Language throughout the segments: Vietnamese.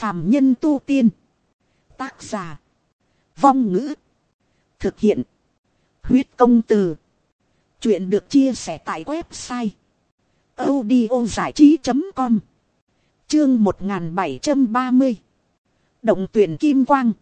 phàm nhân tu tiên. Tác giả. Vong ngữ. Thực hiện. Huyết công từ. Chuyện được chia sẻ tại website. audio trí.com Chương 1730 Động tuyển kim quang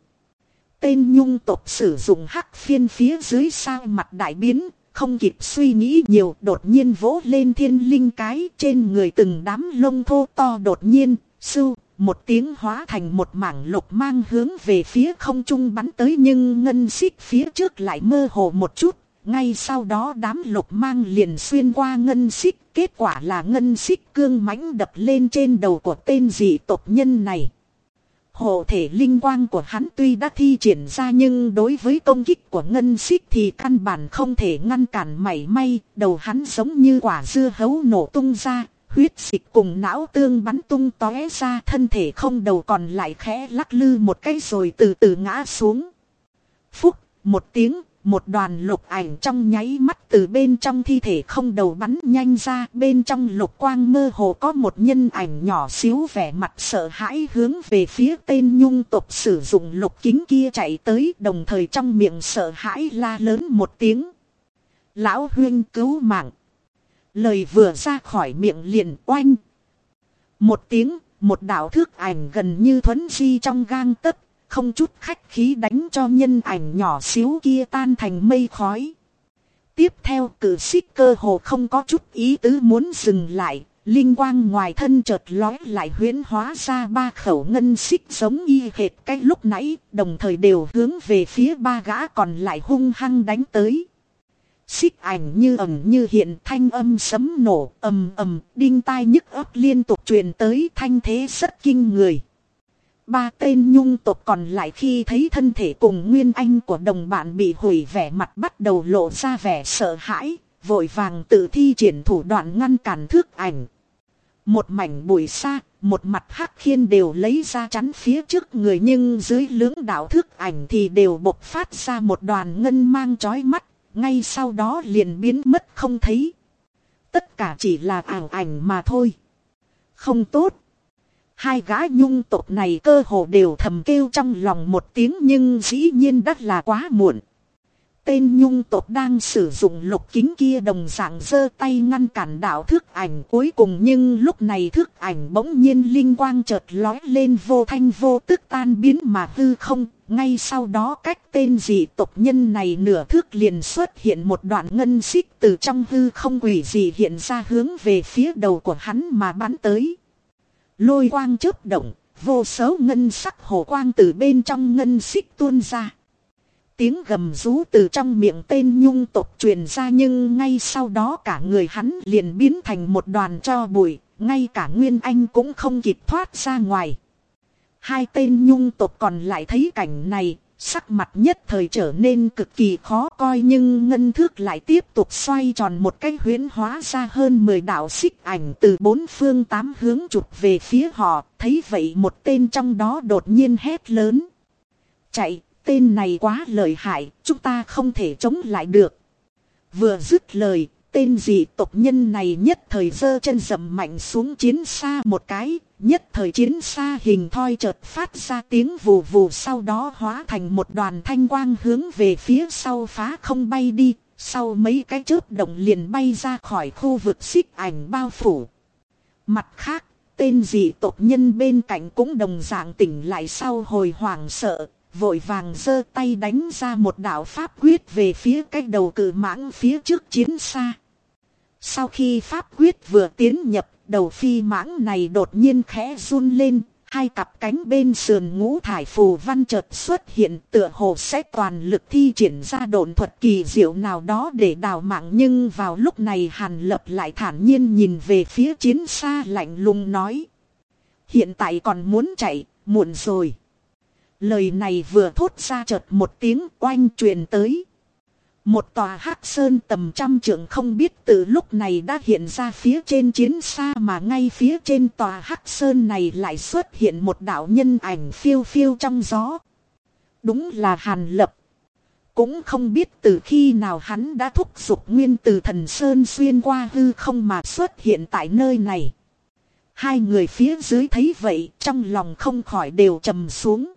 Tên nhung tộc sử dụng hắc phiên phía dưới sao mặt đại biến, không kịp suy nghĩ nhiều đột nhiên vỗ lên thiên linh cái trên người từng đám lông thô to đột nhiên, sưu, một tiếng hóa thành một mảng lục mang hướng về phía không trung bắn tới nhưng ngân xích phía trước lại mơ hồ một chút, ngay sau đó đám lục mang liền xuyên qua ngân xích, kết quả là ngân xích cương mãnh đập lên trên đầu của tên dị tộc nhân này. Hộ thể linh quang của hắn tuy đã thi triển ra nhưng đối với công kích của ngân xích thì căn bản không thể ngăn cản mảy may, đầu hắn giống như quả dưa hấu nổ tung ra, huyết dịch cùng não tương bắn tung tóe ra thân thể không đầu còn lại khẽ lắc lư một cái rồi từ từ ngã xuống. Phúc, một tiếng một đoàn lục ảnh trong nháy mắt từ bên trong thi thể không đầu bắn nhanh ra. Bên trong lục quang mơ hồ có một nhân ảnh nhỏ xíu vẻ mặt sợ hãi hướng về phía tên nhung tục sử dụng lục kính kia chạy tới. Đồng thời trong miệng sợ hãi la lớn một tiếng. Lão huyên cứu mạng. Lời vừa ra khỏi miệng liền oanh. Một tiếng, một đạo thước ảnh gần như thuấn di trong gang tấc không chút khách khí đánh cho nhân ảnh nhỏ xíu kia tan thành mây khói. Tiếp theo cử xích cơ hồ không có chút ý tứ muốn dừng lại, linh quang ngoài thân chợt lói lại huyễn hóa ra ba khẩu ngân xích giống y hệt cái lúc nãy, đồng thời đều hướng về phía ba gã còn lại hung hăng đánh tới. Xích ảnh như ẩm như hiện thanh âm sấm nổ, ầm ầm, đinh tai nhức ấp liên tục truyền tới thanh thế rất kinh người. Ba tên nhung tộc còn lại khi thấy thân thể cùng nguyên anh của đồng bạn bị hủy vẻ mặt bắt đầu lộ ra vẻ sợ hãi, vội vàng tự thi triển thủ đoạn ngăn cản thước ảnh. Một mảnh bụi xa, một mặt hắc khiên đều lấy ra chắn phía trước người nhưng dưới lưỡng đạo thước ảnh thì đều bộc phát ra một đoàn ngân mang chói mắt, ngay sau đó liền biến mất không thấy. Tất cả chỉ là ảo ảnh mà thôi. Không tốt. Hai gã nhung tộc này cơ hồ đều thầm kêu trong lòng một tiếng nhưng dĩ nhiên đã là quá muộn. Tên nhung tộc đang sử dụng lục kính kia đồng dạng giơ tay ngăn cản đạo thước ảnh cuối cùng nhưng lúc này thước ảnh bỗng nhiên linh quang chợt lói lên vô thanh vô tức tan biến mà hư không. Ngay sau đó cách tên dị tộc nhân này nửa thước liền xuất hiện một đoạn ngân xích từ trong hư không quỷ dị hiện ra hướng về phía đầu của hắn mà bắn tới. Lôi quang chớp động, vô số ngân sắc hồ quang từ bên trong ngân xích tuôn ra. Tiếng gầm rú từ trong miệng tên nhung tộc truyền ra nhưng ngay sau đó cả người hắn liền biến thành một đoàn cho bụi, ngay cả Nguyên Anh cũng không kịp thoát ra ngoài. Hai tên nhung tộc còn lại thấy cảnh này, Sắc mặt nhất thời trở nên cực kỳ khó coi nhưng ngân thước lại tiếp tục xoay tròn một cái huyến hóa ra hơn 10 đạo xích ảnh từ bốn phương tám hướng chụp về phía họ. Thấy vậy một tên trong đó đột nhiên hét lớn. Chạy, tên này quá lợi hại, chúng ta không thể chống lại được. Vừa dứt lời, tên dị tộc nhân này nhất thời giơ chân dầm mạnh xuống chiến xa một cái, Nhất thời chiến xa hình thoi chợt phát ra tiếng vù vù sau đó hóa thành một đoàn thanh quang hướng về phía sau phá không bay đi, sau mấy cái chớp động liền bay ra khỏi khu vực xích ảnh bao phủ. Mặt khác, tên dị tộc nhân bên cạnh cũng đồng dạng tỉnh lại sau hồi hoảng sợ, vội vàng giơ tay đánh ra một đạo pháp quyết về phía cái đầu cử mãng phía trước chiến xa. Sau khi pháp quyết vừa tiến nhập đầu phi mãng này đột nhiên khẽ run lên, hai cặp cánh bên sườn ngũ thải phù văn chợt xuất hiện tựa hồ sẽ toàn lực thi triển ra độn thuật kỳ diệu nào đó để đào mạng nhưng vào lúc này hàn lập lại thản nhiên nhìn về phía chiến xa lạnh lùng nói. Hiện tại còn muốn chạy, muộn rồi. Lời này vừa thốt ra chợt một tiếng oanh truyền tới. Một tòa hắc sơn tầm trăm trượng không biết từ lúc này đã hiện ra phía trên chiến xa mà ngay phía trên tòa hắc sơn này lại xuất hiện một đạo nhân ảnh phiêu phiêu trong gió. Đúng là Hàn Lập. Cũng không biết từ khi nào hắn đã thúc giục nguyên từ thần sơn xuyên qua hư không mà xuất hiện tại nơi này. Hai người phía dưới thấy vậy trong lòng không khỏi đều trầm xuống.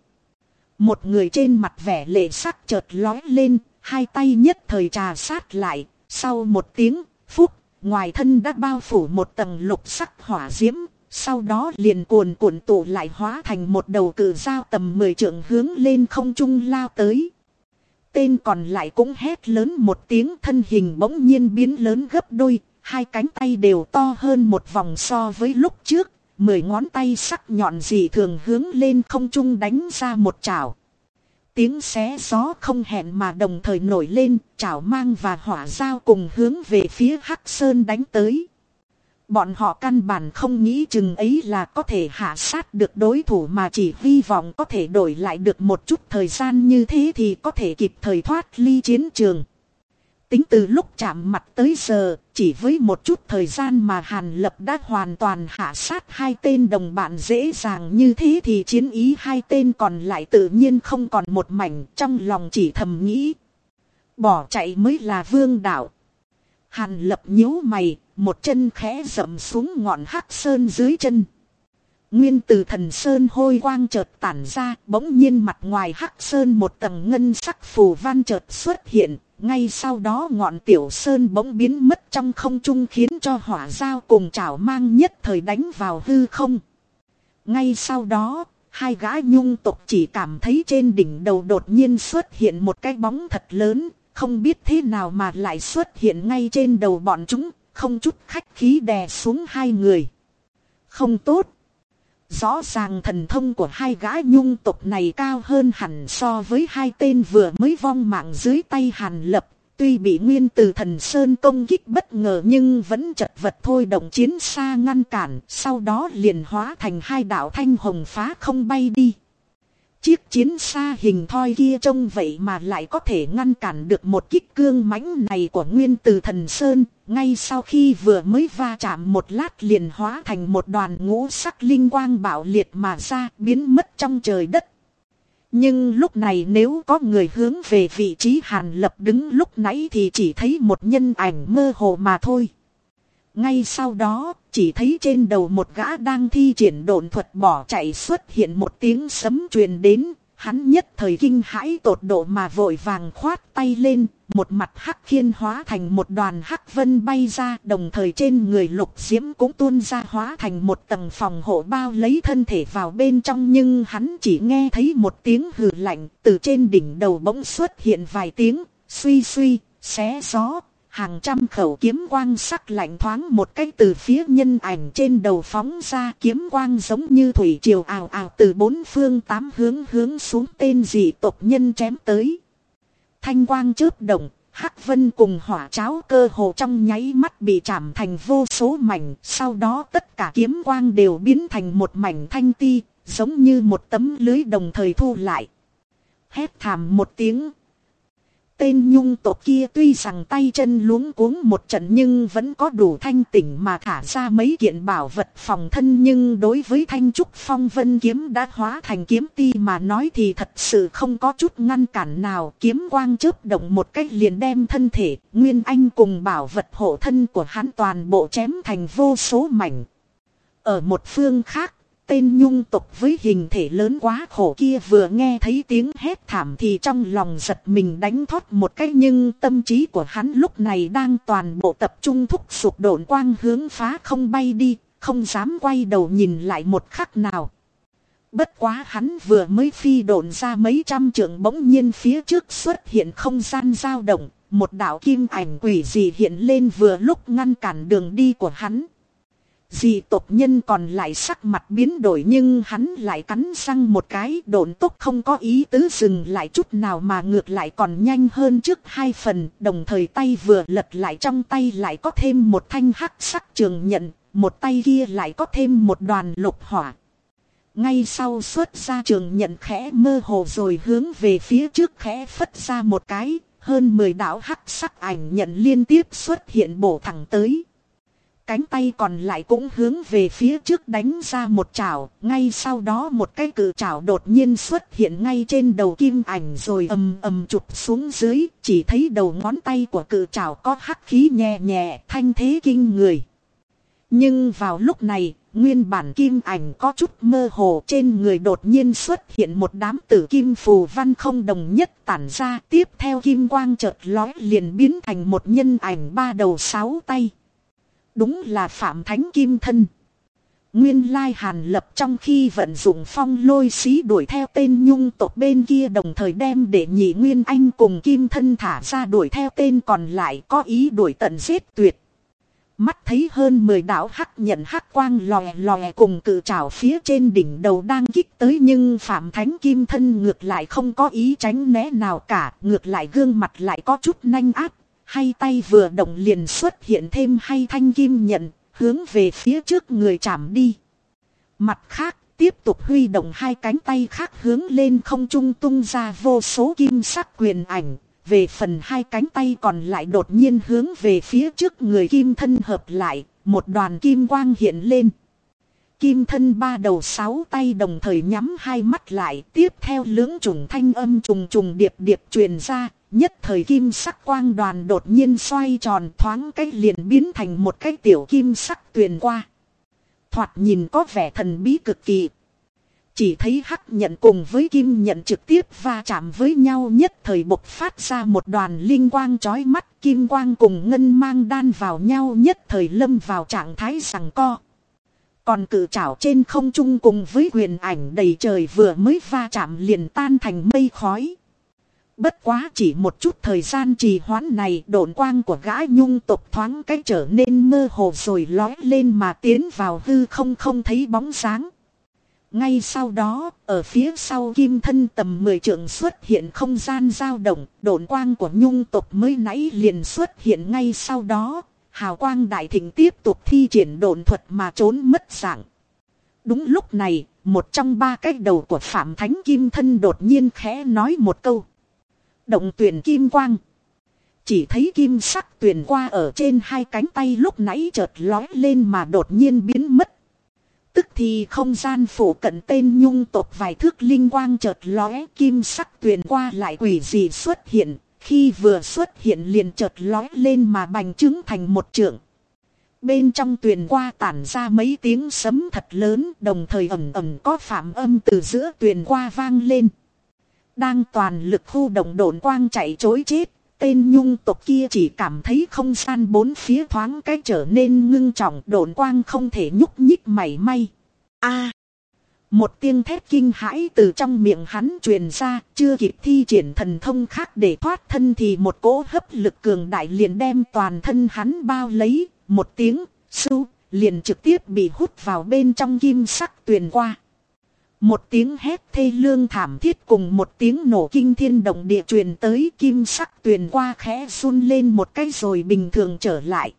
Một người trên mặt vẻ lệ sắc chợt lói lên, hai tay nhất thời trà sát lại, sau một tiếng, phút, ngoài thân đã bao phủ một tầng lục sắc hỏa diễm, sau đó liền cuồn cuộn tụ lại hóa thành một đầu cử dao tầm 10 trượng hướng lên không trung lao tới. Tên còn lại cũng hét lớn một tiếng thân hình bỗng nhiên biến lớn gấp đôi, hai cánh tay đều to hơn một vòng so với lúc trước, mười ngón tay sắc nhọn dị thường hướng lên không trung đánh ra một chảo. Tiếng xé gió không hẹn mà đồng thời nổi lên, chảo mang và hỏa dao cùng hướng về phía Hắc Sơn đánh tới. Bọn họ căn bản không nghĩ chừng ấy là có thể hạ sát được đối thủ mà chỉ hy vọng có thể đổi lại được một chút thời gian như thế thì có thể kịp thời thoát ly chiến trường. Tính từ lúc chạm mặt tới giờ, chỉ với một chút thời gian mà Hàn Lập đã hoàn toàn hạ sát hai tên đồng bạn dễ dàng như thế thì chiến ý hai tên còn lại tự nhiên không còn một mảnh trong lòng chỉ thầm nghĩ. Bỏ chạy mới là vương đạo. Hàn Lập nhíu mày, một chân khẽ dậm xuống ngọn hắc sơn dưới chân. Nguyên từ thần sơn hôi quang chợt tản ra, bỗng nhiên mặt ngoài hắc sơn một tầng ngân sắc phù văn chợt xuất hiện, ngay sau đó ngọn tiểu sơn bỗng biến mất trong không trung khiến cho hỏa giao cùng chảo mang nhất thời đánh vào hư không. Ngay sau đó, hai gã nhung tộc chỉ cảm thấy trên đỉnh đầu đột nhiên xuất hiện một cái bóng thật lớn, không biết thế nào mà lại xuất hiện ngay trên đầu bọn chúng, không chút khách khí đè xuống hai người. Không tốt. Rõ ràng thần thông của hai gã nhung tộc này cao hơn hẳn so với hai tên vừa mới vong mạng dưới tay hàn lập. Tuy bị nguyên từ thần Sơn công kích bất ngờ nhưng vẫn chật vật thôi động chiến xa ngăn cản. Sau đó liền hóa thành hai đạo thanh hồng phá không bay đi. Chiếc chiến xa hình thoi kia trông vậy mà lại có thể ngăn cản được một kích cương mãnh này của nguyên từ thần Sơn, ngay sau khi vừa mới va chạm một lát liền hóa thành một đoàn ngũ sắc linh quang bạo liệt mà ra biến mất trong trời đất. Nhưng lúc này nếu có người hướng về vị trí hàn lập đứng lúc nãy thì chỉ thấy một nhân ảnh mơ hồ mà thôi. Ngay sau đó, chỉ thấy trên đầu một gã đang thi triển độn thuật bỏ chạy xuất hiện một tiếng sấm truyền đến, hắn nhất thời kinh hãi tột độ mà vội vàng khoát tay lên, một mặt hắc khiên hóa thành một đoàn hắc vân bay ra, đồng thời trên người lục diễm cũng tuôn ra hóa thành một tầng phòng hộ bao lấy thân thể vào bên trong nhưng hắn chỉ nghe thấy một tiếng hừ lạnh, từ trên đỉnh đầu bỗng xuất hiện vài tiếng, suy suy, xé gió, hàng trăm khẩu kiếm quang sắc lạnh thoáng một cách từ phía nhân ảnh trên đầu phóng ra kiếm quang giống như thủy triều ào ào từ bốn phương tám hướng hướng xuống tên dị tộc nhân chém tới. Thanh quang chớp động, Hắc Vân cùng hỏa cháo cơ hồ trong nháy mắt bị chạm thành vô số mảnh, sau đó tất cả kiếm quang đều biến thành một mảnh thanh ti, giống như một tấm lưới đồng thời thu lại. Hét thảm một tiếng, Tên nhung tộc kia tuy rằng tay chân luống cuống một trận nhưng vẫn có đủ thanh tỉnh mà thả ra mấy kiện bảo vật phòng thân nhưng đối với thanh trúc phong vân kiếm đã hóa thành kiếm ti mà nói thì thật sự không có chút ngăn cản nào kiếm quang chớp động một cách liền đem thân thể, nguyên anh cùng bảo vật hộ thân của hắn toàn bộ chém thành vô số mảnh. Ở một phương khác tên nhung tục với hình thể lớn quá khổ kia vừa nghe thấy tiếng hét thảm thì trong lòng giật mình đánh thoát một cái nhưng tâm trí của hắn lúc này đang toàn bộ tập trung thúc sụp độn quang hướng phá không bay đi, không dám quay đầu nhìn lại một khắc nào. Bất quá hắn vừa mới phi độn ra mấy trăm trượng bỗng nhiên phía trước xuất hiện không gian dao động, một đạo kim ảnh quỷ dị hiện lên vừa lúc ngăn cản đường đi của hắn. Dị tộc nhân còn lại sắc mặt biến đổi nhưng hắn lại cắn răng một cái, độn tốc không có ý tứ dừng lại chút nào mà ngược lại còn nhanh hơn trước hai phần, đồng thời tay vừa lật lại trong tay lại có thêm một thanh hắc sắc trường nhận, một tay kia lại có thêm một đoàn lục hỏa. Ngay sau xuất ra trường nhận khẽ mơ hồ rồi hướng về phía trước khẽ phất ra một cái, hơn 10 đạo hắc sắc ảnh nhận liên tiếp xuất hiện bổ thẳng tới. Cánh tay còn lại cũng hướng về phía trước đánh ra một chảo, ngay sau đó một cái cự chảo đột nhiên xuất hiện ngay trên đầu kim ảnh rồi ầm ầm chụp xuống dưới, chỉ thấy đầu ngón tay của cự chảo có hắc khí nhẹ nhẹ, thanh thế kinh người. Nhưng vào lúc này, nguyên bản kim ảnh có chút mơ hồ trên người đột nhiên xuất hiện một đám tử kim phù văn không đồng nhất tản ra tiếp theo kim quang chợt lói liền biến thành một nhân ảnh ba đầu sáu tay. Đúng là Phạm Thánh Kim Thân. Nguyên lai hàn lập trong khi vận dụng phong lôi xí đuổi theo tên nhung tộc bên kia đồng thời đem để nhị Nguyên Anh cùng kim thân thả ra đuổi theo tên còn lại có ý đuổi tận giết tuyệt. Mắt thấy hơn 10 đảo hắc nhận hắc quang lòe lòe cùng cự trảo phía trên đỉnh đầu đang kích tới nhưng Phạm Thánh Kim thân ngược lại không có ý tránh né nào cả, ngược lại gương mặt lại có chút nanh áp, hay tay vừa động liền xuất hiện thêm hay thanh kim nhận, hướng về phía trước người chạm đi. Mặt khác, tiếp tục huy động hai cánh tay khác hướng lên không trung tung ra vô số kim sắc quyền ảnh. Về phần hai cánh tay còn lại đột nhiên hướng về phía trước người kim thân hợp lại, một đoàn kim quang hiện lên. Kim thân ba đầu sáu tay đồng thời nhắm hai mắt lại, tiếp theo lưỡng trùng thanh âm trùng trùng điệp điệp truyền ra, Nhất thời kim sắc quang đoàn đột nhiên xoay tròn thoáng cách liền biến thành một cái tiểu kim sắc tuyền qua. Thoạt nhìn có vẻ thần bí cực kỳ. Chỉ thấy hắc nhận cùng với kim nhận trực tiếp va chạm với nhau nhất thời bộc phát ra một đoàn linh quang chói mắt, kim quang cùng ngân mang đan vào nhau nhất thời lâm vào trạng thái sằng co. Còn cự trảo trên không trung cùng với quyền ảnh đầy trời vừa mới va chạm liền tan thành mây khói. Bất quá chỉ một chút thời gian trì hoãn này độn quang của gã nhung tộc thoáng cái trở nên mơ hồ rồi lói lên mà tiến vào hư không không thấy bóng sáng Ngay sau đó, ở phía sau kim thân tầm 10 trượng xuất hiện không gian dao động, độn quang của nhung tộc mới nãy liền xuất hiện ngay sau đó, hào quang đại thịnh tiếp tục thi triển độn thuật mà trốn mất dạng. Đúng lúc này, một trong ba cái đầu của Phạm Thánh Kim Thân đột nhiên khẽ nói một câu động tuyển kim quang. Chỉ thấy kim sắc tuyển qua ở trên hai cánh tay lúc nãy chợt lói lên mà đột nhiên biến mất. Tức thì không gian phủ cận tên nhung tộc vài thước linh quang chợt lóe kim sắc tuyển qua lại quỷ gì xuất hiện. Khi vừa xuất hiện liền chợt lói lên mà bành trướng thành một trượng. Bên trong tuyền qua tản ra mấy tiếng sấm thật lớn, đồng thời ẩm ẩm có phạm âm từ giữa tuyền qua vang lên. Đang toàn lực khu động đồn quang chạy chối chết. Tên nhung tộc kia chỉ cảm thấy không gian bốn phía thoáng cái trở nên ngưng trọng đồn quang không thể nhúc nhích mảy may. a Một tiếng thét kinh hãi từ trong miệng hắn truyền ra, chưa kịp thi triển thần thông khác để thoát thân thì một cỗ hấp lực cường đại liền đem toàn thân hắn bao lấy, một tiếng, su, liền trực tiếp bị hút vào bên trong kim sắc tuyền qua. Một tiếng hét thê lương thảm thiết cùng một tiếng nổ kinh thiên động địa truyền tới kim sắc tuyền qua khẽ run lên một cái rồi bình thường trở lại.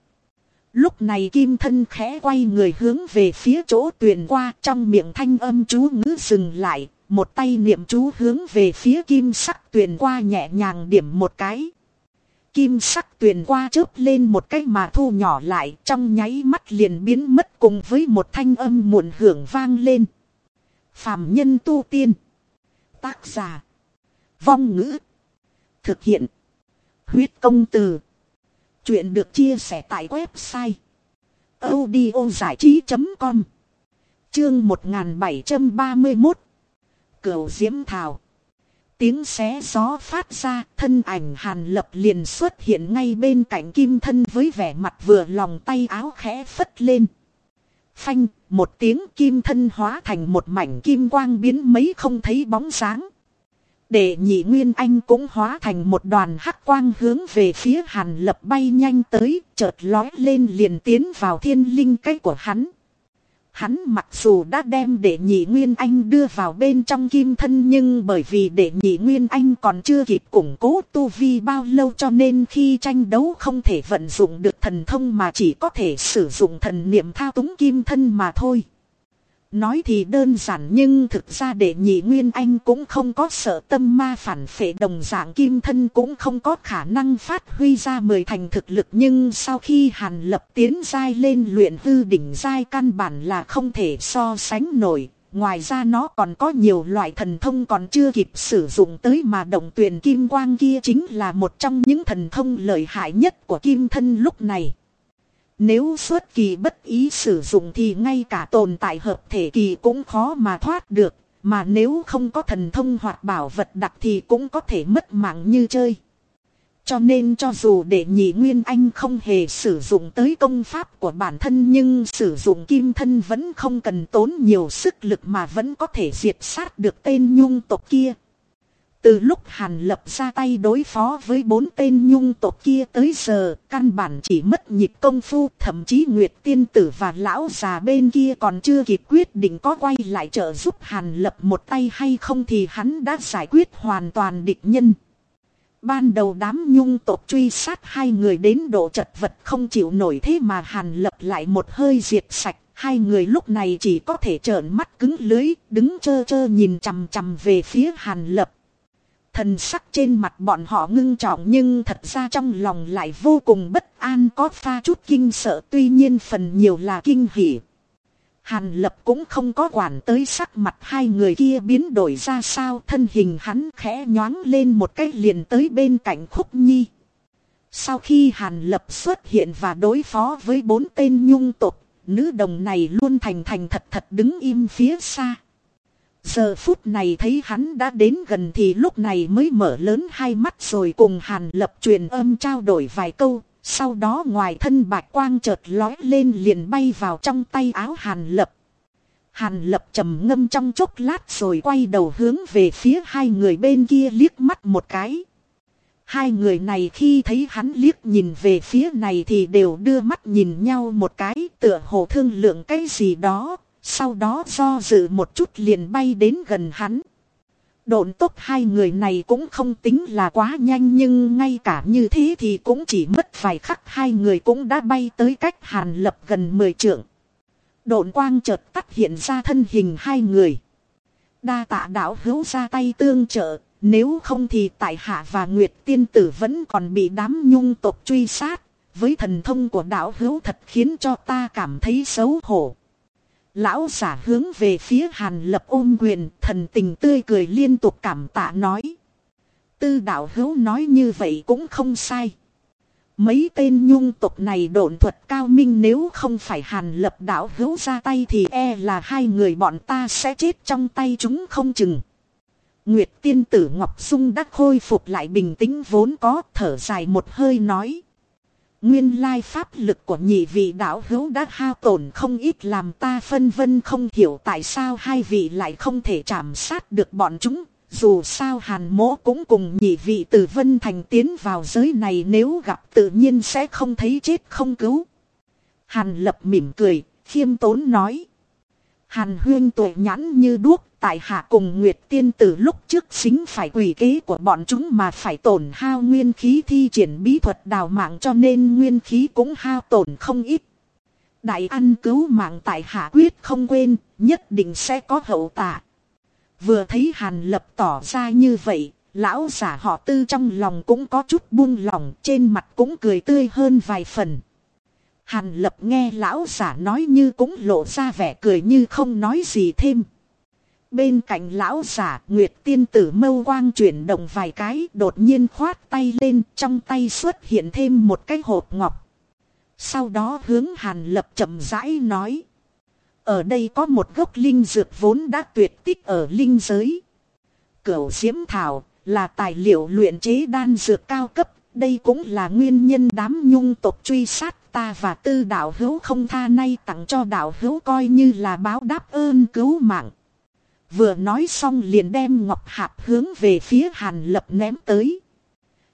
Lúc này kim thân khẽ quay người hướng về phía chỗ tuyền qua trong miệng thanh âm chú ngữ dừng lại, một tay niệm chú hướng về phía kim sắc tuyền qua nhẹ nhàng điểm một cái. Kim sắc tuyền qua chớp lên một cái mà thu nhỏ lại trong nháy mắt liền biến mất cùng với một thanh âm muộn hưởng vang lên. Phàm nhân tu tiên. Tác giả. Vong ngữ. Thực hiện. Huyết công từ. Chuyện được chia sẻ tại website. audio trí.com Chương 1731 Cửu Diễm Thảo Tiếng xé gió phát ra, thân ảnh hàn lập liền xuất hiện ngay bên cạnh kim thân với vẻ mặt vừa lòng tay áo khẽ phất lên. Phanh, một tiếng kim thân hóa thành một mảnh kim quang biến mấy không thấy bóng sáng. Để nhị nguyên anh cũng hóa thành một đoàn hắc quang hướng về phía hàn lập bay nhanh tới, chợt lói lên liền tiến vào thiên linh cây của hắn. Hắn mặc dù đã đem đệ nhị Nguyên Anh đưa vào bên trong kim thân nhưng bởi vì đệ nhị Nguyên Anh còn chưa kịp củng cố tu vi bao lâu cho nên khi tranh đấu không thể vận dụng được thần thông mà chỉ có thể sử dụng thần niệm thao túng kim thân mà thôi. Nói thì đơn giản nhưng thực ra đệ nhị Nguyên Anh cũng không có sợ tâm ma phản phệ đồng dạng kim thân cũng không có khả năng phát huy ra mười thành thực lực nhưng sau khi hàn lập tiến giai lên luyện hư đỉnh giai căn bản là không thể so sánh nổi. Ngoài ra nó còn có nhiều loại thần thông còn chưa kịp sử dụng tới mà động tuyển kim quang kia chính là một trong những thần thông lợi hại nhất của kim thân lúc này. Nếu xuất kỳ bất ý sử dụng thì ngay cả tồn tại hợp thể kỳ cũng khó mà thoát được. Mà nếu không có thần thông hoặc bảo vật đặc thì cũng có thể mất mạng như chơi. Cho nên cho dù để nhị Nguyên Anh không hề sử dụng tới công pháp của bản thân nhưng sử dụng kim thân vẫn không cần tốn nhiều sức lực mà vẫn có thể diệt sát được tên nhung tộc kia. Từ lúc Hàn Lập ra tay đối phó với bốn tên nhung tộc kia tới giờ, căn bản chỉ mất nhịp công phu, thậm chí Nguyệt Tiên Tử và lão già bên kia còn chưa kịp quyết định có quay lại trợ giúp Hàn Lập một tay hay không thì hắn đã giải quyết hoàn toàn địch nhân. Ban đầu đám nhung tộc truy sát hai người đến độ chật vật không chịu nổi thế mà Hàn Lập lại một hơi diệt sạch. Hai người lúc này chỉ có thể trợn mắt cứng lưới, đứng chơ chơ nhìn chằm chằm về phía Hàn Lập. Thần sắc trên mặt bọn họ ngưng trọng nhưng thật ra trong lòng lại vô cùng bất an, có pha chút kinh sợ, tuy nhiên phần nhiều là kinh hỉ. Hàn lập cũng không có quản tới sắc mặt hai người kia biến đổi ra sao, thân hình hắn khẽ nhoáng lên một cái liền tới bên cạnh khúc nhi. Sau khi hàn lập xuất hiện và đối phó với bốn tên nhung tộc nữ đồng này luôn thành thành thật thật đứng im phía xa. Giờ phút này thấy hắn đã đến gần thì lúc này mới mở lớn hai mắt rồi cùng Hàn Lập truyền âm trao đổi vài câu. Sau đó ngoài thân bạch quang chợt lói lên liền bay vào trong tay áo Hàn Lập. Hàn Lập trầm ngâm trong chốc lát rồi quay đầu hướng về phía hai người bên kia liếc mắt một cái. Hai người này khi thấy hắn liếc nhìn về phía này thì đều đưa mắt nhìn nhau một cái tựa hồ thương lượng cái gì đó, sau đó do dự một chút liền bay đến gần hắn. Độn tốc hai người này cũng không tính là quá nhanh nhưng ngay cả như thế thì cũng chỉ mất vài khắc hai người cũng đã bay tới cách hàn lập gần 10 trượng. Độn quang chợt tắt hiện ra thân hình hai người. Đa tạ đạo hữu ra tay tương trợ, nếu không thì tại hạ và Nguyệt tiên tử vẫn còn bị đám nhung tộc truy sát, với thần thông của đạo hữu thật khiến cho ta cảm thấy xấu hổ. Lão giả hướng về phía hàn lập ôm quyền, thần tình tươi cười liên tục cảm tạ nói. Tư đạo hữu nói như vậy cũng không sai. Mấy tên nhung tục này độn thuật cao minh nếu không phải hàn lập đạo hữu ra tay thì e là hai người bọn ta sẽ chết trong tay chúng không chừng. Nguyệt tiên tử Ngọc Dung đã khôi phục lại bình tĩnh vốn có, thở dài một hơi nói. Nguyên lai pháp lực của nhị vị đạo hữu đã hao tổn không ít làm ta phân vân không hiểu tại sao hai vị lại không thể chạm sát được bọn chúng. Dù sao hàn mỗ cũng cùng nhị vị từ vân thành tiến vào giới này nếu gặp tự nhiên sẽ không thấy chết không cứu. Hàn lập mỉm cười, khiêm tốn nói. Hàn huyên tuổi nhãn như đuốc, tại hạ cùng Nguyệt tiên tử lúc trước xính phải quỷ kế của bọn chúng mà phải tổn hao nguyên khí thi triển bí thuật đào mạng cho nên nguyên khí cũng hao tổn không ít. Đại ăn cứu mạng tại hạ quyết không quên, nhất định sẽ có hậu tạ. Vừa thấy Hàn Lập tỏ ra như vậy, lão giả họ tư trong lòng cũng có chút buông lòng, trên mặt cũng cười tươi hơn vài phần. Hàn lập nghe lão giả nói như cũng lộ ra vẻ cười như không nói gì thêm. Bên cạnh lão giả, Nguyệt tiên tử mâu quang chuyển động vài cái, đột nhiên khoát tay lên, trong tay xuất hiện thêm một cái hộp ngọc. Sau đó hướng hàn lập chậm rãi nói. Ở đây có một gốc linh dược vốn đã tuyệt tích ở linh giới. Cửu diễm thảo là tài liệu luyện chế đan dược cao cấp. Đây cũng là nguyên nhân đám nhung tộc truy sát ta và tư đạo hữu không tha nay tặng cho đạo hữu coi như là báo đáp ơn cứu mạng. Vừa nói xong liền đem ngọc hạp hướng về phía hàn lập ném tới.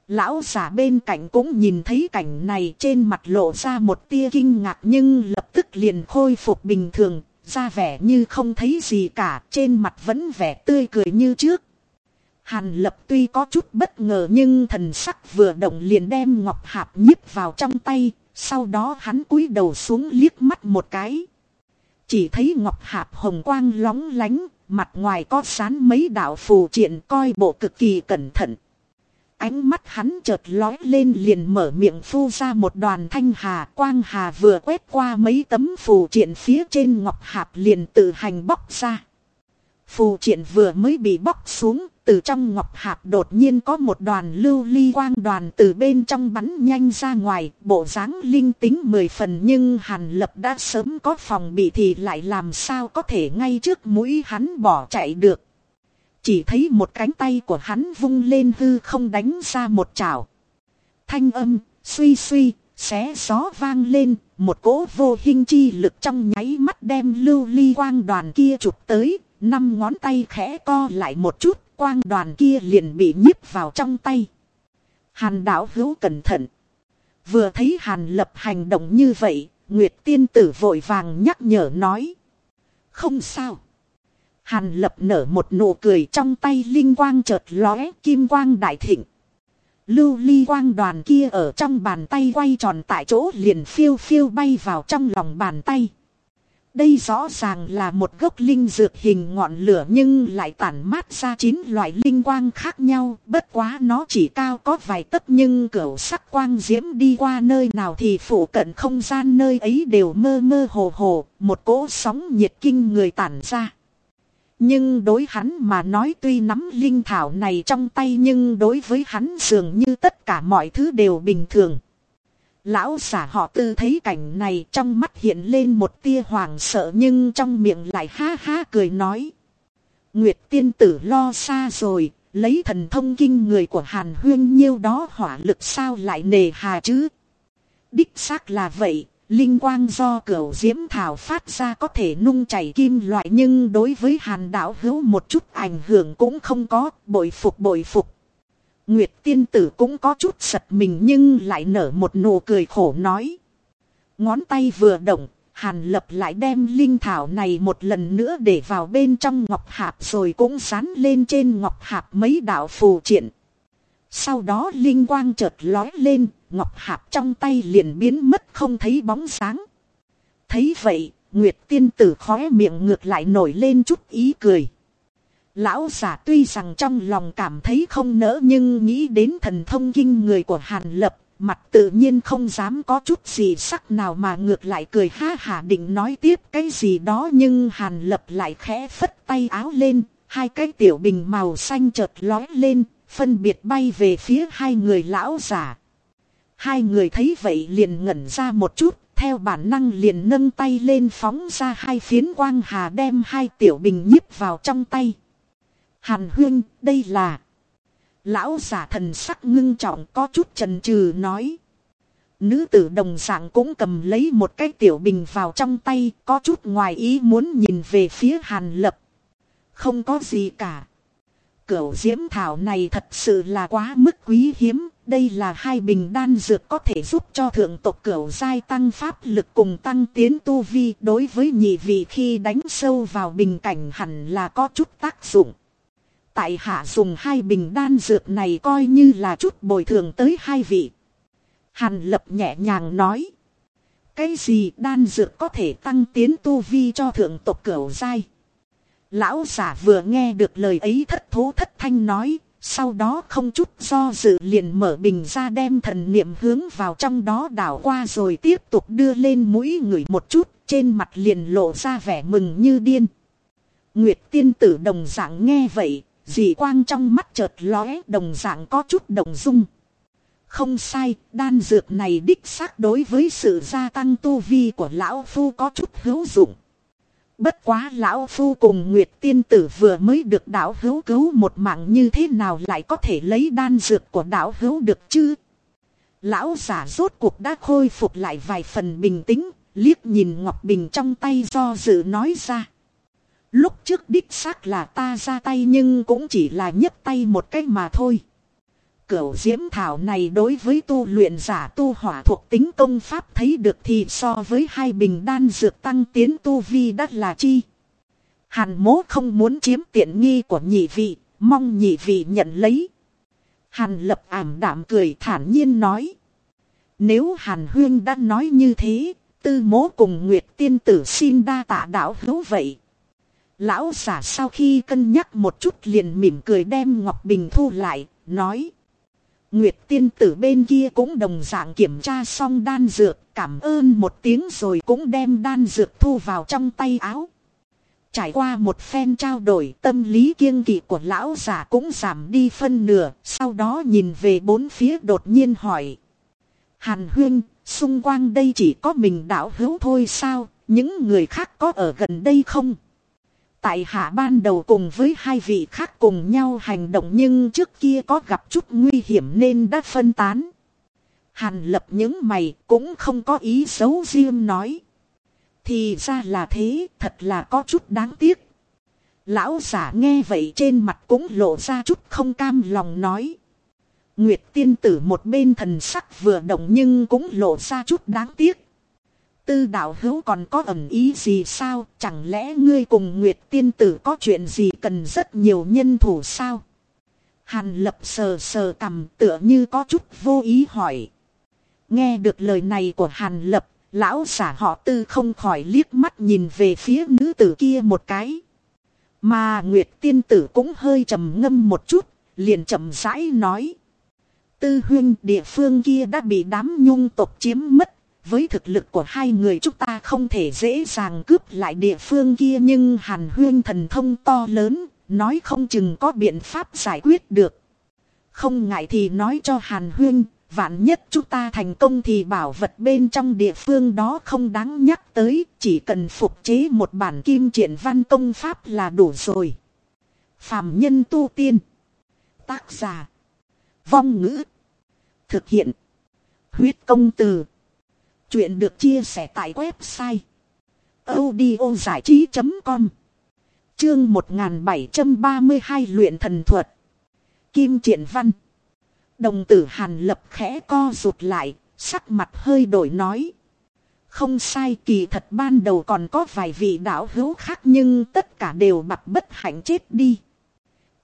Lão giả bên cạnh cũng nhìn thấy cảnh này trên mặt lộ ra một tia kinh ngạc nhưng lập tức liền khôi phục bình thường, ra vẻ như không thấy gì cả, trên mặt vẫn vẻ tươi cười như trước. Hàn lập tuy có chút bất ngờ nhưng thần sắc vừa động liền đem ngọc hạp nhíp vào trong tay, sau đó hắn cúi đầu xuống liếc mắt một cái. Chỉ thấy ngọc hạp hồng quang lóng lánh, mặt ngoài có sán mấy đạo phù triện coi bộ cực kỳ cẩn thận. Ánh mắt hắn chợt lói lên liền mở miệng phu ra một đoàn thanh hà. Quang hà vừa quét qua mấy tấm phù triện phía trên ngọc hạp liền tự hành bóc ra. Phù triện vừa mới bị bóc xuống, từ trong ngọc hạp đột nhiên có một đoàn lưu ly quang đoàn từ bên trong bắn nhanh ra ngoài, bộ dáng linh tính mười phần nhưng Hàn Lập đã sớm có phòng bị thì lại làm sao có thể ngay trước mũi hắn bỏ chạy được. Chỉ thấy một cánh tay của hắn vung lên hư không đánh ra một chảo. Thanh âm, suy suy, xé gió vang lên, một cỗ vô hình chi lực trong nháy mắt đem lưu ly quang đoàn kia chụp tới, năm ngón tay khẽ co lại một chút, quang đoàn kia liền bị nhíp vào trong tay. Hàn đảo hữu cẩn thận. Vừa thấy hàn lập hành động như vậy, Nguyệt tiên tử vội vàng nhắc nhở nói. Không sao. Hàn lập nở một nụ cười trong tay linh quang chợt lóe kim quang đại thịnh. Lưu ly quang đoàn kia ở trong bàn tay quay tròn tại chỗ liền phiêu phiêu bay vào trong lòng bàn tay. Đây rõ ràng là một gốc linh dược hình ngọn lửa nhưng lại tản mát ra chín loại linh quang khác nhau. Bất quá nó chỉ cao có vài tấc nhưng cửu sắc quang diễm đi qua nơi nào thì phủ cận không gian nơi ấy đều mơ mơ hồ hồ, một cỗ sóng nhiệt kinh người tản ra. Nhưng đối hắn mà nói tuy nắm linh thảo này trong tay nhưng đối với hắn dường như tất cả mọi thứ đều bình thường. Lão giả họ tư thấy cảnh này trong mắt hiện lên một tia hoàng sợ nhưng trong miệng lại ha ha cười nói. Nguyệt tiên tử lo xa rồi, lấy thần thông kinh người của Hàn Huyên nhiêu đó hỏa lực sao lại nề hà chứ. Đích xác là vậy, linh quang do cửu diễm thảo phát ra có thể nung chảy kim loại nhưng đối với hàn đạo hữu một chút ảnh hưởng cũng không có, bội phục bội phục. Nguyệt tiên tử cũng có chút giật mình nhưng lại nở một nụ cười khổ nói. Ngón tay vừa động, hàn lập lại đem linh thảo này một lần nữa để vào bên trong ngọc hạp rồi cũng dán lên trên ngọc hạp mấy đạo phù triện. Sau đó linh quang chợt lói lên, ngọc hạp trong tay liền biến mất không thấy bóng sáng. Thấy vậy, Nguyệt tiên tử khóe miệng ngược lại nổi lên chút ý cười. Lão giả tuy rằng trong lòng cảm thấy không nỡ nhưng nghĩ đến thần thông kinh người của Hàn Lập, mặt tự nhiên không dám có chút gì sắc nào mà ngược lại cười ha hả định nói tiếp cái gì đó nhưng Hàn Lập lại khẽ phất tay áo lên, hai cái tiểu bình màu xanh chợt lói lên, phân biệt bay về phía hai người lão giả. Hai người thấy vậy liền ngẩn ra một chút, theo bản năng liền nâng tay lên phóng ra hai phiến quang hà đem hai tiểu bình nhíp vào trong tay. Hàn huyên, đây là... Lão giả thần sắc ngưng trọng có chút trần trừ nói. Nữ tử đồng dạng cũng cầm lấy một cái tiểu bình vào trong tay, có chút ngoài ý muốn nhìn về phía hàn lập. Không có gì cả. Cửu diễm thảo này thật sự là quá mức quý hiếm, đây là hai bình đan dược có thể giúp cho thượng tộc cửu giai tăng pháp lực cùng tăng tiến tu vi đối với nhị vị khi đánh sâu vào bình cảnh hẳn là có chút tác dụng. Tại hạ dùng hai bình đan dược này coi như là chút bồi thường tới hai vị. Hàn lập nhẹ nhàng nói. Cái gì đan dược có thể tăng tiến tu vi cho thượng tộc cửu giai? Lão giả vừa nghe được lời ấy thất thố thất thanh nói, sau đó không chút do dự liền mở bình ra đem thần niệm hướng vào trong đó đảo qua rồi tiếp tục đưa lên mũi người một chút, trên mặt liền lộ ra vẻ mừng như điên. Nguyệt tiên tử đồng dạng nghe vậy, dị quang trong mắt chợt lóe đồng dạng có chút đồng dung. Không sai, đan dược này đích xác đối với sự gia tăng tu vi của lão phu có chút hữu dụng. Bất quá lão phu cùng Nguyệt tiên tử vừa mới được đạo hữu cứu một mạng như thế nào lại có thể lấy đan dược của đạo hữu được chứ? Lão giả rốt cuộc đã khôi phục lại vài phần bình tĩnh, liếc nhìn Ngọc Bình trong tay do dự nói ra. Lúc trước đích xác là ta ra tay nhưng cũng chỉ là nhấc tay một cách mà thôi. Cửu diễm thảo này đối với tu luyện giả tu hỏa thuộc tính công pháp thấy được thì so với hai bình đan dược tăng tiến tu vi đắt là chi. Hàn mố không muốn chiếm tiện nghi của nhị vị, mong nhị vị nhận lấy. Hàn lập ảm đạm cười thản nhiên nói. Nếu Hàn Huyên đã nói như thế, tư mố cùng Nguyệt tiên tử xin đa tạ đạo hữu vậy. Lão giả sau khi cân nhắc một chút liền mỉm cười đem Ngọc Bình thu lại, nói. Nguyệt tiên tử bên kia cũng đồng dạng kiểm tra xong đan dược, cảm ơn một tiếng rồi cũng đem đan dược thu vào trong tay áo. Trải qua một phen trao đổi tâm lý kiêng kỵ của lão giả cũng giảm đi phân nửa, sau đó nhìn về bốn phía đột nhiên hỏi. Hàn huyên, xung quanh đây chỉ có mình đạo hữu thôi sao, những người khác có ở gần đây không? Tại hạ ban đầu cùng với hai vị khác cùng nhau hành động nhưng trước kia có gặp chút nguy hiểm nên đã phân tán. Hàn lập những mày cũng không có ý xấu riêng nói. Thì ra là thế, thật là có chút đáng tiếc. Lão giả nghe vậy trên mặt cũng lộ ra chút không cam lòng nói. Nguyệt tiên tử một bên thần sắc vừa động nhưng cũng lộ ra chút đáng tiếc. Tư đạo hữu còn có ẩn ý gì sao? Chẳng lẽ ngươi cùng Nguyệt tiên tử có chuyện gì cần rất nhiều nhân thủ sao? Hàn lập sờ sờ cầm tựa như có chút vô ý hỏi. Nghe được lời này của Hàn lập, lão giả họ tư không khỏi liếc mắt nhìn về phía nữ tử kia một cái. Mà Nguyệt tiên tử cũng hơi trầm ngâm một chút, liền chậm rãi nói. Tư huyên địa phương kia đã bị đám nhung tộc chiếm mất. Với thực lực của hai người chúng ta không thể dễ dàng cướp lại địa phương kia nhưng hàn huyên thần thông to lớn, nói không chừng có biện pháp giải quyết được. Không ngại thì nói cho hàn huyên, vạn nhất chúng ta thành công thì bảo vật bên trong địa phương đó không đáng nhắc tới, chỉ cần phục chế một bản kim triển văn công pháp là đủ rồi. Phạm nhân tu tiên. Tác giả Vong ngữ. Thực hiện. Huyết công từ. Chuyện được chia sẻ tại website. giải trí.com Chương 1732 Luyện thần thuật. Kim triển văn. Đồng tử hàn lập khẽ co rụt lại, sắc mặt hơi đổi nói. Không sai kỳ thật ban đầu còn có vài vị đạo hữu khác nhưng tất cả đều bập bất hạnh chết đi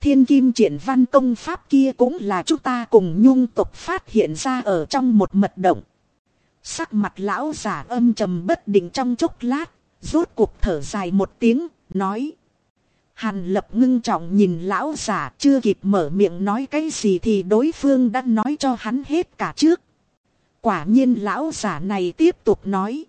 thiên kim triển văn công pháp kia cũng là chúng ta cùng nhung tục phát hiện ra ở trong một mật động. Sắc mặt lão giả âm trầm bất định trong chốc lát, rốt cuộc thở dài một tiếng, nói. Hàn lập ngưng trọng nhìn lão giả chưa kịp mở miệng nói cái gì thì đối phương đã nói cho hắn hết cả trước. Quả nhiên lão giả này tiếp tục nói.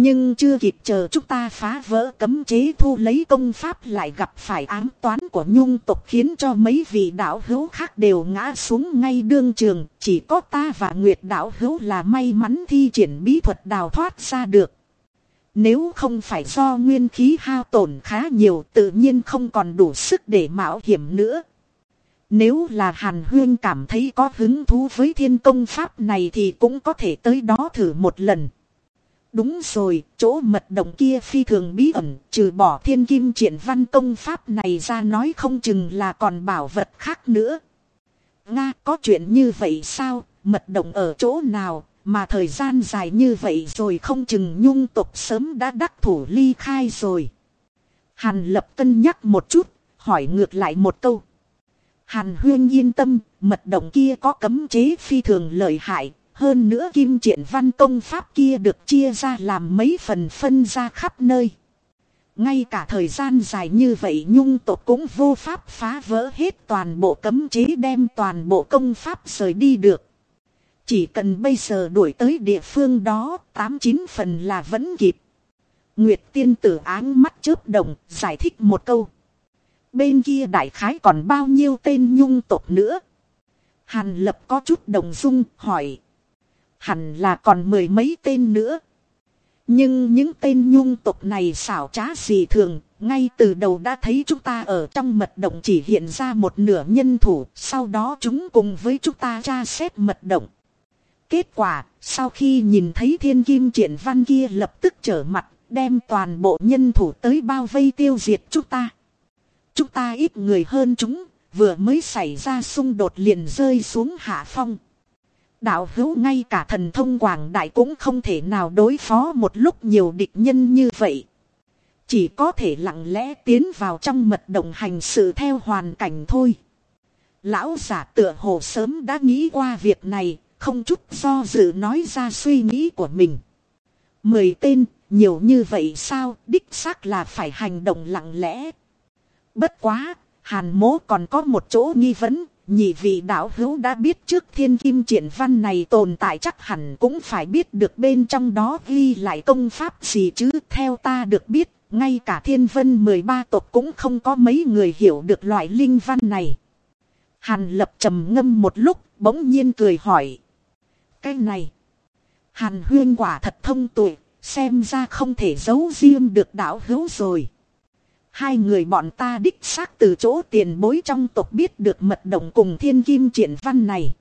Nhưng chưa kịp chờ chúng ta phá vỡ cấm chế thu lấy công pháp lại gặp phải ám toán của nhung tộc khiến cho mấy vị đạo hữu khác đều ngã xuống ngay đương trường. Chỉ có ta và Nguyệt đạo hữu là may mắn thi triển bí thuật đào thoát ra được. Nếu không phải do nguyên khí hao tổn khá nhiều, tự nhiên không còn đủ sức để mạo hiểm nữa. Nếu là Hàn Huyên cảm thấy có hứng thú với thiên công pháp này thì cũng có thể tới đó thử một lần. Đúng rồi, chỗ mật động kia phi thường bí ẩn, trừ bỏ thiên kim triển văn công pháp này ra nói không chừng là còn bảo vật khác nữa. Nga có chuyện như vậy sao, mật động ở chỗ nào, mà thời gian dài như vậy rồi không chừng nhung tục sớm đã đắc thủ ly khai rồi. Hàn lập cân nhắc một chút, hỏi ngược lại một câu. Hàn huyên yên tâm, mật động kia có cấm chế phi thường lợi hại, hơn nữa kim triển văn công pháp kia được chia ra làm mấy phần phân ra khắp nơi. Ngay cả thời gian dài như vậy nhung tộc cũng vô pháp phá vỡ hết toàn bộ cấm chế đem toàn bộ công pháp rời đi được. Chỉ cần bây giờ đuổi tới địa phương đó, tám chín phần là vẫn kịp. Nguyệt tiên tử áng mắt chớp động, giải thích một câu. Bên kia đại khái còn bao nhiêu tên nhung tộc nữa? Hàn lập có chút đồng dung, hỏi hẳn là còn mười mấy tên nữa. Nhưng những tên nhung tục này xảo trá gì thường, ngay từ đầu đã thấy chúng ta ở trong mật động chỉ hiện ra một nửa nhân thủ, sau đó chúng cùng với chúng ta tra xét mật động. Kết quả, sau khi nhìn thấy thiên kim triển văn kia lập tức trở mặt, đem toàn bộ nhân thủ tới bao vây tiêu diệt chúng ta. Chúng ta ít người hơn chúng, vừa mới xảy ra xung đột liền rơi xuống hạ phong. Đạo hữu ngay cả thần thông quảng đại cũng không thể nào đối phó một lúc nhiều địch nhân như vậy. Chỉ có thể lặng lẽ tiến vào trong mật động hành sự theo hoàn cảnh thôi. Lão giả tựa hồ sớm đã nghĩ qua việc này, không chút do dự nói ra suy nghĩ của mình. Mười tên, nhiều như vậy sao, đích xác là phải hành động lặng lẽ. Bất quá, hàn mố còn có một chỗ nghi vấn, nhị vị đạo hữu đã biết trước thiên kim triển văn này tồn tại chắc hẳn cũng phải biết được bên trong đó ghi lại công pháp gì chứ theo ta được biết ngay cả thiên vân 13 tộc cũng không có mấy người hiểu được loại linh văn này. Hàn lập trầm ngâm một lúc, bỗng nhiên cười hỏi. Cái này, hàn huyên quả thật thông tuệ, xem ra không thể giấu riêng được đạo hữu rồi. Hai người bọn ta đích xác từ chỗ tiền bối trong tộc biết được mật động cùng thiên kim triển văn này.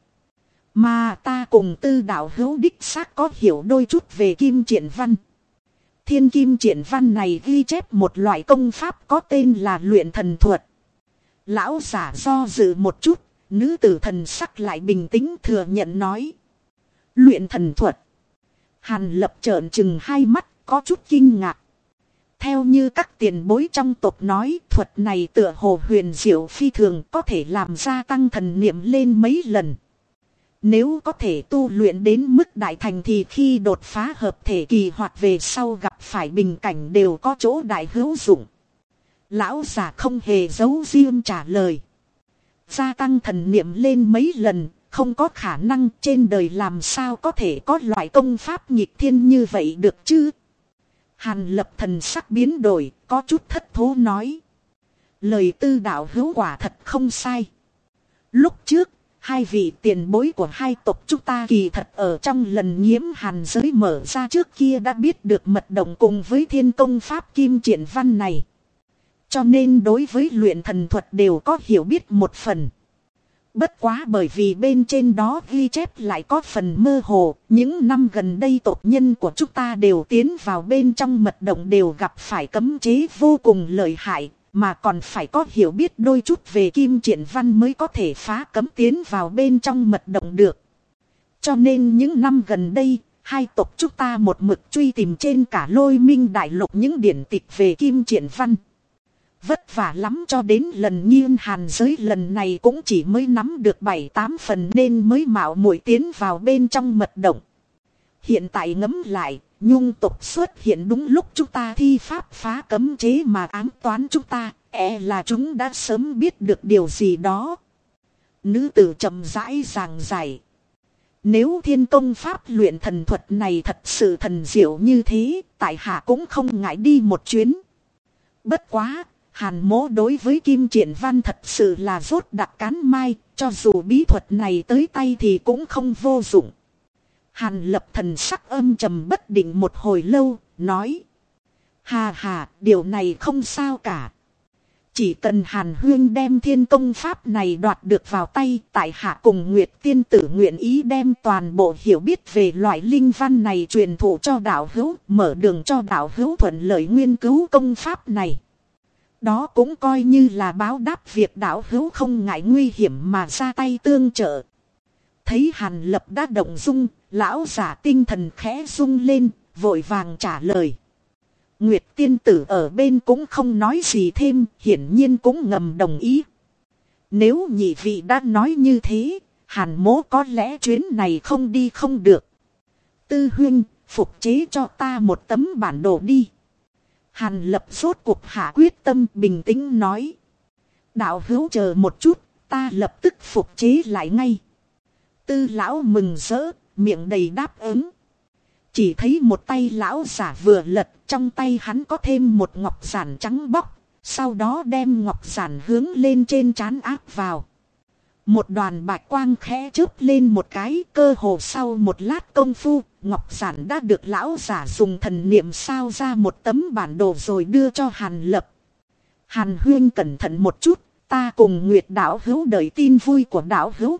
Mà ta cùng tư đạo hữu đích xác có hiểu đôi chút về kim triển văn. Thiên kim triển văn này ghi chép một loại công pháp có tên là luyện thần thuật. Lão giả do dự một chút, nữ tử thần sắc lại bình tĩnh thừa nhận nói. Luyện thần thuật. Hàn lập trợn chừng hai mắt, có chút kinh ngạc. Theo như các tiền bối trong tộc nói, thuật này tựa hồ huyền diệu phi thường có thể làm gia tăng thần niệm lên mấy lần. Nếu có thể tu luyện đến mức đại thành thì khi đột phá hợp thể kỳ hoặc về sau gặp phải bình cảnh đều có chỗ đại hữu dụng. Lão giả không hề giấu riêng trả lời. Gia tăng thần niệm lên mấy lần, không có khả năng trên đời làm sao có thể có loại công pháp nhịp thiên như vậy được chứ. Hàn lập thần sắc biến đổi, có chút thất thố nói. Lời tư đạo hữu quả thật không sai. Lúc trước, hai vị tiền bối của hai tộc chúng ta kỳ thật ở trong lần nhiễm hàn giới mở ra trước kia đã biết được mật động cùng với thiên công pháp kim triển văn này. Cho nên đối với luyện thần thuật đều có hiểu biết một phần. Bất quá bởi vì bên trên đó ghi chép lại có phần mơ hồ, những năm gần đây tộc nhân của chúng ta đều tiến vào bên trong mật động đều gặp phải cấm chế vô cùng lợi hại, mà còn phải có hiểu biết đôi chút về kim triển văn mới có thể phá cấm tiến vào bên trong mật động được. Cho nên những năm gần đây, hai tộc chúng ta một mực truy tìm trên cả lôi minh đại lục những điển tịch về kim triển văn. Vất vả lắm cho đến lần nghiên hàn giới lần này cũng chỉ mới nắm được 7-8 phần nên mới mạo muội tiến vào bên trong mật động. Hiện tại ngấm lại, nhung tục xuất hiện đúng lúc chúng ta thi pháp phá cấm chế mà ám toán chúng ta, e là chúng đã sớm biết được điều gì đó. Nữ tử chậm rãi giảng giải. Nếu thiên công pháp luyện thần thuật này thật sự thần diệu như thế, tại hạ cũng không ngại đi một chuyến. Bất quá, Hàn mố đối với Kim Triển Văn thật sự là rốt đặc cán mai, cho dù bí thuật này tới tay thì cũng không vô dụng. Hàn lập thần sắc âm trầm bất định một hồi lâu, nói. Hà hà, điều này không sao cả. Chỉ cần Hàn Huyên đem thiên công pháp này đoạt được vào tay, tại hạ cùng Nguyệt Tiên Tử nguyện ý đem toàn bộ hiểu biết về loại linh văn này truyền thụ cho đạo hữu, mở đường cho đạo hữu thuận lợi nguyên cứu công pháp này. Đó cũng coi như là báo đáp việc đạo hữu không ngại nguy hiểm mà ra tay tương trợ. Thấy Hàn Lập đã động dung, lão giả tinh thần khẽ rung lên, vội vàng trả lời. Nguyệt tiên tử ở bên cũng không nói gì thêm, hiển nhiên cũng ngầm đồng ý. Nếu nhị vị đã nói như thế, hàn mố có lẽ chuyến này không đi không được. Tư huynh, phục chế cho ta một tấm bản đồ đi. Hàn lập rốt cuộc hạ quyết tâm bình tĩnh nói. Đạo hữu chờ một chút, ta lập tức phục chế lại ngay. Tư lão mừng rỡ, miệng đầy đáp ứng. Chỉ thấy một tay lão giả vừa lật, trong tay hắn có thêm một ngọc giản trắng bóc, sau đó đem ngọc giản hướng lên trên trán áp vào. Một đoàn bạch quang khẽ chớp lên một cái cơ hồ sau một lát công phu, Ngọc Giản đã được lão giả dùng thần niệm sao ra một tấm bản đồ rồi đưa cho Hàn Lập. Hàn Huyên cẩn thận một chút, ta cùng Nguyệt Đạo Hữu đợi tin vui của Đạo Hữu.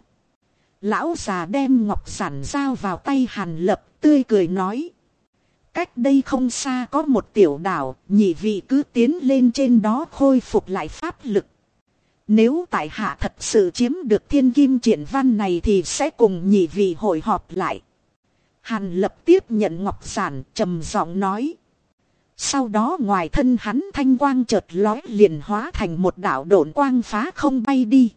Lão già đem Ngọc Giản giao vào tay Hàn Lập, tươi cười nói. Cách đây không xa có một tiểu đảo, nhị vị cứ tiến lên trên đó khôi phục lại pháp lực. Nếu tại hạ thật sự chiếm được thiên kim triển văn này thì sẽ cùng nhị vị hội họp lại. Hàn lập tiếp nhận ngọc giản trầm giọng nói. Sau đó ngoài thân hắn thanh quang chợt lói liền hóa thành một đảo độn quang phá không bay đi.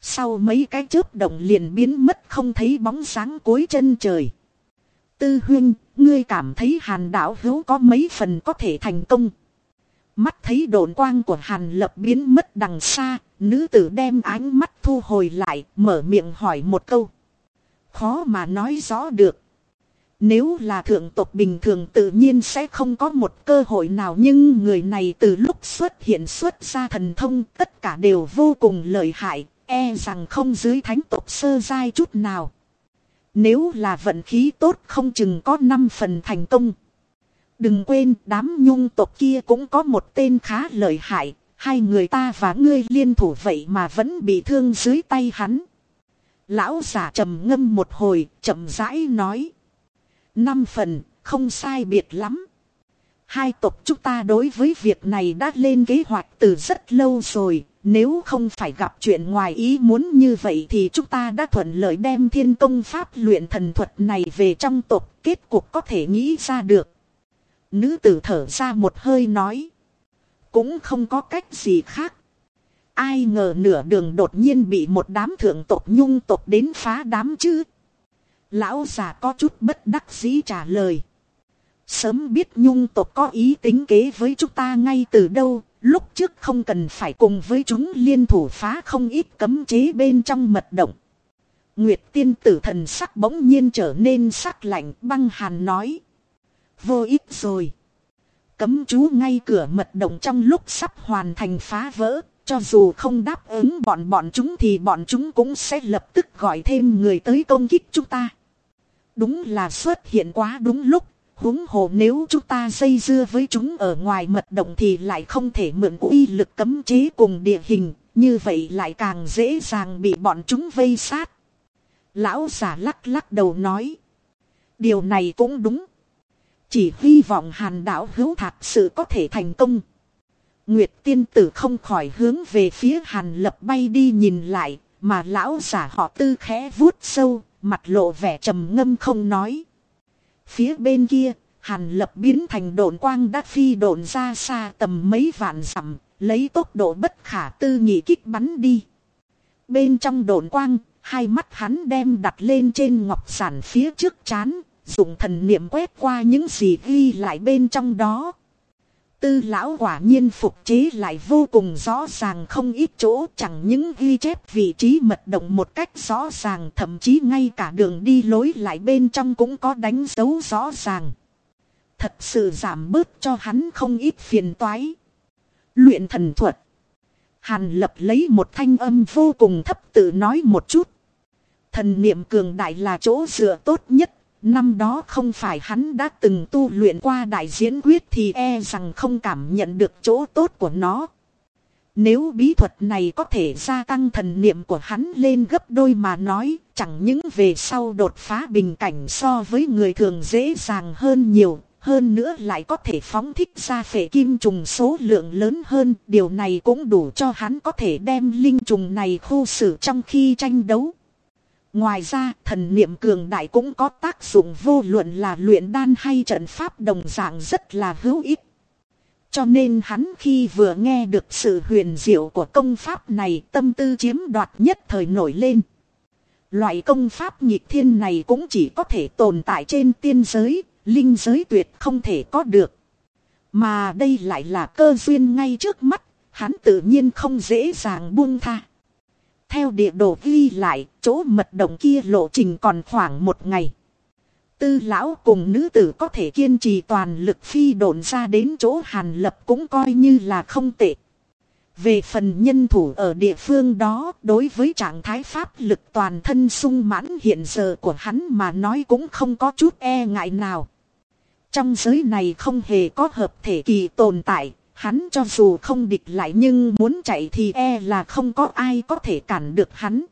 Sau mấy cái chớp động liền biến mất không thấy bóng sáng cuối chân trời. Tư huynh, ngươi cảm thấy hàn đảo hữu có mấy phần có thể thành công. Mắt thấy độn quang của hàn lập biến mất đằng xa, nữ tử đem ánh mắt thu hồi lại, mở miệng hỏi một câu. Khó mà nói rõ được. Nếu là thượng tộc bình thường tự nhiên sẽ không có một cơ hội nào nhưng người này từ lúc xuất hiện xuất ra thần thông tất cả đều vô cùng lợi hại, e rằng không dưới thánh tộc sơ giai chút nào. Nếu là vận khí tốt không chừng có 5 phần thành công. Đừng quên đám nhung tộc kia cũng có một tên khá lợi hại, hai người ta và ngươi liên thủ vậy mà vẫn bị thương dưới tay hắn. Lão giả trầm ngâm một hồi, chậm rãi nói. Năm phần, không sai biệt lắm. Hai tộc chúng ta đối với việc này đã lên kế hoạch từ rất lâu rồi. Nếu không phải gặp chuyện ngoài ý muốn như vậy thì chúng ta đã thuận lợi đem thiên công pháp luyện thần thuật này về trong tộc. Kết cục có thể nghĩ ra được. Nữ tử thở ra một hơi nói. Cũng không có cách gì khác. Ai ngờ nửa đường đột nhiên bị một đám thượng tộc nhung tộc đến phá đám chứ. Lão già có chút bất đắc dĩ trả lời. Sớm biết nhung tộc có ý tính kế với chúng ta ngay từ đâu, lúc trước không cần phải cùng với chúng liên thủ phá không ít cấm chế bên trong mật động. Nguyệt tiên tử thần sắc bỗng nhiên trở nên sắc lạnh băng hàn nói. Vô ích rồi. Cấm chú ngay cửa mật động trong lúc sắp hoàn thành phá vỡ, cho dù không đáp ứng bọn bọn chúng thì bọn chúng cũng sẽ lập tức gọi thêm người tới công kích chúng ta. Đúng là xuất hiện quá đúng lúc, huống hồ nếu chúng ta dây dưa với chúng ở ngoài mật động thì lại không thể mượn uy lực cấm chế cùng địa hình, như vậy lại càng dễ dàng bị bọn chúng vây sát. Lão giả lắc lắc đầu nói. Điều này cũng đúng. Chỉ hy vọng hàn đảo hữu thật sự có thể thành công. Nguyệt tiên tử không khỏi hướng về phía hàn lập bay đi nhìn lại, mà lão giả họ tư khẽ vuốt sâu, mặt lộ vẻ trầm ngâm không nói. Phía bên kia, hàn lập biến thành đồn quang đã phi đồn ra xa tầm mấy vạn dặm, lấy tốc độ bất khả tư nghị kích bắn đi. Bên trong đồn quang, hai mắt hắn đem đặt lên trên ngọc sản phía trước chán, dùng thần niệm quét qua những gì ghi lại bên trong đó. Tư lão quả nhiên phục chế lại vô cùng rõ ràng không ít chỗ, chẳng những ghi chép vị trí mật động một cách rõ ràng, thậm chí ngay cả đường đi lối lại bên trong cũng có đánh dấu rõ ràng. Thật sự giảm bớt cho hắn không ít phiền toái. Luyện thần thuật. Hàn lập lấy một thanh âm vô cùng thấp tự nói một chút. Thần niệm cường đại là chỗ dựa tốt nhất Năm đó không phải hắn đã từng tu luyện qua đại diễn quyết thì e rằng không cảm nhận được chỗ tốt của nó. Nếu bí thuật này có thể gia tăng thần niệm của hắn lên gấp đôi mà nói, chẳng những về sau đột phá bình cảnh so với người thường dễ dàng hơn nhiều, hơn nữa lại có thể phóng thích ra phệ kim trùng số lượng lớn hơn, điều này cũng đủ cho hắn có thể đem linh trùng này khu xử trong khi tranh đấu. Ngoài ra, thần niệm cường đại cũng có tác dụng vô luận là luyện đan hay trận pháp đồng dạng rất là hữu ích. Cho nên hắn khi vừa nghe được sự huyền diệu của công pháp này tâm tư chiếm đoạt nhất thời nổi lên. Loại công pháp nhịp thiên này cũng chỉ có thể tồn tại trên tiên giới, linh giới tuyệt không thể có được. Mà đây lại là cơ duyên ngay trước mắt, hắn tự nhiên không dễ dàng buông tha. Theo địa đồ ghi lại, chỗ mật động kia lộ trình còn khoảng một ngày. Tư lão cùng nữ tử có thể kiên trì toàn lực phi độn ra đến chỗ hàn lập cũng coi như là không tệ. Về phần nhân thủ ở địa phương đó, đối với trạng thái pháp lực toàn thân sung mãn hiện giờ của hắn mà nói cũng không có chút e ngại nào. Trong giới này không hề có hợp thể kỳ tồn tại, Hắn cho dù không địch lại nhưng muốn chạy thì e là không có ai có thể cản được hắn.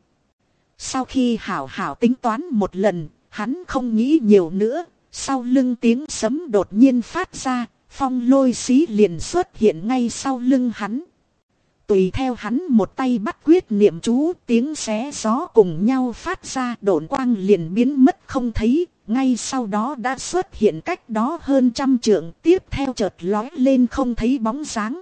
Sau khi hảo hảo tính toán một lần, hắn không nghĩ nhiều nữa, sau lưng tiếng sấm đột nhiên phát ra, phong lôi xí liền xuất hiện ngay sau lưng hắn. Tùy theo hắn một tay bắt quyết niệm chú, tiếng xé gió cùng nhau phát ra, độn quang liền biến mất không thấy, ngay sau đó đã xuất hiện cách đó hơn trăm trượng tiếp theo chợt lói lên không thấy bóng dáng.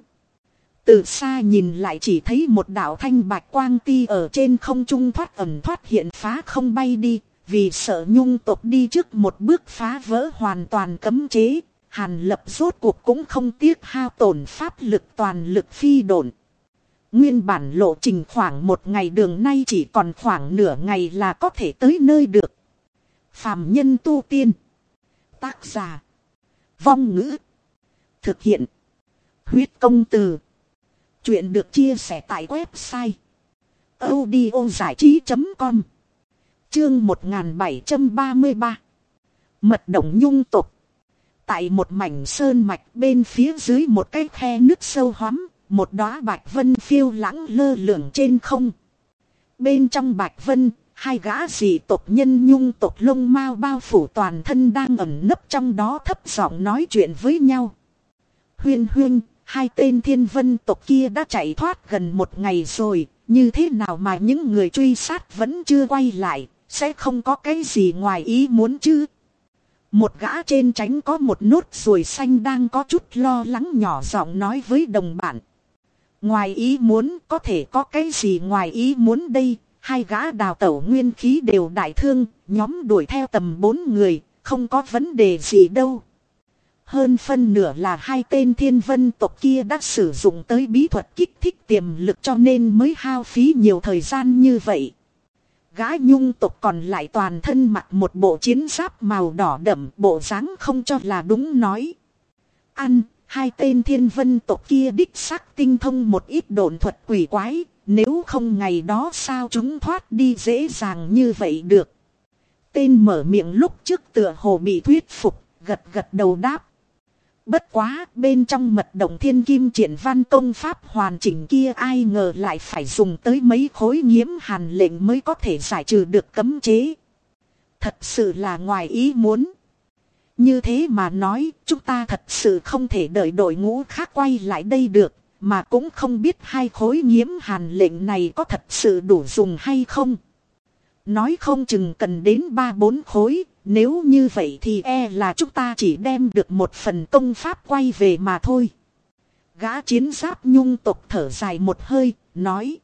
Từ xa nhìn lại chỉ thấy một đạo thanh bạch quang ti ở trên không trung thoát ẩn thoát hiện phá không bay đi, vì sợ nhung tộc đi trước một bước phá vỡ hoàn toàn cấm chế, hàn lập rốt cuộc cũng không tiếc hao tổn pháp lực toàn lực phi độn. Nguyên bản lộ trình khoảng một ngày đường nay chỉ còn khoảng nửa ngày là có thể tới nơi được phàm nhân tu tiên. Tác giả. Vong ngữ. Thực hiện. Huyết công từ. Chuyện được chia sẻ tại website. audio trí.com Chương 1733 Mật động nhung tục Tại một mảnh sơn mạch bên phía dưới một cái khe nước sâu hoắm, một đóa bạch vân phiêu lãng lơ lửng trên không. Bên trong bạch vân, hai gã dị tộc nhân nhung tộc lông mao bao phủ toàn thân đang ẩn nấp trong đó thấp giọng nói chuyện với nhau. Huyên huyên, hai tên thiên vân tộc kia đã chạy thoát gần một ngày rồi, như thế nào mà những người truy sát vẫn chưa quay lại, sẽ không có cái gì ngoài ý muốn chứ. Một gã trên tránh có một nốt ruồi xanh đang có chút lo lắng nhỏ giọng nói với đồng bạn. Ngoài ý muốn có thể có cái gì ngoài ý muốn đây, hai gã đào tẩu nguyên khí đều đại thương, nhóm đuổi theo tầm bốn người, không có vấn đề gì đâu. Hơn phân nửa là hai tên thiên vân tộc kia đã sử dụng tới bí thuật kích thích tiềm lực cho nên mới hao phí nhiều thời gian như vậy. Gã nhung tộc còn lại toàn thân mặc một bộ chiến giáp màu đỏ đậm bộ dáng không cho là đúng nói. Ăn, hai tên thiên vân tộc kia đích xác tinh thông một ít độn thuật quỷ quái, nếu không ngày đó sao chúng thoát đi dễ dàng như vậy được. Tên mở miệng lúc trước tựa hồ bị thuyết phục, gật gật đầu đáp. Bất quá, bên trong mật động thiên kim triển văn công pháp hoàn chỉnh kia ai ngờ lại phải dùng tới mấy khối nhiễm hàn lệnh mới có thể giải trừ được cấm chế. Thật sự là ngoài ý muốn. Như thế mà nói, chúng ta thật sự không thể đợi đội ngũ khác quay lại đây được, mà cũng không biết hai khối nhiễm hàn lệnh này có thật sự đủ dùng hay không. Nói không chừng cần đến ba bốn khối, nếu như vậy thì e là chúng ta chỉ đem được một phần công pháp quay về mà thôi. Gã chiến giáp nhung tục thở dài một hơi, nói.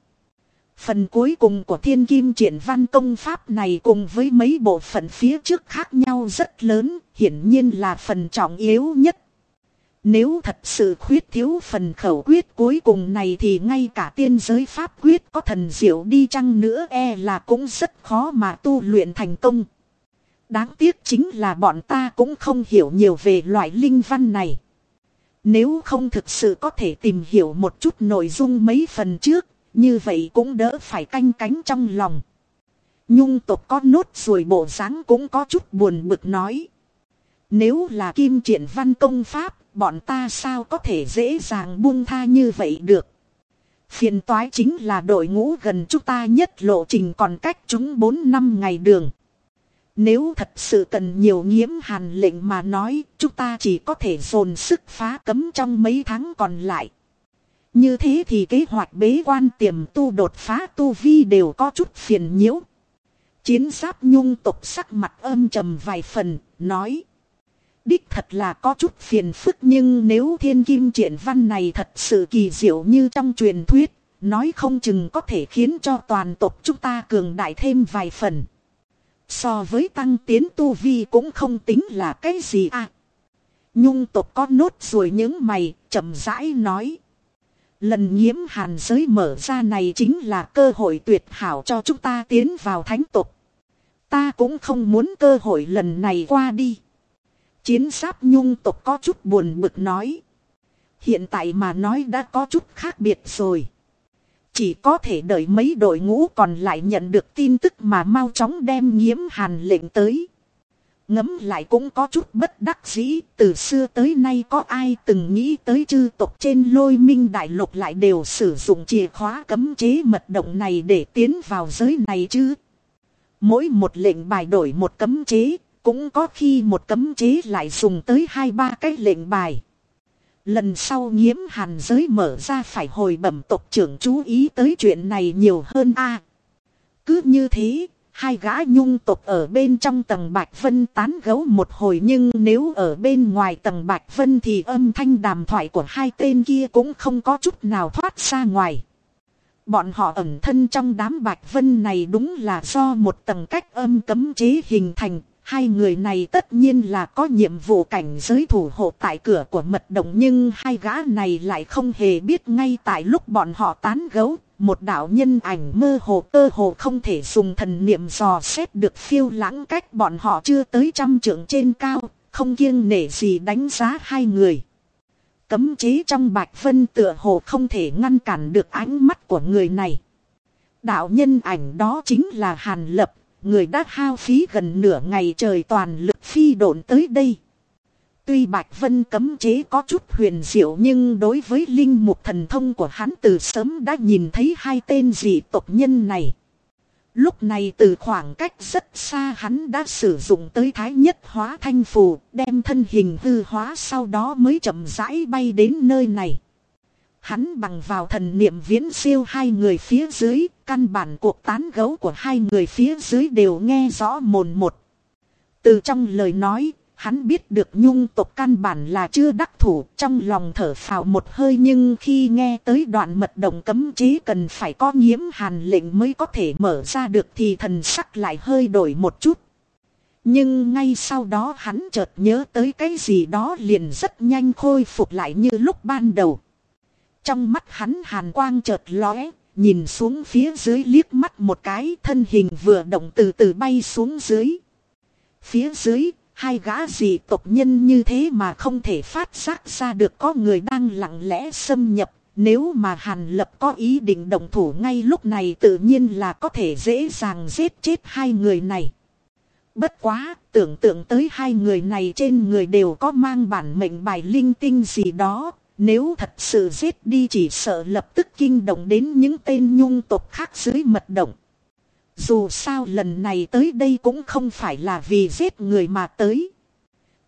Phần cuối cùng của thiên kim triển văn công pháp này cùng với mấy bộ phận phía trước khác nhau rất lớn, hiển nhiên là phần trọng yếu nhất. Nếu thật sự khuyết thiếu phần khẩu quyết cuối cùng này thì ngay cả tiên giới pháp quyết có thần diệu đi chăng nữa e là cũng rất khó mà tu luyện thành công. Đáng tiếc chính là bọn ta cũng không hiểu nhiều về loại linh văn này. Nếu không thực sự có thể tìm hiểu một chút nội dung mấy phần trước, như vậy cũng đỡ phải canh cánh trong lòng. Nhung tộc có nốt ruồi bộ dáng cũng có chút buồn bực nói. Nếu là kim triển văn công pháp, bọn ta sao có thể dễ dàng buông tha như vậy được. Phiền toái chính là đội ngũ gần chúng ta nhất lộ trình còn cách chúng 4 năm ngày đường. Nếu thật sự cần nhiều nhiễm hàn lệnh mà nói, chúng ta chỉ có thể dồn sức phá cấm trong mấy tháng còn lại. Như thế thì kế hoạch bế quan tiềm tu đột phá tu vi đều có chút phiền nhiễu. Chiến giáp nhung tục sắc mặt âm trầm vài phần, nói. Đích thật là có chút phiền phức nhưng nếu thiên kim triển văn này thật sự kỳ diệu như trong truyền thuyết, nói không chừng có thể khiến cho toàn tộc chúng ta cường đại thêm vài phần. So với tăng tiến tu vi cũng không tính là cái gì à. Nhung tộc có nốt rồi những mày, chậm rãi nói. Lần nhiễm hàn giới mở ra này chính là cơ hội tuyệt hảo cho chúng ta tiến vào thánh tộc. Ta cũng không muốn cơ hội lần này qua đi. Chiến sáp nhung tộc có chút buồn bực nói. Hiện tại mà nói đã có chút khác biệt rồi. Chỉ có thể đợi mấy đội ngũ còn lại nhận được tin tức mà mau chóng đem nhiễm hàn lệnh tới. Ngấm lại cũng có chút bất đắc dĩ, từ xưa tới nay có ai từng nghĩ tới chư tộc trên lôi minh đại lục lại đều sử dụng chìa khóa cấm chế mật động này để tiến vào giới này chứ. Mỗi một lệnh bài đổi một cấm chế, cũng có khi một cấm chế lại dùng tới hai ba cái lệnh bài. Lần sau nhiễm hàn giới mở ra phải hồi bẩm tộc trưởng chú ý tới chuyện này nhiều hơn a. cứ như thế, hai gã nhung tộc ở bên trong tầng Bạch Vân tán gấu một hồi nhưng nếu ở bên ngoài tầng Bạch Vân thì âm thanh đàm thoại của hai tên kia cũng không có chút nào thoát ra ngoài. Bọn họ ẩn thân trong đám Bạch Vân này đúng là do một tầng cách âm cấm chế hình thành, Hai người này tất nhiên là có nhiệm vụ cảnh giới thủ hộ tại cửa của mật động nhưng hai gã này lại không hề biết ngay tại lúc bọn họ tán gấu. Một đạo nhân ảnh mơ hồ cơ hồ không thể dùng thần niệm dò xét được phiêu lãng cách bọn họ chưa tới trăm trượng trên cao, không kiêng nể gì đánh giá hai người. Cấm chế trong Bạch Vân tựa hồ không thể ngăn cản được ánh mắt của người này. Đạo nhân ảnh đó chính là Hàn Lập, người đã hao phí gần nửa ngày trời toàn lực phi độn tới đây. Tuy Bạch Vân cấm chế có chút huyền diệu nhưng đối với linh mục thần thông của hắn từ sớm đã nhìn thấy hai tên dị tộc nhân này. Lúc này từ khoảng cách rất xa hắn đã sử dụng tới thái nhất hóa thanh phù, đem thân hình hư hóa sau đó mới chậm rãi bay đến nơi này. Hắn bằng vào thần niệm viễn siêu hai người phía dưới, căn bản cuộc tán gấu của hai người phía dưới đều nghe rõ mồn một. Từ trong lời nói, hắn biết được nhung tộc căn bản là chưa đắc thủ trong lòng thở phào một hơi nhưng khi nghe tới đoạn mật động cấm chế cần phải có nhiễm hàn lệnh mới có thể mở ra được thì thần sắc lại hơi đổi một chút. Nhưng ngay sau đó hắn chợt nhớ tới cái gì đó liền rất nhanh khôi phục lại như lúc ban đầu. Trong mắt hắn hàn quang chợt lóe, nhìn xuống phía dưới liếc mắt một cái thân hình vừa động từ từ bay xuống dưới. Phía dưới, hai gã dị tộc nhân như thế mà không thể phát giác ra được có người đang lặng lẽ xâm nhập. Nếu mà Hàn Lập có ý định động thủ ngay lúc này tự nhiên là có thể dễ dàng giết chết hai người này. Bất quá, tưởng tượng tới hai người này trên người đều có mang bản mệnh bài linh tinh gì đó, nếu thật sự giết đi chỉ sợ lập tức kinh động đến những tên nhung tộc khác dưới mật động. Dù sao lần này tới đây cũng không phải là vì giết người mà tới.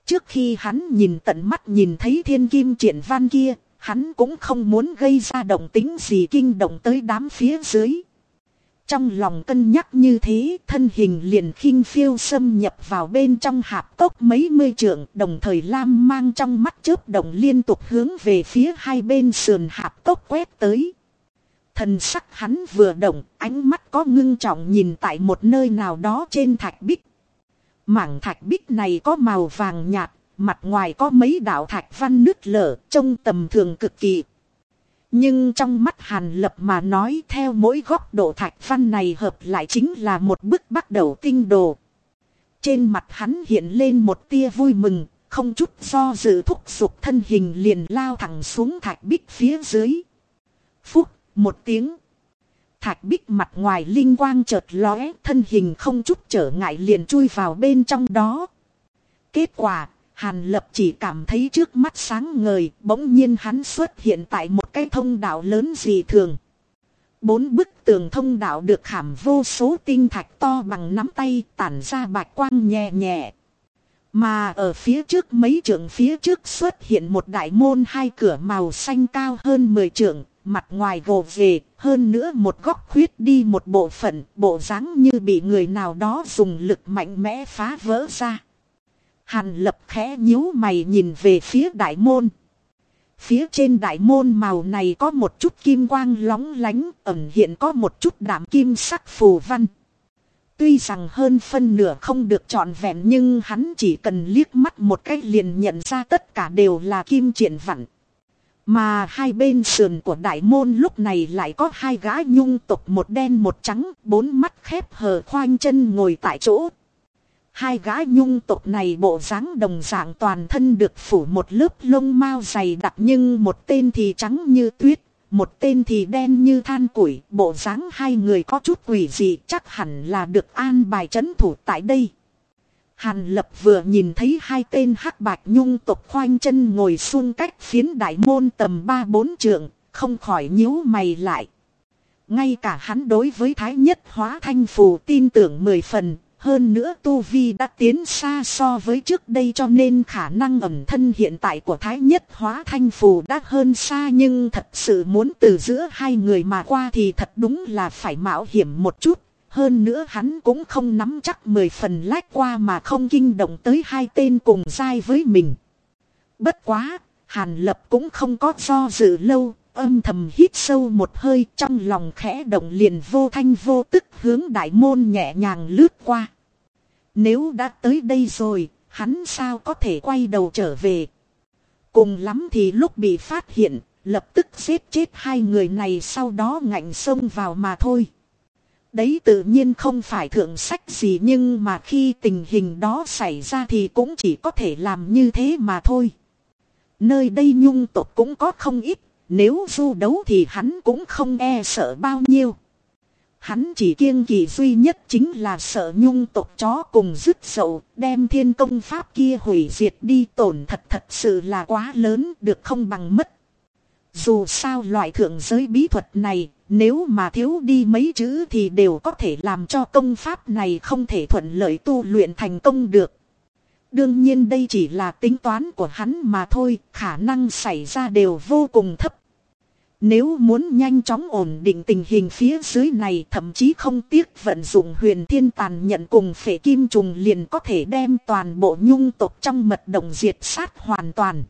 Trước khi hắn nhìn tận mắt nhìn thấy thiên kim triển văn kia, hắn cũng không muốn gây ra động tính gì kinh động tới đám phía dưới. Trong lòng cân nhắc như thế, thân hình liền khinh phiêu xâm nhập vào bên trong hạp cốc mấy mươi trượng, đồng thời lam mang trong mắt chớp động liên tục hướng về phía hai bên sườn hạp cốc quét tới. Thần sắc hắn vừa động, ánh mắt có ngưng trọng nhìn tại một nơi nào đó trên thạch bích. Mảng thạch bích này có màu vàng nhạt, mặt ngoài có mấy đạo thạch văn nứt lở, trông tầm thường cực kỳ. Nhưng trong mắt Hàn Lập mà nói theo mỗi góc độ thạch văn này hợp lại chính là một bức bắt đầu tinh đồ. Trên mặt hắn hiện lên một tia vui mừng, không chút do dự thúc giục thân hình liền lao thẳng xuống thạch bích phía dưới. Phúc, một tiếng. Thạch bích mặt ngoài linh quang chợt lóe, thân hình không chút trở ngại liền chui vào bên trong đó. Kết quả, Hàn lập chỉ cảm thấy trước mắt sáng ngời, bỗng nhiên hắn xuất hiện tại một cái thông đạo lớn dị thường. Bốn bức tường thông đạo được khảm vô số tinh thạch to bằng nắm tay tản ra bạch quang nhẹ nhẹ. Mà ở phía trước mấy trượng phía trước xuất hiện một đại môn hai cửa màu xanh cao hơn 10 trượng, mặt ngoài gồ về, hơn nữa một góc khuyết đi một bộ phận, bộ dáng như bị người nào đó dùng lực mạnh mẽ phá vỡ ra. Hàn lập khẽ nhíu mày nhìn về phía đại môn. Phía trên đại môn màu này có một chút kim quang lóng lánh, ẩn hiện có một chút đảm kim sắc phù văn. Tuy rằng hơn phân nửa không được trọn vẹn nhưng hắn chỉ cần liếc mắt một cách liền nhận ra tất cả đều là kim triển vặn. Mà hai bên sườn của đại môn lúc này lại có hai gã nhung tục một đen một trắng, bốn mắt khép hờ khoanh chân ngồi tại chỗ. Hai gã nhung tục này bộ dáng đồng dạng toàn thân được phủ một lớp lông mao dày đặc nhưng một tên thì trắng như tuyết, một tên thì đen như than củi, bộ dáng hai người có chút quỷ gì chắc hẳn là được an bài trấn thủ tại đây. Hàn lập vừa nhìn thấy hai tên hắc bạch nhung tộc khoanh chân ngồi xung cách phiến đại môn tầm ba bốn trượng, không khỏi nhíu mày lại. Ngay cả hắn đối với thái nhất hóa thanh phù tin tưởng mười phần, hơn nữa Tu Vi đã tiến xa so với trước đây cho nên khả năng ẩm thân hiện tại của Thái Nhất Hóa Thanh Phù đã hơn xa nhưng thật sự muốn từ giữa hai người mà qua thì thật đúng là phải mạo hiểm một chút. Hơn nữa hắn cũng không nắm chắc mười phần lách qua mà không kinh động tới hai tên cùng dai với mình. Bất quá, Hàn Lập cũng không có do dự lâu, âm thầm hít sâu một hơi trong lòng khẽ động liền vô thanh vô tức hướng đại môn nhẹ nhàng lướt qua. Nếu đã tới đây rồi, hắn sao có thể quay đầu trở về. Cùng lắm thì lúc bị phát hiện, lập tức giết chết hai người này sau đó ngạnh xông vào mà thôi đấy tự nhiên không phải thượng sách gì nhưng mà khi tình hình đó xảy ra thì cũng chỉ có thể làm như thế mà thôi. Nơi đây nhung tộc cũng có không ít, nếu du đấu thì hắn cũng không e sợ bao nhiêu. Hắn chỉ kiêng kỳ duy nhất chính là sợ nhung tộc chó cùng dứt dậu, đem thiên công pháp kia hủy diệt đi tổn thật thật sự là quá lớn được không bằng mất. Dù sao loại thượng giới bí thuật này, nếu mà thiếu đi mấy chữ thì đều có thể làm cho công pháp này không thể thuận lợi tu luyện thành công được. Đương nhiên đây chỉ là tính toán của hắn mà thôi, khả năng xảy ra đều vô cùng thấp. Nếu muốn nhanh chóng ổn định tình hình phía dưới này thậm chí không tiếc vận dụng huyền thiên tàn nhận cùng phệ kim trùng liền có thể đem toàn bộ nhung tộc trong mật động diệt sát hoàn toàn.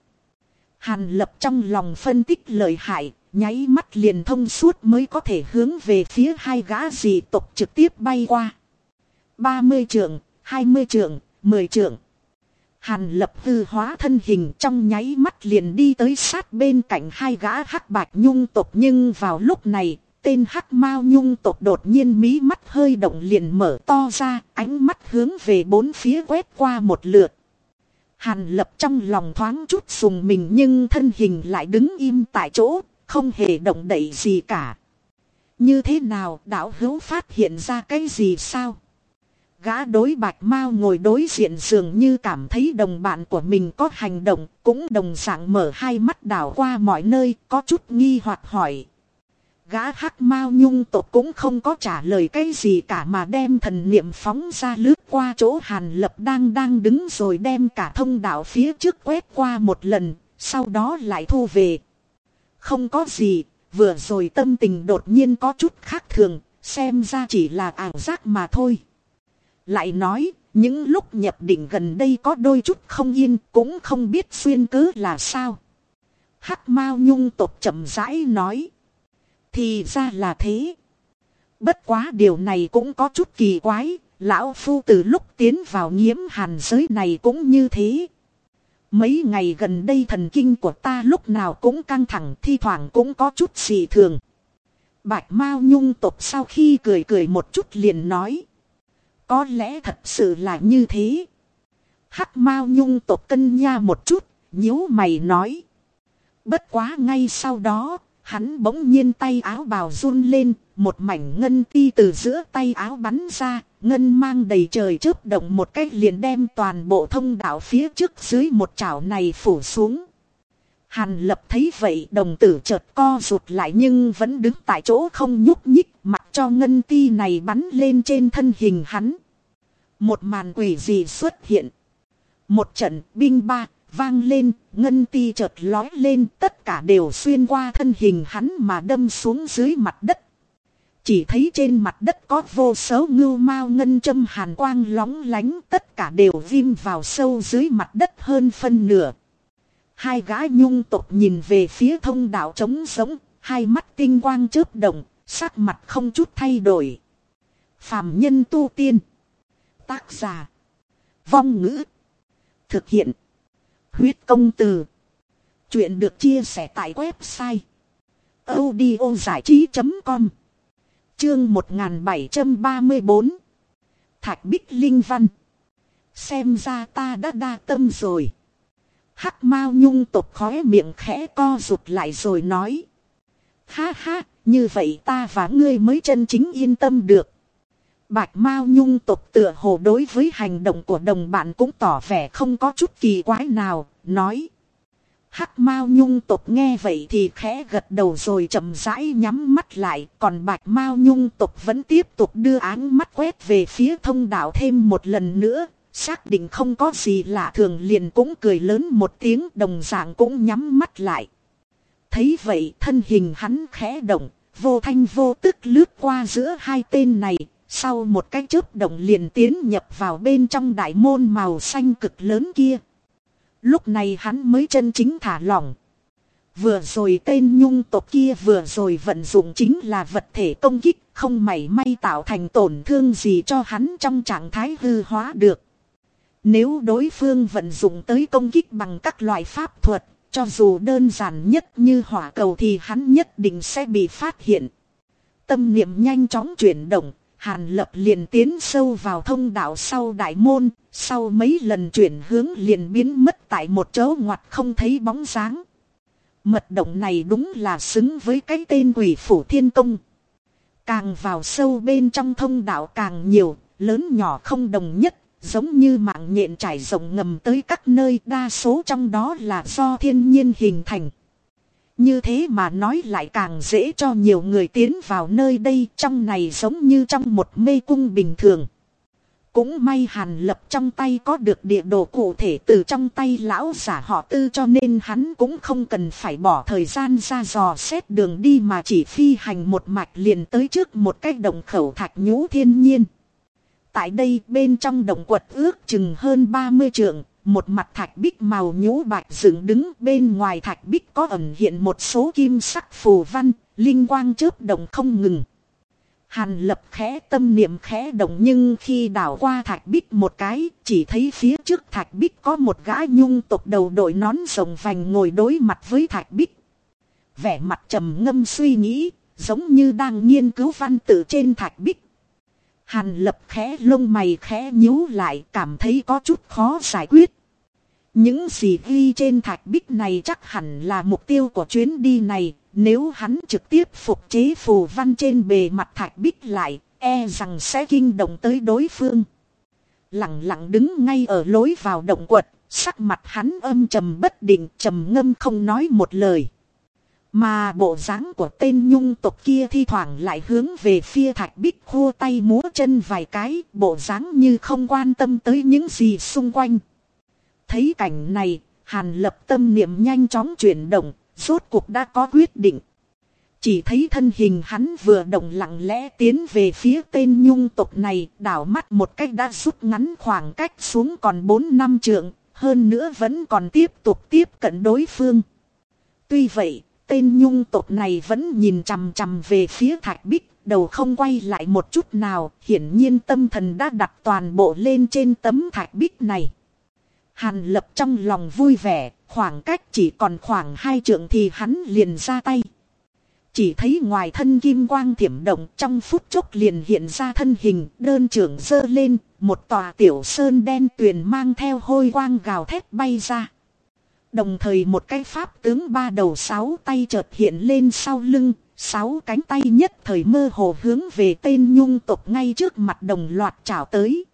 Hàn lập trong lòng phân tích lợi hại, nháy mắt liền thông suốt mới có thể hướng về phía hai gã dị tộc trực tiếp bay qua. 30 trượng, 20 trượng, 10 trượng. Hàn lập hư hóa thân hình trong nháy mắt liền đi tới sát bên cạnh hai gã hắc bạch nhung tộc nhưng vào lúc này, tên hắc mao nhung tộc đột nhiên mí mắt hơi động liền mở to ra, ánh mắt hướng về bốn phía quét qua một lượt. Hàn lập trong lòng thoáng chút sùng mình nhưng thân hình lại đứng im tại chỗ, không hề động đậy gì cả. Như thế nào đạo hữu phát hiện ra cái gì sao? Gã đối bạch mau ngồi đối diện dường như cảm thấy đồng bạn của mình có hành động, cũng đồng dạng mở hai mắt đảo qua mọi nơi, có chút nghi hoặc hỏi. Gã hắc mao nhung tộc cũng không có trả lời cái gì cả mà đem thần niệm phóng ra lướt qua chỗ hàn lập đang đang đứng rồi đem cả thông đạo phía trước quét qua một lần, sau đó lại thu về. Không có gì, vừa rồi tâm tình đột nhiên có chút khác thường, xem ra chỉ là ảo giác mà thôi. Lại nói, những lúc nhập định gần đây có đôi chút không yên cũng không biết xuyên cứ là sao. Hắc Mao Nhung tộc chậm rãi nói. Thì ra là thế. Bất quá điều này cũng có chút kỳ quái, lão phu từ lúc tiến vào nhiễm hàn giới này cũng như thế. Mấy ngày gần đây thần kinh của ta lúc nào cũng căng thẳng thi thoảng cũng có chút gì thường. Bạch Mao Nhung tộc sau khi cười cười một chút liền nói. Có lẽ thật sự là như thế. Hắc Mao Nhung tộc cân nha một chút, nhíu mày nói. Bất quá ngay sau đó, hắn bỗng nhiên tay áo bào run lên, một mảnh ngân ti từ giữa tay áo bắn ra, ngân mang đầy trời chớp động một cách liền đem toàn bộ thông đạo phía trước dưới một chảo này phủ xuống. Hàn lập thấy vậy đồng tử chợt co rụt lại nhưng vẫn đứng tại chỗ không nhúc nhích mặc cho ngân ti này bắn lên trên thân hình hắn. Một màn quỷ gì xuất hiện. Một trận binh ba vang lên, ngân ti chợt lói lên tất cả đều xuyên qua thân hình hắn mà đâm xuống dưới mặt đất. Chỉ thấy trên mặt đất có vô số ngưu mao ngân châm hàn quang lóng lánh tất cả đều viêm vào sâu dưới mặt đất hơn phân nửa. Hai gã nhung tộc nhìn về phía thông đạo trống sống, hai mắt tinh quang chớp động, sắc mặt không chút thay đổi. Phạm nhân tu tiên. Tác giả. Vong ngữ. Thực hiện. Huyết công từ. Chuyện được chia sẻ tại website. audiozảichí.com Chương 1734 Thạch Bích Linh Văn Xem ra ta đã đa tâm rồi. Hắc Mao Nhung tộc khóe miệng khẽ co rụt lại rồi nói. Ha ha, như vậy ta và ngươi mới chân chính yên tâm được. Bạch Mao Nhung tộc tựa hồ đối với hành động của đồng bạn cũng tỏ vẻ không có chút kỳ quái nào, nói. Hắc Mao Nhung tộc nghe vậy thì khẽ gật đầu rồi chậm rãi nhắm mắt lại, còn Bạch Mao Nhung tộc vẫn tiếp tục đưa áng mắt quét về phía thông đạo thêm một lần nữa, xác định không có gì lạ thường liền cũng cười lớn một tiếng đồng dạng cũng nhắm mắt lại. Thấy vậy thân hình hắn khẽ động, vô thanh vô tức lướt qua giữa hai tên này, sau một cái chớp động liền tiến nhập vào bên trong đại môn màu xanh cực lớn kia. Lúc này hắn mới chân chính thả lỏng. Vừa rồi tên nhung tộc kia vừa rồi vận dụng chính là vật thể công kích, không mảy may tạo thành tổn thương gì cho hắn trong trạng thái hư hóa được. Nếu đối phương vận dụng tới công kích bằng các loại pháp thuật, cho dù đơn giản nhất như hỏa cầu thì hắn nhất định sẽ bị phát hiện. Tâm niệm nhanh chóng chuyển động, Hàn lập liền tiến sâu vào thông đạo sau đại môn, sau mấy lần chuyển hướng liền biến mất tại một chỗ ngoặt không thấy bóng dáng. Mật động này đúng là xứng với cái tên quỷ phủ thiên công. Càng vào sâu bên trong thông đạo càng nhiều, lớn nhỏ không đồng nhất, giống như mạng nhện trải rộng ngầm tới các nơi đa số trong đó là do thiên nhiên hình thành. Như thế mà nói lại càng dễ cho nhiều người tiến vào nơi đây trong này giống như trong một mê cung bình thường. Cũng may Hàn Lập trong tay có được địa đồ cụ thể từ trong tay lão giả họ tư cho nên hắn cũng không cần phải bỏ thời gian ra dò xét đường đi mà chỉ phi hành một mạch liền tới trước một cái đồng khẩu thạch nhũ thiên nhiên. Tại đây bên trong đồng quật ước chừng hơn 30 trượng, một mặt thạch bích màu nhũ bạch dựng đứng bên ngoài thạch bích có ẩn hiện một số kim sắc phù văn, linh quang chớp động không ngừng. Hàn lập khẽ tâm niệm khẽ động nhưng khi đảo qua thạch bích một cái, chỉ thấy phía trước thạch bích có một gã nhung tộc đầu đội nón rồng vành ngồi đối mặt với thạch bích. Vẻ mặt trầm ngâm suy nghĩ, giống như đang nghiên cứu văn tự trên thạch bích. Hàn lập khẽ lông mày khẽ nhíu lại cảm thấy có chút khó giải quyết. Những gì ghi trên thạch bích này chắc hẳn là mục tiêu của chuyến đi này, nếu hắn trực tiếp phục chế phù văn trên bề mặt thạch bích lại, e rằng sẽ kinh động tới đối phương. Lặng lặng đứng ngay ở lối vào động quật, sắc mặt hắn âm trầm bất định, trầm ngâm không nói một lời. Mà bộ dáng của tên nhung tộc kia thi thoảng lại hướng về phía thạch bích khua tay múa chân vài cái, bộ dáng như không quan tâm tới những gì xung quanh. Thấy cảnh này, hàn lập tâm niệm nhanh chóng chuyển động, rốt cuộc đã có quyết định. Chỉ thấy thân hình hắn vừa động lặng lẽ tiến về phía tên nhung tộc này, đảo mắt một cách đã rút ngắn khoảng cách xuống còn 4 năm trượng, hơn nữa vẫn còn tiếp tục tiếp cận đối phương. Tuy vậy, tên nhung tộc này vẫn nhìn chằm chằm về phía thạch bích, đầu không quay lại một chút nào, hiển nhiên tâm thần đã đặt toàn bộ lên trên tấm thạch bích này. Hàn lập trong lòng vui vẻ, khoảng cách chỉ còn khoảng hai trượng thì hắn liền ra tay. Chỉ thấy ngoài thân kim quang thiểm động trong phút chốc liền hiện ra thân hình đơn trưởng dơ lên, một tòa tiểu sơn đen tuyền mang theo hôi quang gào thét bay ra. Đồng thời một cái pháp tướng ba đầu sáu tay chợt hiện lên sau lưng, sáu cánh tay nhất thời mơ hồ hướng về tên nhung tộc ngay trước mặt đồng loạt trảo tới.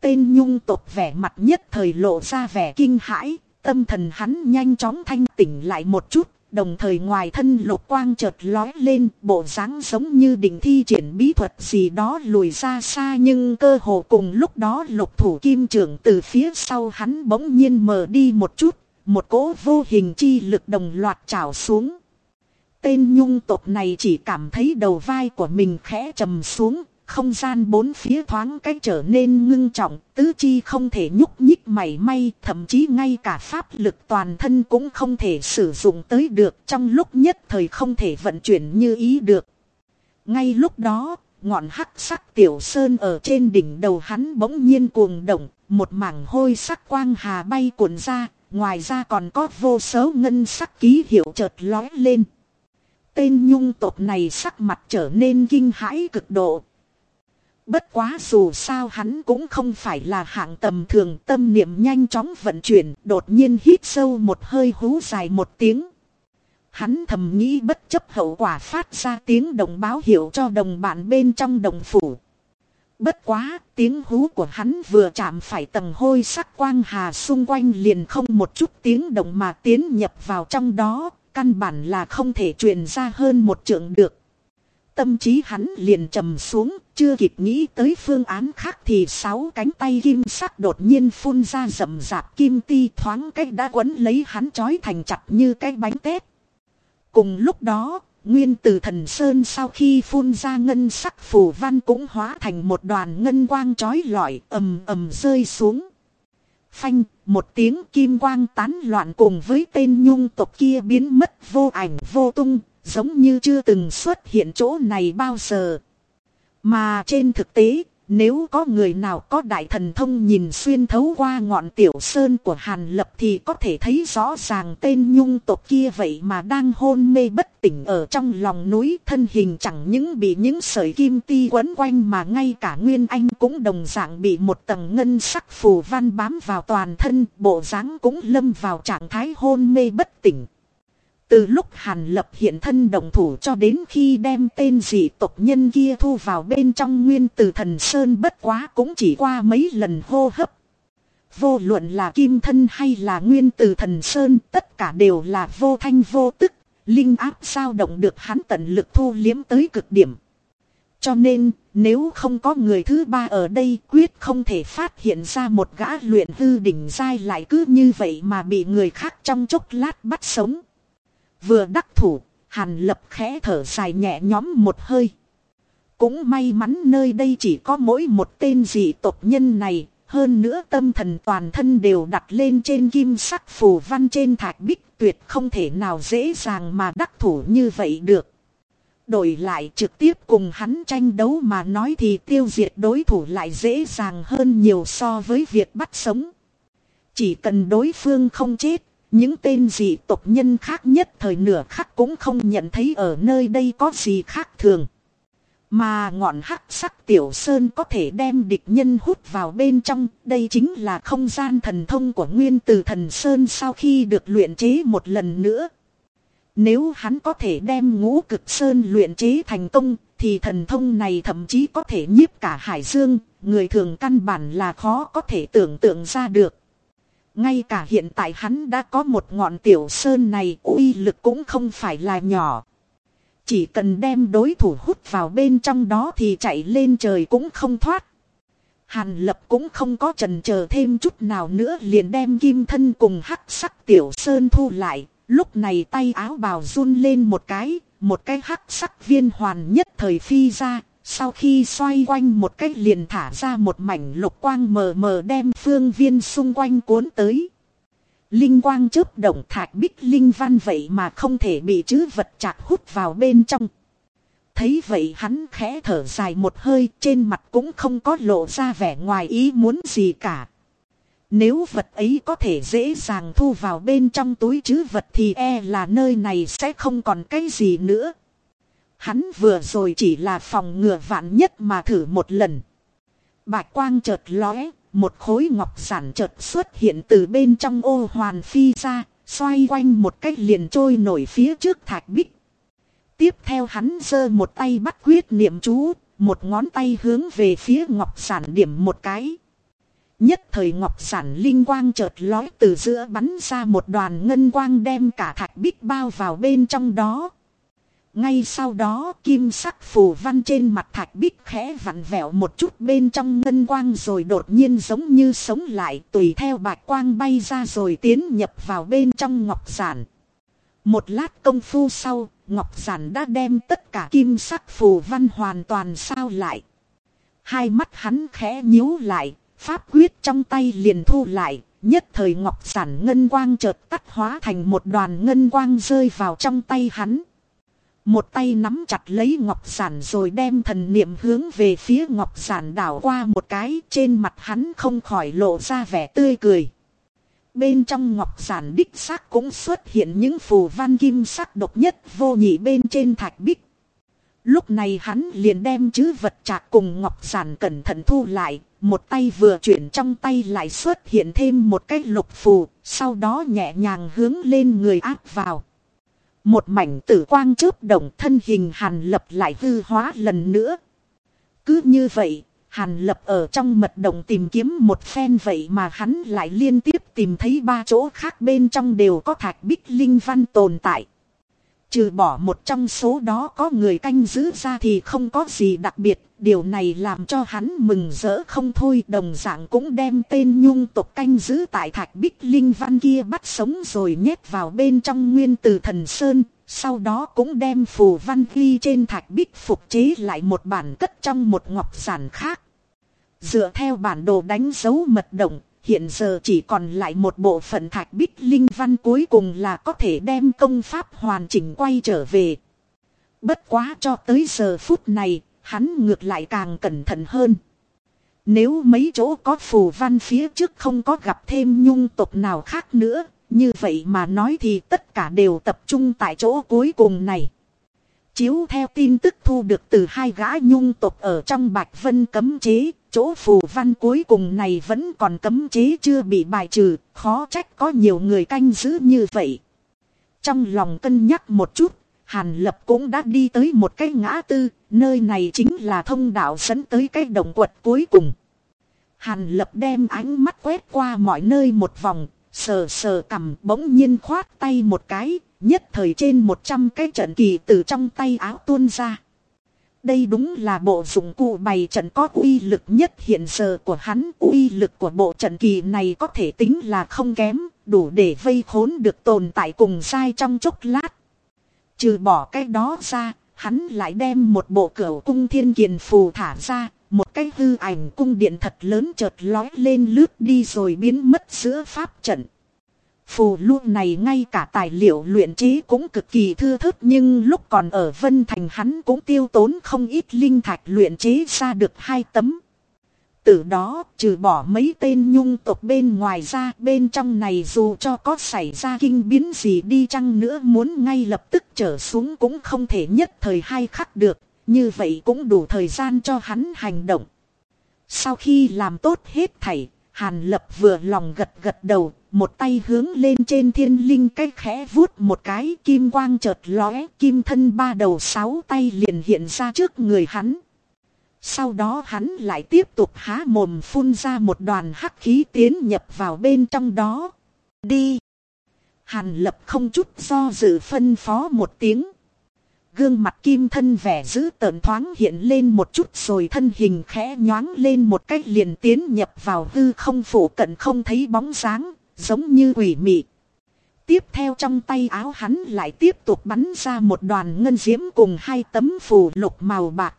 Tên nhung tộc vẻ mặt nhất thời lộ ra vẻ kinh hãi, tâm thần hắn nhanh chóng thanh tỉnh lại một chút, đồng thời ngoài thân lục quang chợt lói lên, bộ dáng giống như định thi triển bí thuật gì đó lùi ra xa nhưng cơ hồ cùng lúc đó lục thủ kim trưởng từ phía sau hắn bỗng nhiên mờ đi một chút, một cỗ vô hình chi lực đồng loạt trào xuống. Tên nhung tộc này chỉ cảm thấy đầu vai của mình khẽ trầm xuống, không gian bốn phía thoáng cách trở nên ngưng trọng, tứ chi không thể nhúc nhích mảy may, thậm chí ngay cả pháp lực toàn thân cũng không thể sử dụng tới được trong lúc nhất thời không thể vận chuyển như ý được. Ngay lúc đó, ngọn hắc sắc tiểu sơn ở trên đỉnh đầu hắn bỗng nhiên cuồng động, một mảng hôi sắc quang hà bay cuộn ra, ngoài ra còn có vô số ngân sắc ký hiệu chợt lói lên. Tên nhung tộc này sắc mặt trở nên kinh hãi cực độ, Bất quá dù sao hắn cũng không phải là hạng tầm thường tâm niệm nhanh chóng vận chuyển đột nhiên hít sâu một hơi hú dài một tiếng. Hắn thầm nghĩ bất chấp hậu quả phát ra tiếng đồng báo hiệu cho đồng bạn bên trong đồng phủ. Bất quá tiếng hú của hắn vừa chạm phải tầng hôi sắc quang hà xung quanh liền không một chút tiếng động mà tiến nhập vào trong đó, căn bản là không thể truyền ra hơn một trượng được. Tâm trí hắn liền trầm xuống, chưa kịp nghĩ tới phương án khác thì sáu cánh tay kim sắc đột nhiên phun ra rầm rạp kim ti thoáng cách đã quấn lấy hắn trói thành chặt như cái bánh tét. Cùng lúc đó, nguyên từ thần sơn sau khi phun ra ngân sắc phù văn cũng hóa thành một đoàn ngân quang trói lọi ầm ầm rơi xuống. Phanh, một tiếng kim quang tán loạn cùng với tên nhung tộc kia biến mất vô ảnh vô tung, giống như chưa từng xuất hiện chỗ này bao giờ. Mà trên thực tế, Nếu có người nào có đại thần thông nhìn xuyên thấu qua ngọn tiểu sơn của Hàn Lập thì có thể thấy rõ ràng tên nhung tộc kia vậy mà đang hôn mê bất tỉnh ở trong lòng núi thân hình chẳng những bị những sợi kim ti quấn quanh mà ngay cả Nguyên Anh cũng đồng dạng bị một tầng ngân sắc phù văn bám vào toàn thân bộ dáng cũng lâm vào trạng thái hôn mê bất tỉnh. Từ lúc Hàn Lập hiện thân đồng thủ cho đến khi đem tên dị tộc nhân kia thu vào bên trong nguyên từ thần Sơn bất quá cũng chỉ qua mấy lần hô hấp. Vô luận là kim thân hay là nguyên từ thần Sơn tất cả đều là vô thanh vô tức, linh áp sao động được hắn tận lực thu liếm tới cực điểm. Cho nên, nếu không có người thứ ba ở đây quyết không thể phát hiện ra một gã luyện hư đỉnh dai lại cứ như vậy mà bị người khác trong chốc lát bắt sống. Vừa đắc thủ, Hàn lập khẽ thở dài nhẹ nhóm một hơi. Cũng may mắn nơi đây chỉ có mỗi một tên dị tộc nhân này, hơn nữa tâm thần toàn thân đều đặt lên trên kim sắc phù văn trên thạch bích tuyệt không thể nào dễ dàng mà đắc thủ như vậy được. Đổi lại trực tiếp cùng hắn tranh đấu mà nói thì tiêu diệt đối thủ lại dễ dàng hơn nhiều so với việc bắt sống. Chỉ cần đối phương không chết, những tên dị tộc nhân khác nhất thời nửa khắc cũng không nhận thấy ở nơi đây có gì khác thường. Mà ngọn hắc sắc tiểu sơn có thể đem địch nhân hút vào bên trong, đây chính là không gian thần thông của nguyên từ thần sơn sau khi được luyện chế một lần nữa. Nếu hắn có thể đem ngũ cực sơn luyện chế thành công, thì thần thông này thậm chí có thể nhiếp cả hải dương, người thường căn bản là khó có thể tưởng tượng ra được. Ngay cả hiện tại hắn đã có một ngọn tiểu sơn này uy lực cũng không phải là nhỏ. Chỉ cần đem đối thủ hút vào bên trong đó thì chạy lên trời cũng không thoát. Hàn lập cũng không có trần chờ thêm chút nào nữa liền đem kim thân cùng hắc sắc tiểu sơn thu lại. Lúc này tay áo bào run lên một cái, một cái hắc sắc viên hoàn nhất thời phi ra, sau khi xoay quanh một cách liền thả ra một mảnh lục quang mờ mờ đem phương viên xung quanh cuốn tới. Linh quang chớp động thạch bích linh văn vậy mà không thể bị chữ vật chạc hút vào bên trong. Thấy vậy hắn khẽ thở dài một hơi, trên mặt cũng không có lộ ra vẻ ngoài ý muốn gì cả. Nếu vật ấy có thể dễ dàng thu vào bên trong túi chứ vật thì e là nơi này sẽ không còn cái gì nữa. Hắn vừa rồi chỉ là phòng ngừa vạn nhất mà thử một lần. Bạch quang chợt lóe, một khối ngọc giản chợt xuất hiện từ bên trong ô hoàn phi ra, xoay quanh một cách liền trôi nổi phía trước thạch bích. Tiếp theo hắn giơ một tay bắt quyết niệm chú, một ngón tay hướng về phía ngọc giản điểm một cái. Nhất thời ngọc giản linh quang chợt lói từ giữa bắn ra một đoàn ngân quang đem cả thạch bích bao vào bên trong đó. Ngay sau đó kim sắc phù văn trên mặt thạch bích khẽ vặn vẹo một chút bên trong ngân quang rồi đột nhiên giống như sống lại tùy theo bạch quang bay ra rồi tiến nhập vào bên trong ngọc giản. Một lát công phu sau, ngọc giản đã đem tất cả kim sắc phù văn hoàn toàn sao lại. Hai mắt hắn khẽ nhíu lại, pháp quyết trong tay liền thu lại, nhất thời ngọc giản ngân quang chợt tắt hóa thành một đoàn ngân quang rơi vào trong tay hắn. Một tay nắm chặt lấy ngọc giản rồi đem thần niệm hướng về phía ngọc giản đảo qua một cái trên mặt hắn không khỏi lộ ra vẻ tươi cười. Bên trong ngọc giản đích xác cũng xuất hiện những phù văn kim sắc độc nhất vô nhị bên trên thạch bích. Lúc này hắn liền đem chữ vật trạc cùng ngọc giản cẩn thận thu lại, một tay vừa chuyển trong tay lại xuất hiện thêm một cái lục phù, sau đó nhẹ nhàng hướng lên người áp vào. Một mảnh tử quang chớp đồng thân hình hàn lập lại hư hóa lần nữa. Cứ như vậy, hàn lập ở trong mật đồng tìm kiếm một phen vậy mà hắn lại liên tiếp tìm thấy ba chỗ khác bên trong đều có thạch bích linh văn tồn tại. Trừ bỏ một trong số đó có người canh giữ ra thì không có gì đặc biệt, điều này làm cho hắn mừng rỡ không thôi. Đồng dạng cũng đem tên nhung tộc canh giữ tại thạch bích linh văn kia bắt sống rồi nhét vào bên trong nguyên từ thần sơn. Sau đó cũng đem phù văn ghi trên thạch bích phục chế lại một bản cất trong một ngọc giản khác. Dựa theo bản đồ đánh dấu mật động, Hiện giờ chỉ còn lại một bộ phận thạch bích linh văn cuối cùng là có thể đem công pháp hoàn chỉnh quay trở về. Bất quá cho tới giờ phút này, hắn ngược lại càng cẩn thận hơn. Nếu mấy chỗ có phù văn phía trước không có gặp thêm nhung tộc nào khác nữa, như vậy mà nói thì tất cả đều tập trung tại chỗ cuối cùng này. Chiếu theo tin tức thu được từ hai gã nhung tộc ở trong Bạch Vân cấm chế, chỗ phù văn cuối cùng này vẫn còn cấm chế chưa bị bài trừ, khó trách có nhiều người canh giữ như vậy. Trong lòng cân nhắc một chút, Hàn Lập cũng đã đi tới một cái ngã tư, nơi này chính là thông đạo dẫn tới cái động quật cuối cùng. Hàn Lập đem ánh mắt quét qua mọi nơi một vòng, sờ sờ cầm bỗng nhiên khoát tay một cái, nhất thời trên 100 cái trận kỳ từ trong tay áo tuôn ra. Đây đúng là bộ dụng cụ bày trận có uy lực nhất hiện giờ của hắn. Uy lực của bộ trận kỳ này có thể tính là không kém, đủ để vây khốn được tồn tại cùng sai trong chốc lát. Trừ bỏ cái đó ra, hắn lại đem một bộ cửa cung thiên kiền phù thả ra, một cái hư ảnh cung điện thật lớn chợt lói lên lướt đi rồi biến mất giữa pháp trận. Phù luôn này ngay cả tài liệu luyện chế cũng cực kỳ thưa thớt nhưng lúc còn ở Vân Thành hắn cũng tiêu tốn không ít linh thạch luyện chế ra được hai tấm. Từ đó, trừ bỏ mấy tên nhung tộc bên ngoài ra, bên trong này dù cho có xảy ra kinh biến gì đi chăng nữa muốn ngay lập tức trở xuống cũng không thể nhất thời hai khắc được, như vậy cũng đủ thời gian cho hắn hành động. Sau khi làm tốt hết thảy, Hàn Lập vừa lòng gật gật đầu, một tay hướng lên trên thiên linh cái khẽ vuốt một cái kim quang chợt lóe, kim thân ba đầu sáu tay liền hiện ra trước người hắn. Sau đó hắn lại tiếp tục há mồm phun ra một đoàn hắc khí tiến nhập vào bên trong đó. Đi! Hàn lập không chút do dự phân phó một tiếng. Gương mặt kim thân vẻ dữ tợn thoáng hiện lên một chút rồi thân hình khẽ nhoáng lên một cách liền tiến nhập vào hư không phủ cận không thấy bóng dáng, giống như quỷ mị. Tiếp theo trong tay áo hắn lại tiếp tục bắn ra một đoàn ngân diễm cùng hai tấm phù lục màu bạc.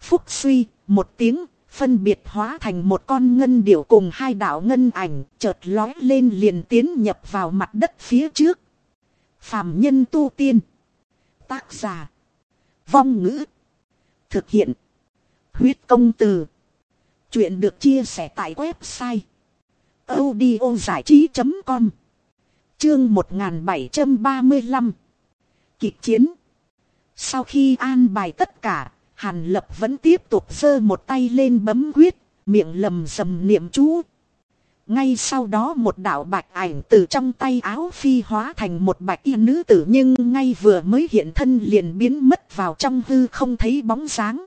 Phúc suy, một tiếng, phân biệt hóa thành một con ngân điểu cùng hai đạo ngân ảnh, chợt lói lên liền tiến nhập vào mặt đất phía trước. Phạm nhân tu tiên. Tác giả. Vong ngữ. Thực hiện. Huyết công từ. Chuyện được chia sẻ tại website. audio giải trí.com Chương 1735 Kịch chiến Sau khi an bài tất cả, Hàn lập vẫn tiếp tục giơ một tay lên bấm quyết, miệng lầm rầm niệm chú. Ngay sau đó một đạo bạch ảnh từ trong tay áo phi hóa thành một bạch y nữ tử nhưng ngay vừa mới hiện thân liền biến mất vào trong hư không thấy bóng dáng.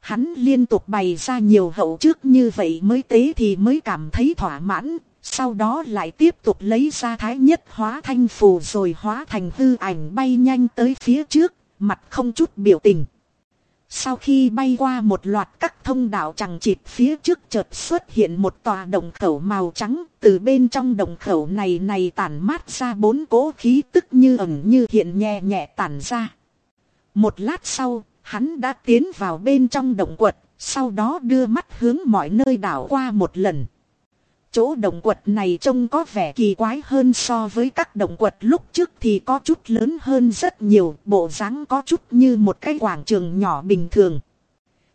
Hắn liên tục bày ra nhiều hậu trước như vậy mới tế thì mới cảm thấy thỏa mãn, sau đó lại tiếp tục lấy ra thái nhất hóa thanh phù rồi hóa thành hư ảnh bay nhanh tới phía trước, mặt không chút biểu tình. Sau khi bay qua một loạt các thông đạo chẳng chịt phía trước chợt xuất hiện một tòa đồng khẩu màu trắng, từ bên trong đồng khẩu này này tản mát ra bốn cỗ khí tức như ẩn như hiện nhẹ nhẹ tản ra. Một lát sau, hắn đã tiến vào bên trong động quật, sau đó đưa mắt hướng mọi nơi đảo qua một lần. Chỗ động quật này trông có vẻ kỳ quái hơn so với các động quật lúc trước thì có chút lớn hơn rất nhiều, bộ dáng có chút như một cái quảng trường nhỏ bình thường.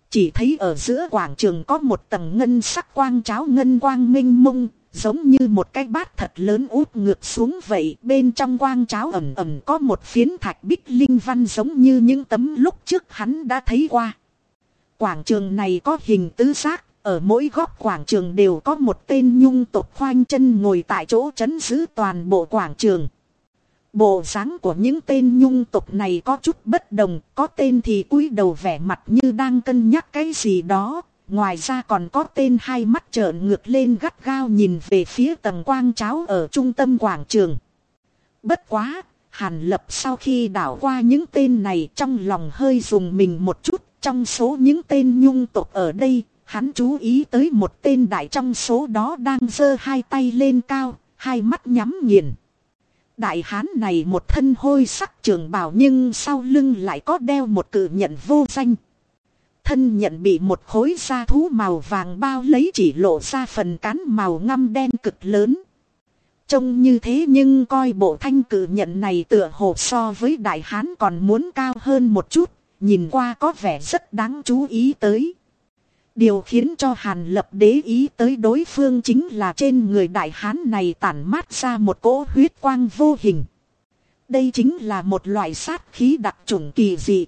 Chỉ thấy ở giữa quảng trường có một tầng ngân sắc quang cháo ngân quang minh mông, giống như một cái bát thật lớn út ngược xuống vậy. Bên trong quang cháo ẩm ẩm có một phiến thạch bích linh văn giống như những tấm lúc trước hắn đã thấy qua. Quảng trường này có hình tứ giác, ở mỗi góc quảng trường đều có một tên nhung tộc khoanh chân ngồi tại chỗ chấn giữ toàn bộ quảng trường. Bộ dáng của những tên nhung tộc này có chút bất đồng, có tên thì cúi đầu vẻ mặt như đang cân nhắc cái gì đó. Ngoài ra còn có tên hai mắt trợn ngược lên gắt gao nhìn về phía tầng quang cháo ở trung tâm quảng trường. Bất quá, Hàn Lập sau khi đảo qua những tên này trong lòng hơi dùng mình một chút. Trong số những tên nhung tộc ở đây, Hắn chú ý tới một tên đại trong số đó đang giơ hai tay lên cao, hai mắt nhắm nghiền. Đại hán này một thân hôi sắc trường bào nhưng sau lưng lại có đeo một cự nhận vô danh. Thân nhận bị một khối da thú màu vàng bao lấy chỉ lộ ra phần cán màu ngăm đen cực lớn. Trông như thế nhưng coi bộ thanh cự nhận này tựa hồ so với đại hán còn muốn cao hơn một chút, nhìn qua có vẻ rất đáng chú ý tới. Điều khiến cho Hàn Lập đế ý tới đối phương chính là trên người đại hán này tản mát ra một cỗ huyết quang vô hình. Đây chính là một loại sát khí đặc trùng kỳ dị.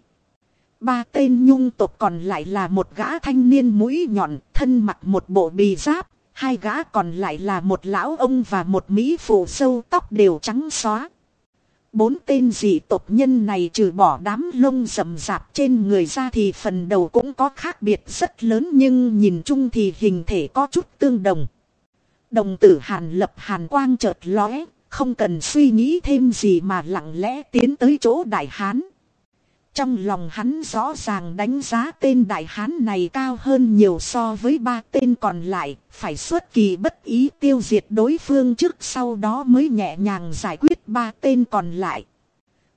Ba tên nhung tộc còn lại là một gã thanh niên mũi nhọn, thân mặc một bộ bì giáp, hai gã còn lại là một lão ông và một mỹ phụ sâu tóc đều trắng xóa. Bốn tên dị tộc nhân này trừ bỏ đám lông rậm rạp trên người ra thì phần đầu cũng có khác biệt rất lớn nhưng nhìn chung thì hình thể có chút tương đồng. Đồng tử hàn lập hàn quang chợt lóe, không cần suy nghĩ thêm gì mà lặng lẽ tiến tới chỗ đại hán. Trong lòng hắn rõ ràng đánh giá tên đại hán này cao hơn nhiều so với ba tên còn lại, phải xuất kỳ bất ý tiêu diệt đối phương trước sau đó mới nhẹ nhàng giải quyết ba tên còn lại.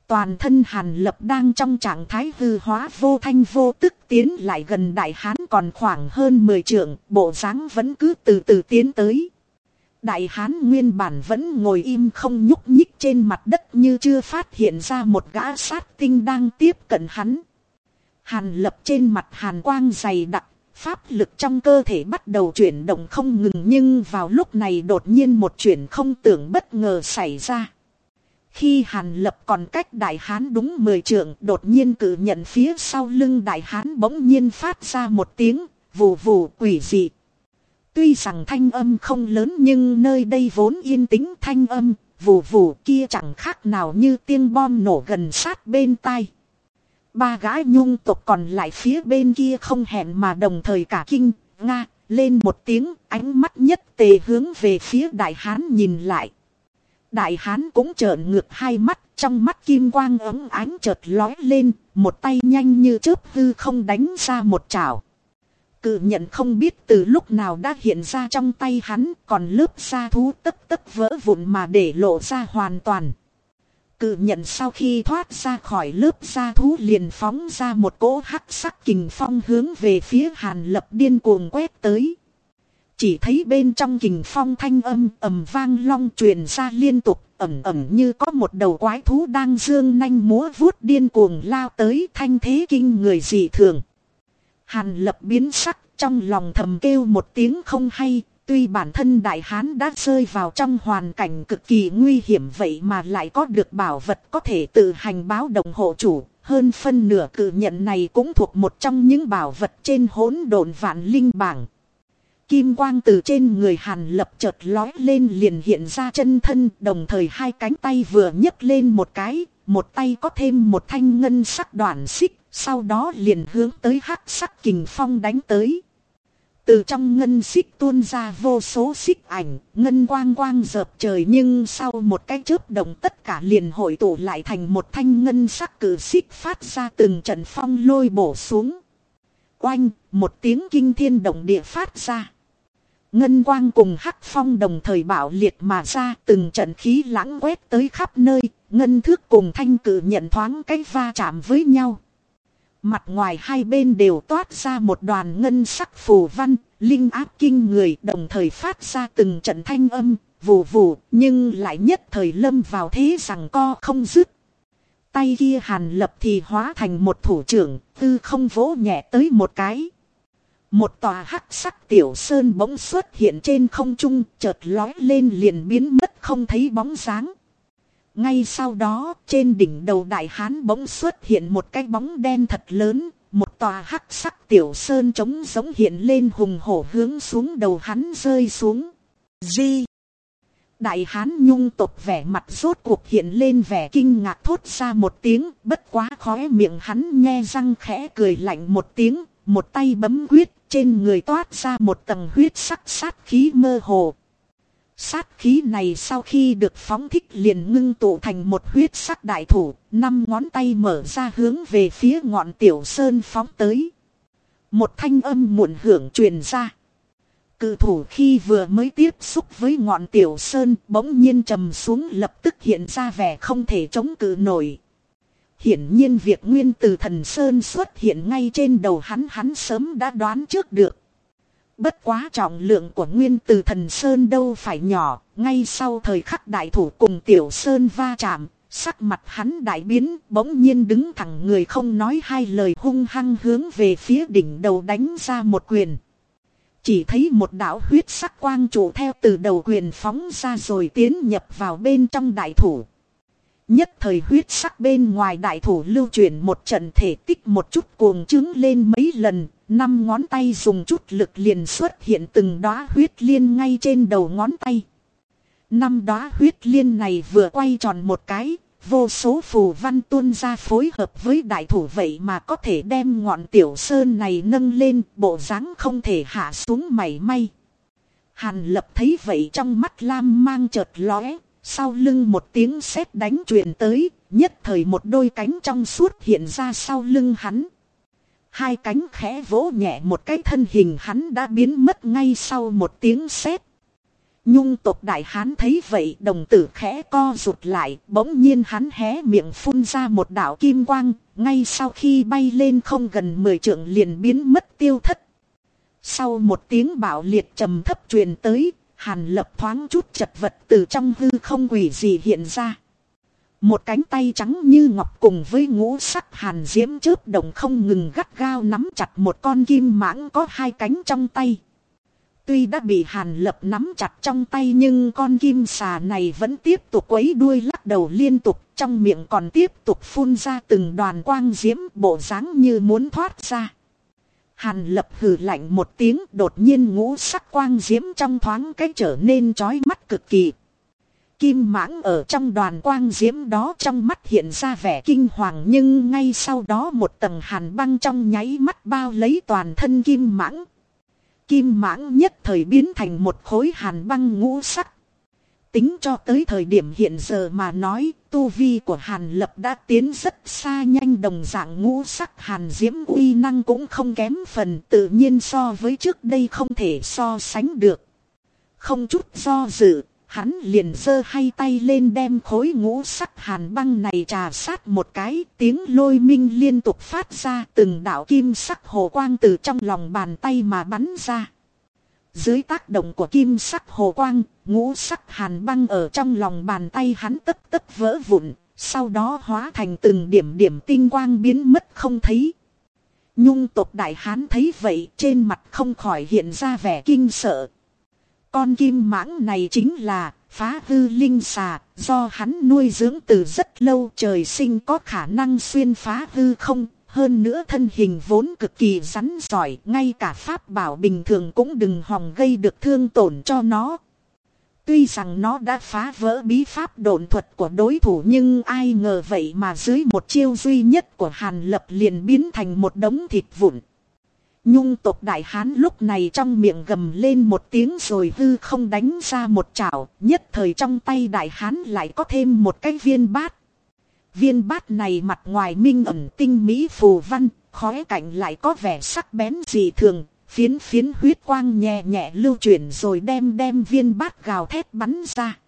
Toàn thân hàn lập đang trong trạng thái hư hóa vô thanh vô tức tiến lại gần đại hán còn khoảng hơn 10 trượng, bộ dáng vẫn cứ từ từ tiến tới. Đại hán nguyên bản vẫn ngồi im không nhúc nhích trên mặt đất như chưa phát hiện ra một gã sát tinh đang tiếp cận hắn. Hàn lập trên mặt hàn quang dày đặc, pháp lực trong cơ thể bắt đầu chuyển động không ngừng nhưng vào lúc này đột nhiên một chuyện không tưởng bất ngờ xảy ra. Khi hàn lập còn cách đại hán đúng 10 trượng đột nhiên cử nhận phía sau lưng đại hán bỗng nhiên phát ra một tiếng vù vù quỷ dị. Tuy rằng thanh âm không lớn nhưng nơi đây vốn yên tĩnh thanh âm, vù vù kia chẳng khác nào như tiếng bom nổ gần sát bên tai. Ba gái nhung tộc còn lại phía bên kia không hẹn mà đồng thời cả kinh, nga, lên một tiếng, ánh mắt nhất tề hướng về phía đại hán nhìn lại. Đại hán cũng trợn ngược hai mắt, trong mắt kim quang ấm ánh chợt lói lên, một tay nhanh như chớp hư không đánh ra một chảo. Cự nhận không biết từ lúc nào đã hiện ra trong tay hắn, còn lớp da thú tất tất vỡ vụn mà để lộ ra hoàn toàn. Cự nhận sau khi thoát ra khỏi lớp da thú liền phóng ra một cỗ hắc sắc kình phong hướng về phía hàn lập điên cuồng quét tới. Chỉ thấy bên trong kình phong thanh âm ầm vang long truyền ra liên tục ẩm ẩm như có một đầu quái thú đang dương nanh múa vuốt điên cuồng lao tới thanh thế kinh người dị thường. Hàn lập biến sắc trong lòng thầm kêu một tiếng không hay, tuy bản thân đại hán đã rơi vào trong hoàn cảnh cực kỳ nguy hiểm vậy mà lại có được bảo vật có thể tự hành báo động hộ chủ, hơn phân nửa cử nhận này cũng thuộc một trong những bảo vật trên hỗn độn vạn linh bảng. Kim quang từ trên người hàn lập chợt lói lên liền hiện ra chân thân đồng thời hai cánh tay vừa nhấc lên một cái, một tay có thêm một thanh ngân sắc đoạn xích sau đó liền hướng tới hắc sắc kình phong đánh tới. Từ trong ngân xích tuôn ra vô số xích ảnh, ngân quang quang dợp trời nhưng sau một cái chớp động tất cả liền hội tụ lại thành một thanh ngân sắc cử xích phát ra từng trận phong lôi bổ xuống. Oanh, một tiếng kinh thiên động địa phát ra. Ngân quang cùng hắc phong đồng thời bảo liệt mà ra từng trận khí lãng quét tới khắp nơi, ngân thước cùng thanh cử nhận thoáng cái va chạm với nhau. Mặt ngoài hai bên đều toát ra một đoàn ngân sắc phù văn, linh áp kinh người đồng thời phát ra từng trận thanh âm, vù vù, nhưng lại nhất thời lâm vào thế rằng co không dứt. Tay kia hàn lập thì hóa thành một thủ trưởng, tư không vỗ nhẹ tới một cái. Một tòa hắc sắc tiểu sơn bỗng xuất hiện trên không trung, chợt lói lên liền biến mất không thấy bóng dáng. Ngay sau đó, trên đỉnh đầu đại hán bỗng xuất hiện một cái bóng đen thật lớn, một tòa hắc sắc tiểu sơn trống giống hiện lên hùng hổ hướng xuống đầu hắn rơi xuống. Di. Đại hán nhung tộc vẻ mặt rốt cuộc hiện lên vẻ kinh ngạc thốt ra một tiếng, bất quá khóe miệng hắn nghe răng khẽ cười lạnh một tiếng, một tay bấm huyết, trên người toát ra một tầng huyết sắc sát khí mơ hồ. Sát khí này sau khi được phóng thích liền ngưng tụ thành một huyết sắc đại thủ, năm ngón tay mở ra hướng về phía ngọn tiểu sơn phóng tới. Một thanh âm muộn hưởng truyền ra. Cự thủ khi vừa mới tiếp xúc với ngọn tiểu sơn bỗng nhiên trầm xuống lập tức hiện ra vẻ không thể chống cự nổi. Hiển nhiên việc nguyên từ thần sơn xuất hiện ngay trên đầu hắn hắn sớm đã đoán trước được. Bất quá trọng lượng của nguyên từ thần Sơn đâu phải nhỏ, ngay sau thời khắc đại thủ cùng tiểu Sơn va chạm, Sắc mặt hắn đại biến, bỗng nhiên đứng thẳng người không nói hai lời hung hăng hướng về phía đỉnh đầu đánh ra một quyền. Chỉ thấy một đạo huyết sắc quang trụ theo từ đầu quyền phóng ra rồi tiến nhập vào bên trong đại thủ. Nhất thời huyết sắc bên ngoài đại thủ lưu chuyển một trận thể tích một chút cuồng trứng lên mấy lần, năm ngón tay dùng chút lực liền xuất hiện từng đóa huyết liên ngay trên đầu ngón tay. Năm đóa huyết liên này vừa quay tròn một cái, vô số phù văn tuôn ra phối hợp với đại thủ vậy mà có thể đem ngọn tiểu sơn này nâng lên, bộ dáng không thể hạ xuống mảy may. Hàn lập thấy vậy trong mắt lam mang chợt lóe, sau lưng một tiếng sét đánh truyền tới, nhất thời một đôi cánh trong suốt hiện ra sau lưng hắn. Hai cánh khẽ vỗ nhẹ một cái thân hình hắn đã biến mất ngay sau một tiếng sét. Nhung tộc đại hán thấy vậy đồng tử khẽ co rụt lại, bỗng nhiên hắn hé miệng phun ra một đạo kim quang, ngay sau khi bay lên không gần 10 trượng liền biến mất tiêu thất. Sau một tiếng bạo liệt trầm thấp truyền tới, hàn lập thoáng chút chật vật từ trong hư không quỷ gì hiện ra. Một cánh tay trắng như ngọc cùng với ngũ sắc hàn diễm chớp đồng không ngừng gắt gao nắm chặt một con kim mãng có hai cánh trong tay. Tuy đã bị hàn lập nắm chặt trong tay nhưng con kim xà này vẫn tiếp tục quấy đuôi lắc đầu liên tục, trong miệng còn tiếp tục phun ra từng đoàn quang diễm bộ dáng như muốn thoát ra. Hàn lập hừ lạnh một tiếng, đột nhiên ngũ sắc quang diễm trong thoáng cách trở nên chói mắt cực kỳ. Kim mãng ở trong đoàn quang diễm đó trong mắt hiện ra vẻ kinh hoàng nhưng ngay sau đó một tầng hàn băng trong nháy mắt bao lấy toàn thân kim mãng. Kim mãng nhất thời biến thành một khối hàn băng ngũ sắc. Tính cho tới thời điểm hiện giờ mà nói, tu vi của hàn lập đã tiến rất xa nhanh đồng dạng ngũ sắc hàn diễm uy năng cũng không kém phần tự nhiên so với trước đây không thể so sánh được. Không chút do dự, hắn liền giơ hai tay lên đem khối ngũ sắc hàn băng này trà sát một cái tiếng lôi minh liên tục phát ra từng đạo kim sắc hồ quang từ trong lòng bàn tay mà bắn ra. Dưới tác động của kim sắc hồ quang, ngũ sắc hàn băng ở trong lòng bàn tay hắn tất tất vỡ vụn, sau đó hóa thành từng điểm điểm tinh quang biến mất không thấy. Nhung tộc đại hán thấy vậy trên mặt không khỏi hiện ra vẻ kinh sợ. Con kim mãng này chính là phá hư linh xà, do hắn nuôi dưỡng từ rất lâu trời sinh có khả năng xuyên phá hư không, hơn nữa thân hình vốn cực kỳ rắn giỏi, ngay cả pháp bảo bình thường cũng đừng hòng gây được thương tổn cho nó. Tuy rằng nó đã phá vỡ bí pháp độn thuật của đối thủ nhưng ai ngờ vậy mà dưới một chiêu duy nhất của Hàn Lập liền biến thành một đống thịt vụn. Nhung tộc đại hán lúc này trong miệng gầm lên một tiếng rồi hư không đánh ra một chảo, nhất thời trong tay đại hán lại có thêm một cái viên bát. Viên bát này mặt ngoài minh ẩn tinh mỹ phù văn, khóe cạnh lại có vẻ sắc bén dị thường, phiến phiến huyết quang nhẹ nhẹ lưu chuyển rồi đem đem viên bát gào thét bắn ra.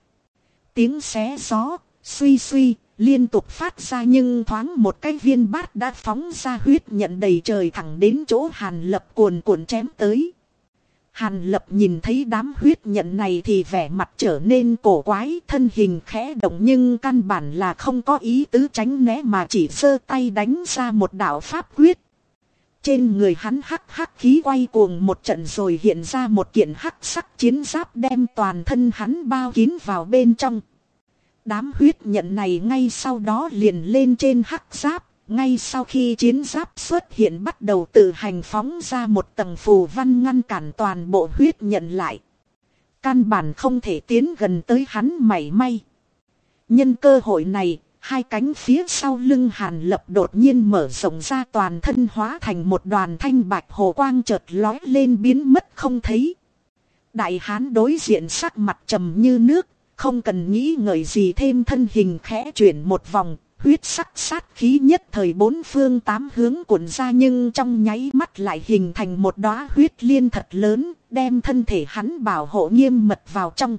Tiếng xé gió, suy suy, liên tục phát ra nhưng thoáng một cái viên bát đã phóng ra huyết nhận đầy trời thẳng đến chỗ hàn lập cuồn cuộn chém tới. Hàn lập nhìn thấy đám huyết nhận này thì vẻ mặt trở nên cổ quái thân hình khẽ động nhưng căn bản là không có ý tứ tránh né mà chỉ sơ tay đánh ra một đạo pháp quyết. Trên người hắn hắc hắc khí quay cuồng một trận rồi hiện ra một kiện hắc sắc chiến giáp đem toàn thân hắn bao kín vào bên trong. Đám huyết nhận này ngay sau đó liền lên trên hắc giáp, ngay sau khi chiến giáp xuất hiện bắt đầu tự hành phóng ra một tầng phù văn ngăn cản toàn bộ huyết nhận lại. Căn bản không thể tiến gần tới hắn mảy may. Nhân cơ hội này, hai cánh phía sau lưng hàn lập đột nhiên mở rộng ra toàn thân hóa thành một đoàn thanh bạch hồ quang chợt lói lên biến mất không thấy. Đại hán đối diện sắc mặt trầm như nước, không cần nghĩ ngợi gì thêm thân hình khẽ chuyển một vòng, huyết sắc sát khí nhất thời bốn phương tám hướng cuộn ra nhưng trong nháy mắt lại hình thành một đóa huyết liên thật lớn, đem thân thể hắn bảo hộ nghiêm mật vào trong.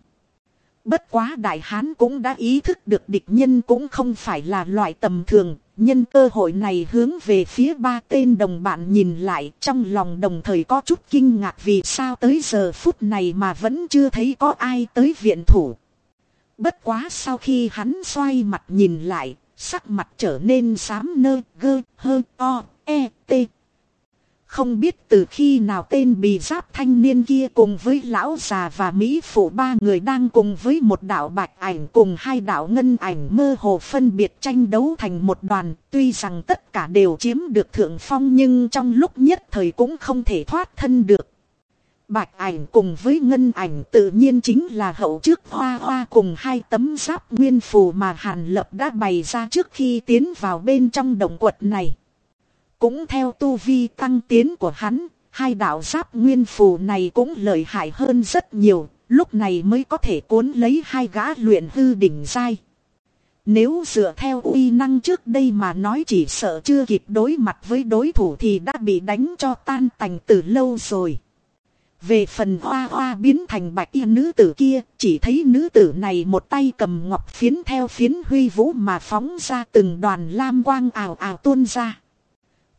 Bất quá đại hán cũng đã ý thức được địch nhân cũng không phải là loại tầm thường, nhân cơ hội này hướng về phía ba tên đồng bạn nhìn lại trong lòng đồng thời có chút kinh ngạc vì sao tới giờ phút này mà vẫn chưa thấy có ai tới viện thủ. Bất quá sau khi hắn xoay mặt nhìn lại, sắc mặt trở nên xám nơ, gơ, hơ, o e t không biết từ khi nào tên bì giáp thanh niên kia cùng với lão già và Mỹ phụ ba người đang cùng với một đạo bạch ảnh cùng hai đạo ngân ảnh mơ hồ phân biệt tranh đấu thành một đoàn. Tuy rằng tất cả đều chiếm được thượng phong nhưng trong lúc nhất thời cũng không thể thoát thân được. Bạch ảnh cùng với ngân ảnh tự nhiên chính là hậu trước hoa hoa cùng hai tấm giáp nguyên phù mà Hàn Lập đã bày ra trước khi tiến vào bên trong động quật này. Cũng theo tu vi tăng tiến của hắn, hai đạo giáp nguyên phù này cũng lợi hại hơn rất nhiều, lúc này mới có thể cuốn lấy hai gã luyện hư đỉnh dai. Nếu dựa theo uy năng trước đây mà nói chỉ sợ chưa kịp đối mặt với đối thủ thì đã bị đánh cho tan tành từ lâu rồi. Về phần hoa hoa biến thành bạch y nữ tử kia, chỉ thấy nữ tử này một tay cầm ngọc phiến theo phiến huy vũ mà phóng ra từng đoàn lam quang ảo ảo tuôn ra.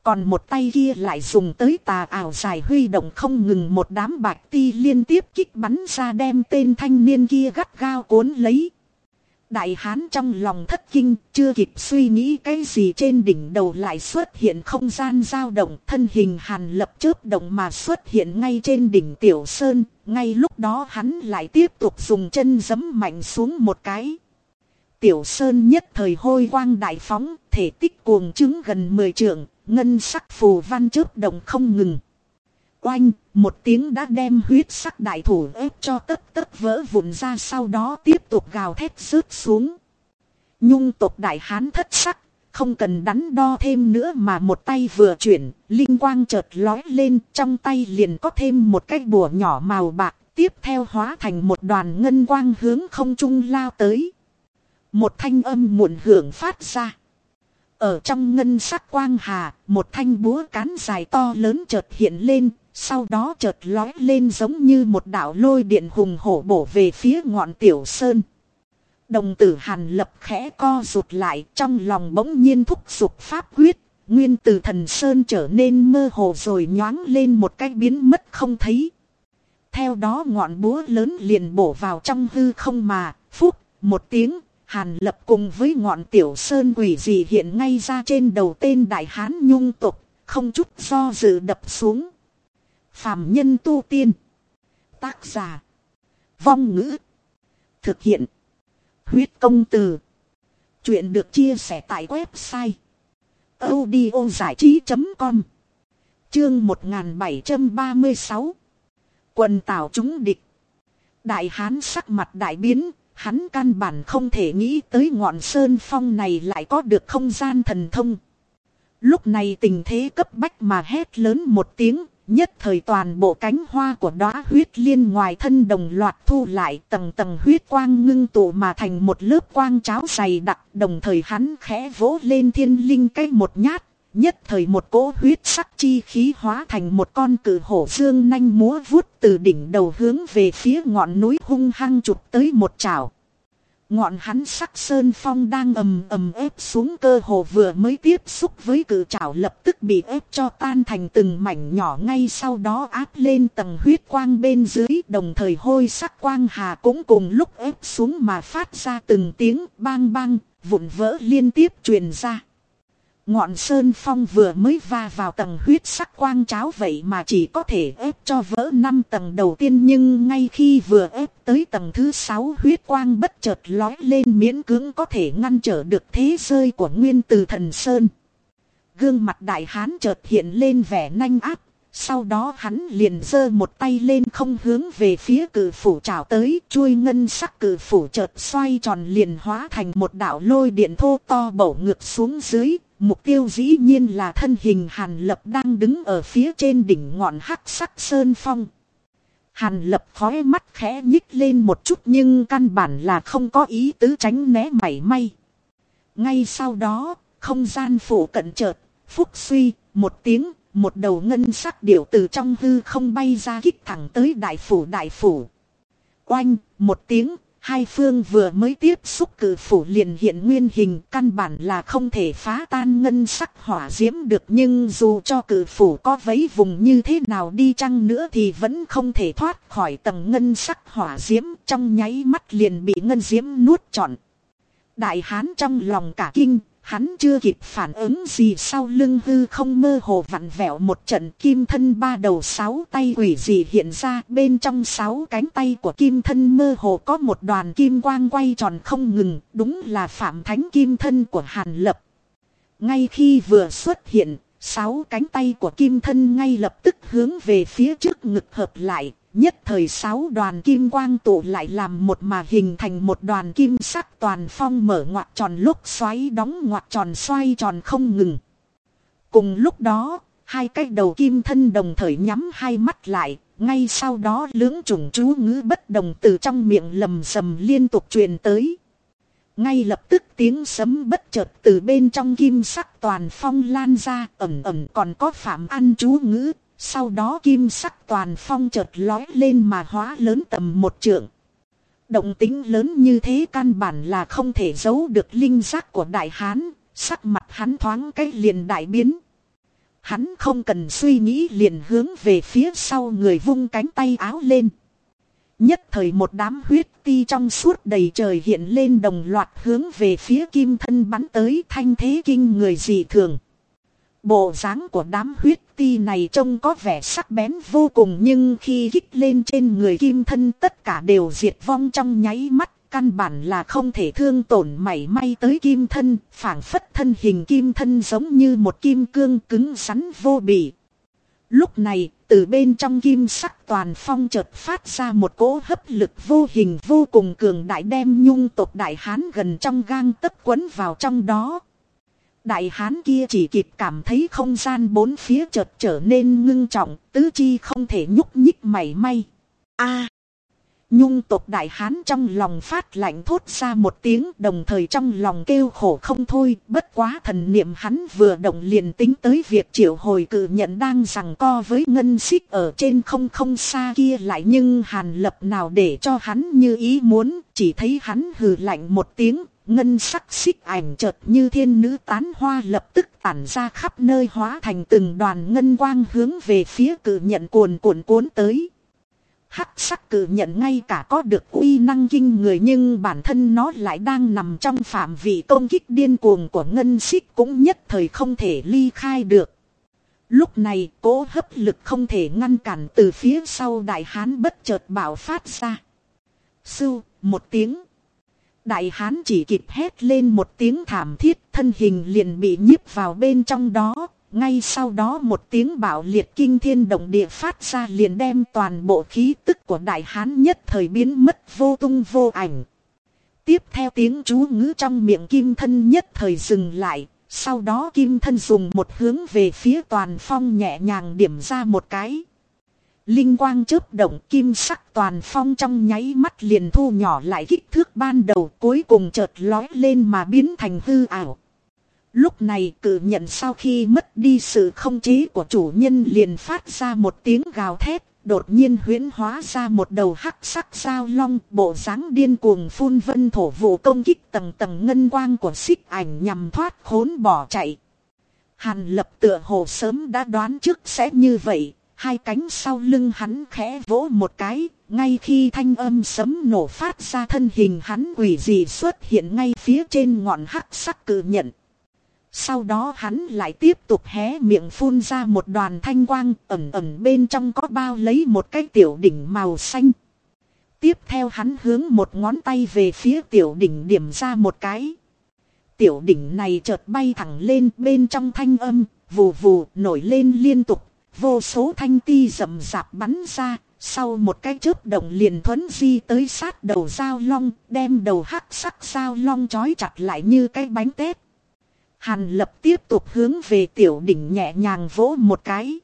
Còn một tay kia lại dùng tới tà ảo dài huy động không ngừng một đám bạch ti liên tiếp kích bắn ra đem tên thanh niên kia gắt gao cuốn lấy. Đại hán trong lòng thất kinh, chưa kịp suy nghĩ cái gì trên đỉnh đầu lại xuất hiện không gian dao động, thân hình hàn lập chớp động mà xuất hiện ngay trên đỉnh tiểu sơn, ngay lúc đó hắn lại tiếp tục dùng chân giấm mạnh xuống một cái. Tiểu sơn nhất thời hôi quang đại phóng, thể tích cuồng chứng gần 10 trượng, ngân sắc phù văn chớp động không ngừng. Oanh, một tiếng đã đem huyết sắc đại thủ ép cho tất tất vỡ vụn ra sau đó tiếp tục gào thét rớt xuống. Nhung tộc đại hán thất sắc, không cần đắn đo thêm nữa mà một tay vừa chuyển, linh quang chợt lói lên trong tay liền có thêm một cái bùa nhỏ màu bạc, tiếp theo hóa thành một đoàn ngân quang hướng không trung lao tới. Một thanh âm muộn hưởng phát ra. Ở trong ngân sắc quang hà, một thanh búa cán dài to lớn chợt hiện lên, sau đó chợt lói lên giống như một đạo lôi điện hùng hổ bổ về phía ngọn tiểu sơn. Đồng tử hàn lập khẽ co rụt lại trong lòng bỗng nhiên thúc giục pháp quyết. Nguyên từ thần sơn trở nên mơ hồ rồi nhoáng lên một cái biến mất không thấy. Theo đó ngọn búa lớn liền bổ vào trong hư không mà, phúc, một tiếng, hàn lập cùng với ngọn tiểu sơn quỷ dị hiện ngay ra trên đầu tên đại hán nhung tục, không chút do dự đập xuống. Phạm nhân tu tiên. Tác giả. Vong ngữ. Thực hiện. Huyết công từ. Chuyện được chia sẻ tại website. giải trí.com Chương 1736 Quần tảo chúng địch. Đại hán sắc mặt đại biến, hắn căn bản không thể nghĩ tới ngọn sơn phong này lại có được không gian thần thông. Lúc này tình thế cấp bách mà hét lớn một tiếng, Nhất thời toàn bộ cánh hoa của đóa huyết liên ngoài thân đồng loạt thu lại tầng tầng huyết quang ngưng tụ mà thành một lớp quang cháo dày đặc đồng thời hắn khẽ vỗ lên thiên linh cái một nhát. Nhất thời một cỗ huyết sắc chi khí hóa thành một con cử hổ dương nanh múa vuốt từ đỉnh đầu hướng về phía ngọn núi hung hăng chụp tới một chảo. Ngọn hắn sắc sơn phong đang ầm ầm ép xuống cơ hồ vừa mới tiếp xúc với cự trảo lập tức bị ép cho tan thành từng mảnh nhỏ ngay sau đó áp lên tầng huyết quang bên dưới, đồng thời hôi sắc quang hà cũng cùng lúc ép xuống mà phát ra từng tiếng bang bang, vụn vỡ liên tiếp truyền ra. Ngọn sơn phong vừa mới va vào tầng huyết sắc quang cháo vậy mà chỉ có thể ép cho vỡ năm tầng đầu tiên nhưng ngay khi vừa ép tới tầng thứ sáu huyết quang bất chợt lói lên miễn cưỡng có thể ngăn trở được thế rơi của nguyên từ thần sơn. Gương mặt đại hán chợt hiện lên vẻ nanh áp, sau đó hắn liền giơ một tay lên không hướng về phía cử phủ trào tới, chuôi ngân sắc cử phủ chợt xoay tròn liền hóa thành một đạo lôi điện thô to bổ ngược xuống dưới, Mục tiêu dĩ nhiên là thân hình Hàn Lập đang đứng ở phía trên đỉnh ngọn hắc sắc sơn phong. Hàn Lập khói mắt khẽ nhích lên một chút nhưng căn bản là không có ý tứ tránh né mảy may. Ngay sau đó, không gian phủ cận chợt, phúc suy, một tiếng, một đầu ngân sắc điệu từ trong hư không bay ra kích thẳng tới đại phủ đại phủ. Oanh, một tiếng, Hai phương vừa mới tiếp xúc cử phủ liền hiện nguyên hình căn bản là không thể phá tan ngân sắc hỏa diễm được nhưng dù cho cử phủ có vấy vùng như thế nào đi chăng nữa thì vẫn không thể thoát khỏi tầng ngân sắc hỏa diễm trong nháy mắt liền bị ngân diễm nuốt trọn. Đại hán trong lòng cả kinh, Hắn chưa kịp phản ứng gì sau lưng hư không mơ hồ vặn vẹo một trận kim thân ba đầu sáu tay quỷ gì hiện ra. Bên trong sáu cánh tay của kim thân mơ hồ có một đoàn kim quang quay tròn không ngừng. Đúng là phạm thánh kim thân của Hàn Lập. Ngay khi vừa xuất hiện, sáu cánh tay của kim thân ngay lập tức hướng về phía trước ngực hợp lại. Nhất thời sáu đoàn kim quang tụ lại làm một mà hình thành một đoàn kim sắc toàn phong mở ngoặt tròn lúc xoáy đóng ngoặt tròn xoay tròn không ngừng. Cùng lúc đó, hai cái đầu kim thân đồng thời nhắm hai mắt lại, ngay sau đó lưỡng trùng chú ngữ bất đồng từ trong miệng lầm sầm liên tục truyền tới. Ngay lập tức tiếng sấm bất chợt từ bên trong kim sắc toàn phong lan ra ẩm ẩm còn có phạm ăn chú ngữ sau đó kim sắc toàn phong chợt lói lên mà hóa lớn tầm một trượng. Động tính lớn như thế căn bản là không thể giấu được linh giác của đại hán, sắc mặt hắn thoáng cái liền đại biến. Hắn không cần suy nghĩ liền hướng về phía sau người vung cánh tay áo lên. Nhất thời một đám huyết ti trong suốt đầy trời hiện lên đồng loạt hướng về phía kim thân bắn tới thanh thế kinh người dị thường. Bộ dáng của đám huyết ti này trông có vẻ sắc bén vô cùng nhưng khi kích lên trên người kim thân tất cả đều diệt vong trong nháy mắt. Căn bản là không thể thương tổn mảy may tới kim thân, phảng phất thân hình kim thân giống như một kim cương cứng rắn vô bỉ. Lúc này, từ bên trong kim sắc toàn phong chợt phát ra một cỗ hấp lực vô hình vô cùng cường đại đem nhung tộc đại hán gần trong gang tấc quấn vào trong đó. Đại hán kia chỉ kịp cảm thấy không gian bốn phía chợt trở nên ngưng trọng, tứ chi không thể nhúc nhích mảy may. A. nhung tộc đại hán trong lòng phát lạnh thốt ra một tiếng đồng thời trong lòng kêu khổ không thôi, bất quá thần niệm hắn vừa động liền tính tới việc triệu hồi cử nhận đang rằng co với ngân xích ở trên không không xa kia lại nhưng hàn lập nào để cho hắn như ý muốn, chỉ thấy hắn hừ lạnh một tiếng, Ngân sắc xích ảnh chợt như thiên nữ tán hoa lập tức tản ra khắp nơi hóa thành từng đoàn ngân quang hướng về phía cử nhận cuồn cuộn cuốn tới. Hắc sắc cử nhận ngay cả có được uy năng kinh người nhưng bản thân nó lại đang nằm trong phạm vị công kích điên cuồng của ngân xích cũng nhất thời không thể ly khai được. Lúc này cố hấp lực không thể ngăn cản từ phía sau đại hán bất chợt bạo phát ra. Sưu, một tiếng. Đại hán chỉ kịp hét lên một tiếng thảm thiết, thân hình liền bị nhíp vào bên trong đó. Ngay sau đó một tiếng bạo liệt kinh thiên động địa phát ra liền đem toàn bộ khí tức của đại hán nhất thời biến mất vô tung vô ảnh. Tiếp theo tiếng chú ngữ trong miệng kim thân nhất thời dừng lại. Sau đó kim thân dùng một hướng về phía toàn phong nhẹ nhàng điểm ra một cái. Linh quang chớp động kim sắc toàn phong trong nháy mắt liền thu nhỏ lại kích thước ban đầu cuối cùng chợt lói lên mà biến thành hư ảo. Lúc này cử nhận sau khi mất đi sự không chế của chủ nhân liền phát ra một tiếng gào thét, đột nhiên huyễn hóa ra một đầu hắc sắc sao long bộ dáng điên cuồng phun vân thổ vụ công kích tầng tầng ngân quang của xích ảnh nhằm thoát khốn bỏ chạy. Hàn lập tựa hồ sớm đã đoán trước sẽ như vậy, Hai cánh sau lưng hắn khẽ vỗ một cái, ngay khi thanh âm sấm nổ phát ra thân hình hắn quỷ dị xuất hiện ngay phía trên ngọn hắc sắc cự nhận. Sau đó hắn lại tiếp tục hé miệng phun ra một đoàn thanh quang ẩm ẩm bên trong có bao lấy một cái tiểu đỉnh màu xanh. Tiếp theo hắn hướng một ngón tay về phía tiểu đỉnh điểm ra một cái. Tiểu đỉnh này chợt bay thẳng lên bên trong thanh âm, vù vù nổi lên liên tục Vô số thanh ti rậm rạp bắn ra, sau một cái chớp động liền thuấn di tới sát đầu dao long, đem đầu hắc sắc dao long trói chặt lại như cái bánh tét. Hàn lập tiếp tục hướng về tiểu đỉnh nhẹ nhàng vỗ một cái.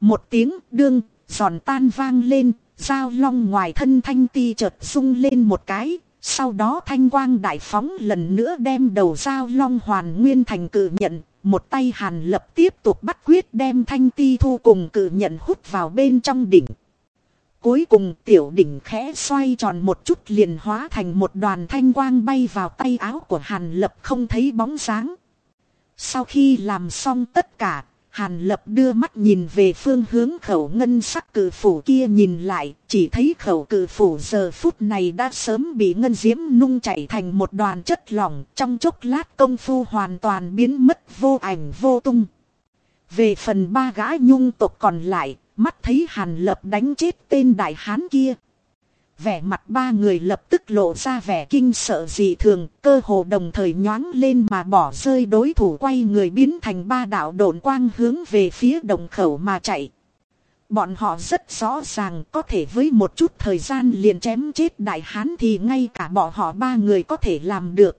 Một tiếng đương, giòn tan vang lên, dao long ngoài thân thanh ti chợt sung lên một cái, sau đó thanh quang đại phóng lần nữa đem đầu dao long hoàn nguyên thành cự nhận, một tay hàn lập tiếp tục bắt quyết đem thanh ti thu cùng cự nhận hút vào bên trong đỉnh. Cuối cùng tiểu đỉnh khẽ xoay tròn một chút liền hóa thành một đoàn thanh quang bay vào tay áo của Hàn Lập không thấy bóng dáng. Sau khi làm xong tất cả, Hàn Lập đưa mắt nhìn về phương hướng khẩu ngân sắc cử phủ kia nhìn lại, chỉ thấy khẩu cử phủ giờ phút này đã sớm bị ngân diễm nung chảy thành một đoàn chất lỏng, trong chốc lát công phu hoàn toàn biến mất vô ảnh vô tung. Về phần ba gã nhung tộc còn lại, mắt thấy Hàn Lập đánh chết tên đại hán kia. Vẻ mặt ba người lập tức lộ ra vẻ kinh sợ dị thường, cơ hồ đồng thời nhoáng lên mà bỏ rơi đối thủ quay người biến thành ba đạo độn quang hướng về phía đồng khẩu mà chạy. Bọn họ rất rõ ràng có thể với một chút thời gian liền chém chết đại hán thì ngay cả bọn họ ba người có thể làm được.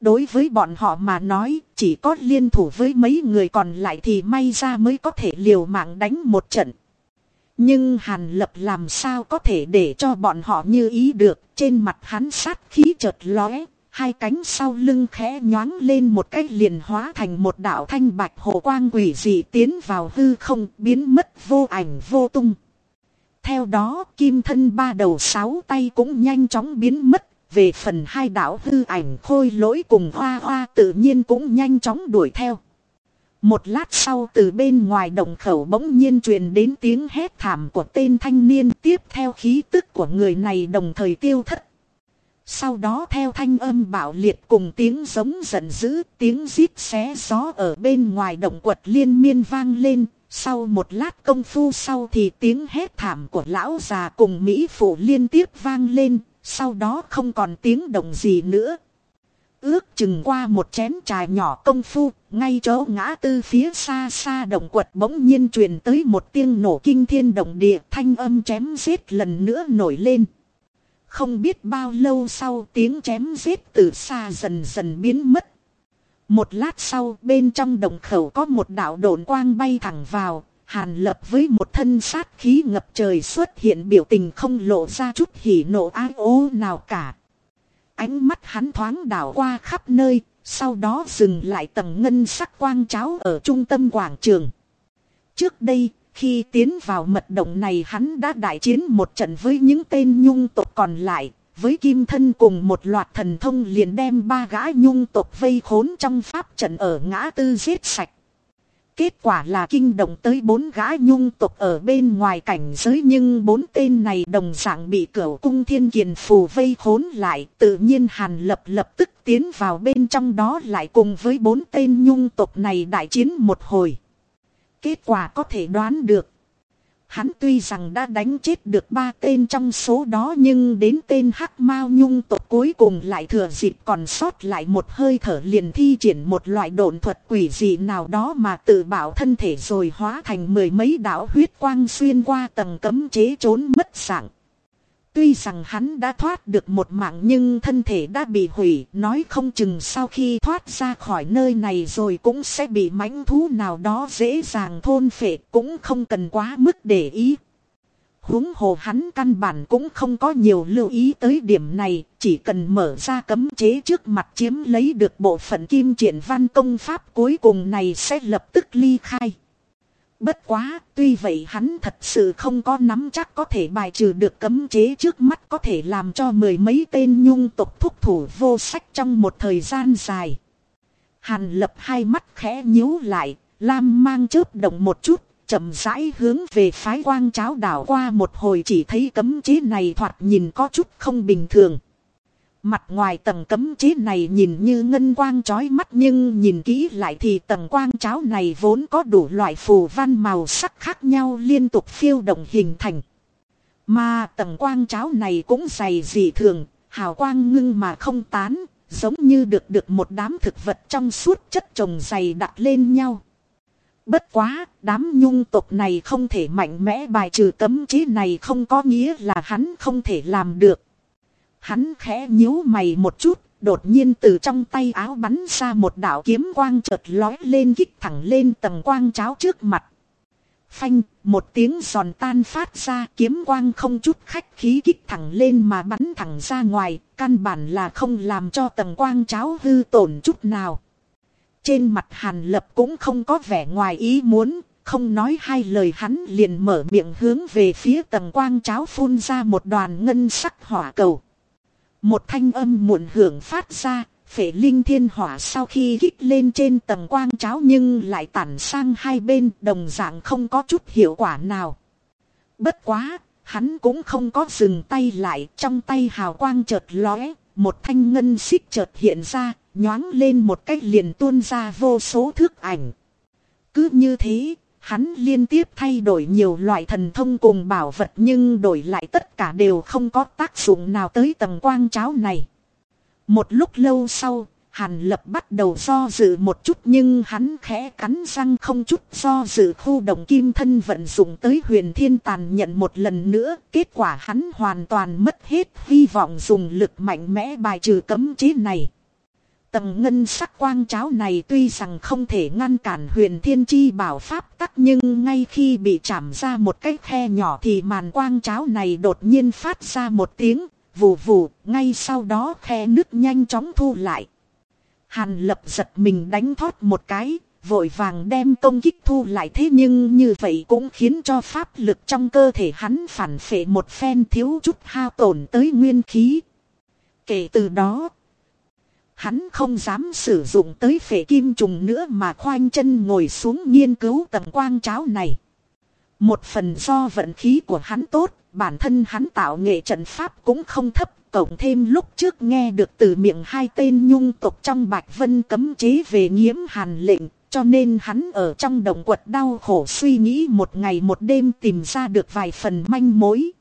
Đối với bọn họ mà nói, chỉ có liên thủ với mấy người còn lại thì may ra mới có thể liều mạng đánh một trận. Nhưng Hàn Lập làm sao có thể để cho bọn họ như ý được, trên mặt hắn sát khí chợt lóe, hai cánh sau lưng khẽ nhoáng lên một cách liền hóa thành một đạo thanh bạch hồ quang quỷ dị tiến vào hư không biến mất vô ảnh vô tung. Theo đó kim thân ba đầu sáu tay cũng nhanh chóng biến mất, về phần hai đạo hư ảnh khôi lỗi cùng hoa hoa tự nhiên cũng nhanh chóng đuổi theo. Một lát sau từ bên ngoài đồng khẩu bỗng nhiên truyền đến tiếng hét thảm của tên thanh niên tiếp theo khí tức của người này đồng thời tiêu thất. Sau đó theo thanh âm bạo liệt cùng tiếng giống giận dữ, tiếng rít xé gió ở bên ngoài động quật liên miên vang lên. Sau một lát công phu sau thì tiếng hét thảm của lão già cùng Mỹ phụ liên tiếp vang lên, sau đó không còn tiếng động gì nữa. Ước chừng qua một chén trà nhỏ công phu, ngay chỗ ngã tư phía xa xa động quật bỗng nhiên truyền tới một tiếng nổ kinh thiên động địa thanh âm chém giết lần nữa nổi lên. Không biết bao lâu sau tiếng chém giết từ xa dần dần biến mất. Một lát sau bên trong đồng khẩu có một đạo đồn quang bay thẳng vào, hàn lập với một thân sát khí ngập trời xuất hiện biểu tình không lộ ra chút hỉ nộ ai ố nào cả. Ánh mắt hắn thoáng đảo qua khắp nơi, sau đó dừng lại tầng ngân sắc quang cháo ở trung tâm quảng trường. Trước đây, khi tiến vào mật động này hắn đã đại chiến một trận với những tên nhung tộc còn lại, với kim thân cùng một loạt thần thông liền đem ba gã nhung tộc vây khốn trong pháp trận ở ngã tư giết sạch. Kết quả là kinh động tới bốn gã nhung tộc ở bên ngoài cảnh giới nhưng bốn tên này đồng dạng bị cửu cung thiên kiền phù vây khốn lại. Tự nhiên hàn lập lập tức tiến vào bên trong đó lại cùng với bốn tên nhung tộc này đại chiến một hồi. Kết quả có thể đoán được. Hắn tuy rằng đã đánh chết được ba tên trong số đó nhưng đến tên Hắc Mao Nhung tộc cuối cùng lại thừa dịp còn sót lại một hơi thở liền thi triển một loại độn thuật quỷ dị nào đó mà tự bảo thân thể rồi hóa thành mười mấy đạo huyết quang xuyên qua tầng cấm chế trốn mất dạng. Tuy rằng hắn đã thoát được một mạng nhưng thân thể đã bị hủy, nói không chừng sau khi thoát ra khỏi nơi này rồi cũng sẽ bị mãnh thú nào đó dễ dàng thôn phệ, cũng không cần quá mức để ý. huống hồ hắn căn bản cũng không có nhiều lưu ý tới điểm này, chỉ cần mở ra cấm chế trước mặt chiếm lấy được bộ phận kim triển văn công pháp cuối cùng này sẽ lập tức ly khai. Bất quá, tuy vậy hắn thật sự không có nắm chắc có thể bài trừ được cấm chế trước mắt có thể làm cho mười mấy tên nhung tục thúc thủ vô sách trong một thời gian dài. Hàn lập hai mắt khẽ nhíu lại, lam mang chớp động một chút, chậm rãi hướng về phái quang cháo đảo qua một hồi chỉ thấy cấm chế này thoạt nhìn có chút không bình thường. Mặt ngoài tầng cấm chế này nhìn như ngân quang chói mắt nhưng nhìn kỹ lại thì tầng quang cháo này vốn có đủ loại phù văn màu sắc khác nhau liên tục phiêu động hình thành. Mà tầng quang cháo này cũng dày dị thường, hào quang ngưng mà không tán, giống như được được một đám thực vật trong suốt chất trồng dày đặt lên nhau. Bất quá, đám nhung tộc này không thể mạnh mẽ bài trừ cấm chế này không có nghĩa là hắn không thể làm được. Hắn khẽ nhíu mày một chút, đột nhiên từ trong tay áo bắn ra một đạo kiếm quang chợt lói lên kích thẳng lên tầng quang cháo trước mặt. Phanh, một tiếng giòn tan phát ra kiếm quang không chút khách khí kích thẳng lên mà bắn thẳng ra ngoài, căn bản là không làm cho tầng quang cháo hư tổn chút nào. Trên mặt hàn lập cũng không có vẻ ngoài ý muốn, Không nói hai lời hắn liền mở miệng hướng về phía tầng quang cháo phun ra một đoàn ngân sắc hỏa cầu. Một thanh âm muộn hưởng phát ra, phể linh thiên hỏa sau khi kích lên trên tầng quang cháo nhưng lại tản sang hai bên đồng dạng không có chút hiệu quả nào. Bất quá, hắn cũng không có dừng tay lại trong tay hào quang chợt lóe, một thanh ngân xích chợt hiện ra, nhoáng lên một cách liền tuôn ra vô số thước ảnh. Cứ như thế, hắn liên tiếp thay đổi nhiều loại thần thông cùng bảo vật nhưng đổi lại tất cả đều không có tác dụng nào tới tầng quang cháo này. Một lúc lâu sau, Hàn lập bắt đầu do dự một chút nhưng hắn khẽ cắn răng không chút do dự khu động kim thân vận dụng tới huyền thiên tàn nhận một lần nữa. Kết quả hắn hoàn toàn mất hết hy vọng dùng lực mạnh mẽ bài trừ cấm chế này. Tầng ngân sắc quang cháo này tuy rằng không thể ngăn cản huyền thiên chi bảo pháp tắc nhưng ngay khi bị chạm ra một cái khe nhỏ thì màn quang cháo này đột nhiên phát ra một tiếng vù vù, ngay sau đó khe nước nhanh chóng thu lại. Hàn lập giật mình đánh thoát một cái, vội vàng đem công kích thu lại thế nhưng như vậy cũng khiến cho pháp lực trong cơ thể hắn phản phệ một phen thiếu chút hao tổn tới nguyên khí. Kể từ đó, hắn không dám sử dụng tới phệ kim trùng nữa mà khoanh chân ngồi xuống nghiên cứu tầng quang cháo này. Một phần do vận khí của hắn tốt, bản thân hắn tạo nghệ trận pháp cũng không thấp, cộng thêm lúc trước nghe được từ miệng hai tên nhung tộc trong Bạch Vân cấm chế về nghiễm hàn lệnh, cho nên hắn ở trong động quật đau khổ suy nghĩ một ngày một đêm tìm ra được vài phần manh mối.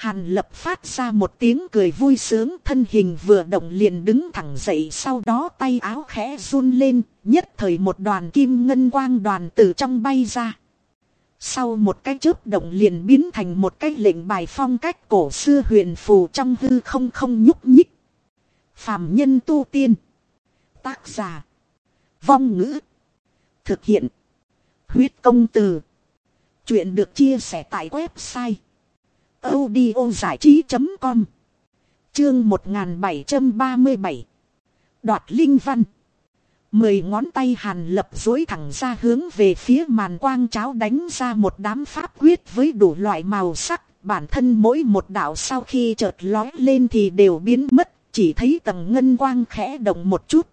Hàn lập phát ra một tiếng cười vui sướng thân hình vừa động liền đứng thẳng dậy sau đó tay áo khẽ run lên, nhất thời một đoàn kim ngân quang đoàn từ trong bay ra. Sau một cái chớp động liền biến thành một cái lệnh bài phong cách cổ xưa huyền phù trong hư không không nhúc nhích. Phạm nhân tu tiên. Tác giả. Vong ngữ. Thực hiện. Huyết công từ. Chuyện được chia sẻ tại website audio giải trí.com Chương 1737 Đoạt Linh Văn Mười ngón tay hàn lập dối thẳng ra hướng về phía màn quang cháo đánh ra một đám pháp quyết với đủ loại màu sắc. Bản thân mỗi một đạo sau khi chợt lói lên thì đều biến mất, chỉ thấy tầng ngân quang khẽ động một chút.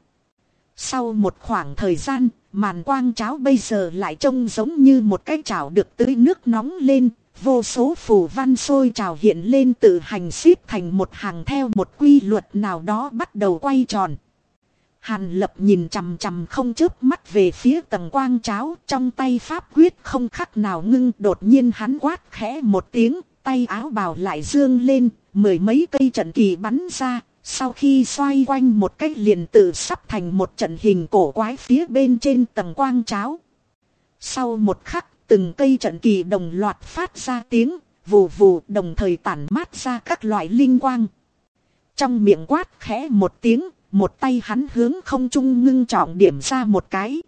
Sau một khoảng thời gian, màn quang cháo bây giờ lại trông giống như một cái chảo được tưới nước nóng lên, vô số phù văn sôi trào hiện lên tự hành xếp thành một hàng theo một quy luật nào đó bắt đầu quay tròn. Hàn lập nhìn chằm chằm không chớp mắt về phía tầng quang cháo, trong tay pháp quyết không khắc nào ngưng, đột nhiên hắn quát khẽ một tiếng, tay áo bào lại dương lên, mười mấy cây trận kỳ bắn ra, sau khi xoay quanh một cách liền tự sắp thành một trận hình cổ quái phía bên trên tầng quang cháo. Sau một khắc từng cây trận kỳ đồng loạt phát ra tiếng vù vù đồng thời tản mát ra các loại linh quang. Trong miệng quát khẽ một tiếng một tay hắn hướng không trung ngưng trọng điểm ra một cái.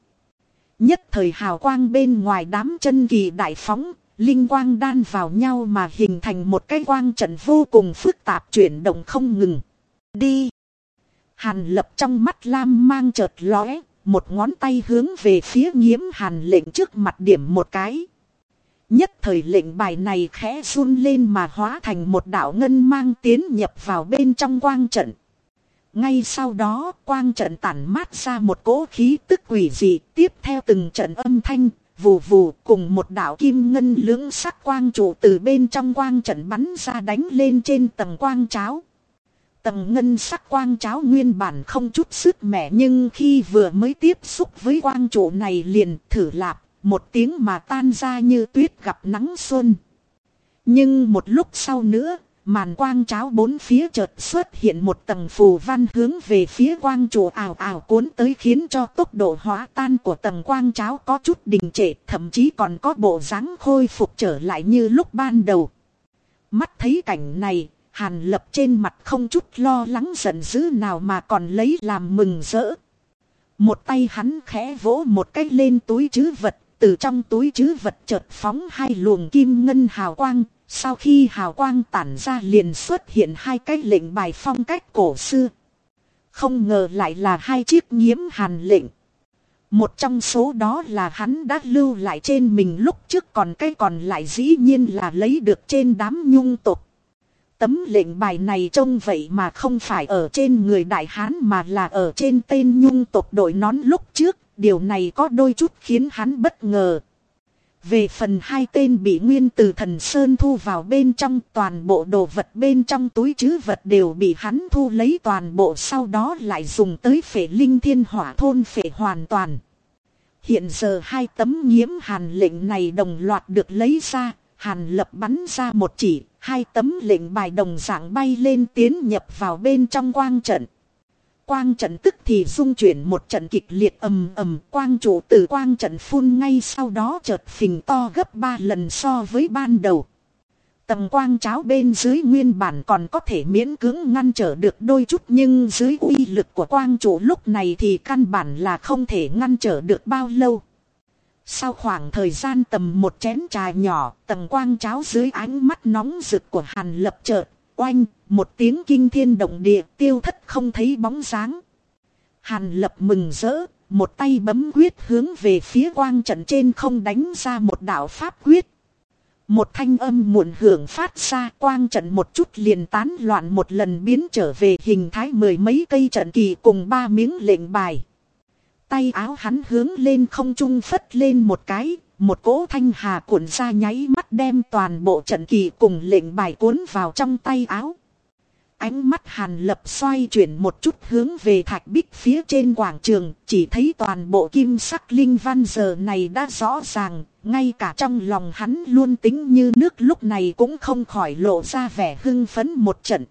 Nhất thời hào quang bên ngoài đám chân kỳ đại phóng, linh quang đan vào nhau mà hình thành một cái quang trận vô cùng phức tạp chuyển động không ngừng. Đi! Hàn lập trong mắt lam mang chợt lóe, một ngón tay hướng về phía nghiễm hàn lệnh trước mặt điểm một cái. Nhất thời lệnh bài này khẽ run lên mà hóa thành một đạo ngân mang tiến nhập vào bên trong quang trận. Ngay sau đó quang trận tản mát ra một cỗ khí tức quỷ dị tiếp theo từng trận âm thanh, vù vù cùng một đạo kim ngân lưỡng sắc quang trụ từ bên trong quang trận bắn ra đánh lên trên tầng quang cháo. Tầng ngân sắc quang cháo nguyên bản không chút sức mẻ nhưng khi vừa mới tiếp xúc với quang trụ này liền thử lạp, một tiếng mà tan ra như tuyết gặp nắng xuân. Nhưng một lúc sau nữa, Màn quang cháo bốn phía chợt xuất hiện một tầng phù văn hướng về phía quang trụ ảo ảo cuốn tới khiến cho tốc độ hóa tan của tầng quang cháo có chút đình trệ, thậm chí còn có bộ dáng khôi phục trở lại như lúc ban đầu. Mắt thấy cảnh này, Hàn lập trên mặt không chút lo lắng giận dữ nào mà còn lấy làm mừng rỡ. Một tay hắn khẽ vỗ một cái lên túi chứ vật, từ trong túi chứ vật chợt phóng hai luồng kim ngân hào quang, sau khi hào quang tản ra liền xuất hiện hai cái lệnh bài phong cách cổ xưa. Không ngờ lại là hai chiếc nhiễm hàn lệnh. Một trong số đó là hắn đã lưu lại trên mình lúc trước còn cái còn lại dĩ nhiên là lấy được trên đám nhung tục. Tấm lệnh bài này trông vậy mà không phải ở trên người đại hán mà là ở trên tên nhung tộc đội nón lúc trước. Điều này có đôi chút khiến hắn bất ngờ. Về phần hai tên bị nguyên từ thần Sơn thu vào bên trong toàn bộ đồ vật bên trong túi chứ vật đều bị hắn thu lấy toàn bộ sau đó lại dùng tới phệ linh thiên hỏa thôn phệ hoàn toàn. Hiện giờ hai tấm nhiễm hàn lệnh này đồng loạt được lấy ra, hàn lập bắn ra một chỉ, hai tấm lệnh bài đồng dạng bay lên tiến nhập vào bên trong quang trận quang trận tức thì dung chuyển một trận kịch liệt ầm ầm quang trụ từ quang trận phun ngay sau đó chợt phình to gấp ba lần so với ban đầu. Tầng quang cháo bên dưới nguyên bản còn có thể miễn cưỡng ngăn trở được đôi chút nhưng dưới uy lực của quang trụ lúc này thì căn bản là không thể ngăn trở được bao lâu. Sau khoảng thời gian tầm một chén trà nhỏ, tầng quang cháo dưới ánh mắt nóng rực của hàn lập chợt Oanh, một tiếng kinh thiên động địa tiêu thất không thấy bóng dáng. Hàn lập mừng rỡ, một tay bấm quyết hướng về phía quang trận trên không đánh ra một đạo pháp quyết. Một thanh âm muộn hưởng phát ra quang trận một chút liền tán loạn một lần biến trở về hình thái mười mấy cây trận kỳ cùng ba miếng lệnh bài. Tay áo hắn hướng lên không trung phất lên một cái, một cỗ thanh hà cuộn ra nháy mắt đem toàn bộ trận kỳ cùng lệnh bài cuốn vào trong tay áo. Ánh mắt hàn lập xoay chuyển một chút hướng về thạch bích phía trên quảng trường, chỉ thấy toàn bộ kim sắc linh văn giờ này đã rõ ràng, ngay cả trong lòng hắn luôn tính như nước lúc này cũng không khỏi lộ ra vẻ hưng phấn một trận.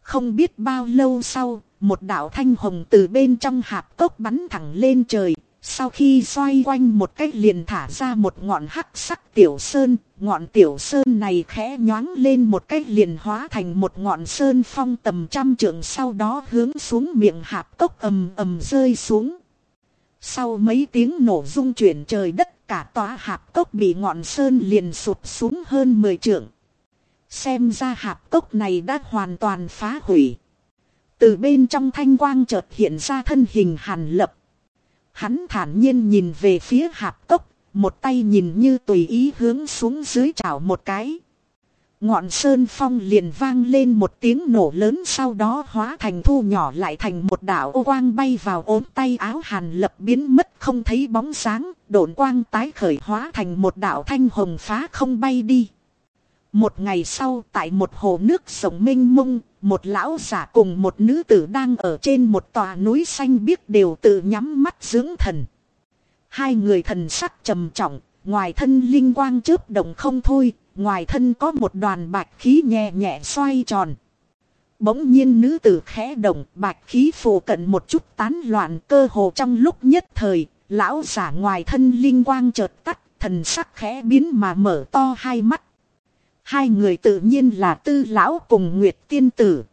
Không biết bao lâu sau, một đạo thanh hồng từ bên trong hạp cốc bắn thẳng lên trời, sau khi xoay quanh một cách liền thả ra một ngọn hắc sắc tiểu sơn, ngọn tiểu sơn này khẽ nhoáng lên một cách liền hóa thành một ngọn sơn phong tầm trăm trượng sau đó hướng xuống miệng hạp cốc ầm ầm rơi xuống. Sau mấy tiếng nổ rung chuyển trời đất cả tòa hạp cốc bị ngọn sơn liền sụp xuống hơn 10 trượng. Xem ra hạp cốc này đã hoàn toàn phá hủy. Từ bên trong thanh quang chợt hiện ra thân hình hàn lập. Hắn thản nhiên nhìn về phía hạp cốc, một tay nhìn như tùy ý hướng xuống dưới chảo một cái. Ngọn sơn phong liền vang lên một tiếng nổ lớn sau đó hóa thành thu nhỏ lại thành một đảo ô quang bay vào ốm tay áo hàn lập biến mất không thấy bóng sáng, độn quang tái khởi hóa thành một đảo thanh hồng phá không bay đi. Một ngày sau tại một hồ nước rộng minh mông, một lão giả cùng một nữ tử đang ở trên một tòa núi xanh biếc đều tự nhắm mắt dưỡng thần. Hai người thần sắc trầm trọng, ngoài thân linh quang chớp động không thôi, ngoài thân có một đoàn bạch khí nhẹ nhẹ xoay tròn. Bỗng nhiên nữ tử khẽ động, bạch khí phù cận một chút tán loạn cơ hồ trong lúc nhất thời, lão giả ngoài thân linh quang chợt tắt, thần sắc khẽ biến mà mở to hai mắt. Hai người tự nhiên là tư lão cùng Nguyệt tiên tử.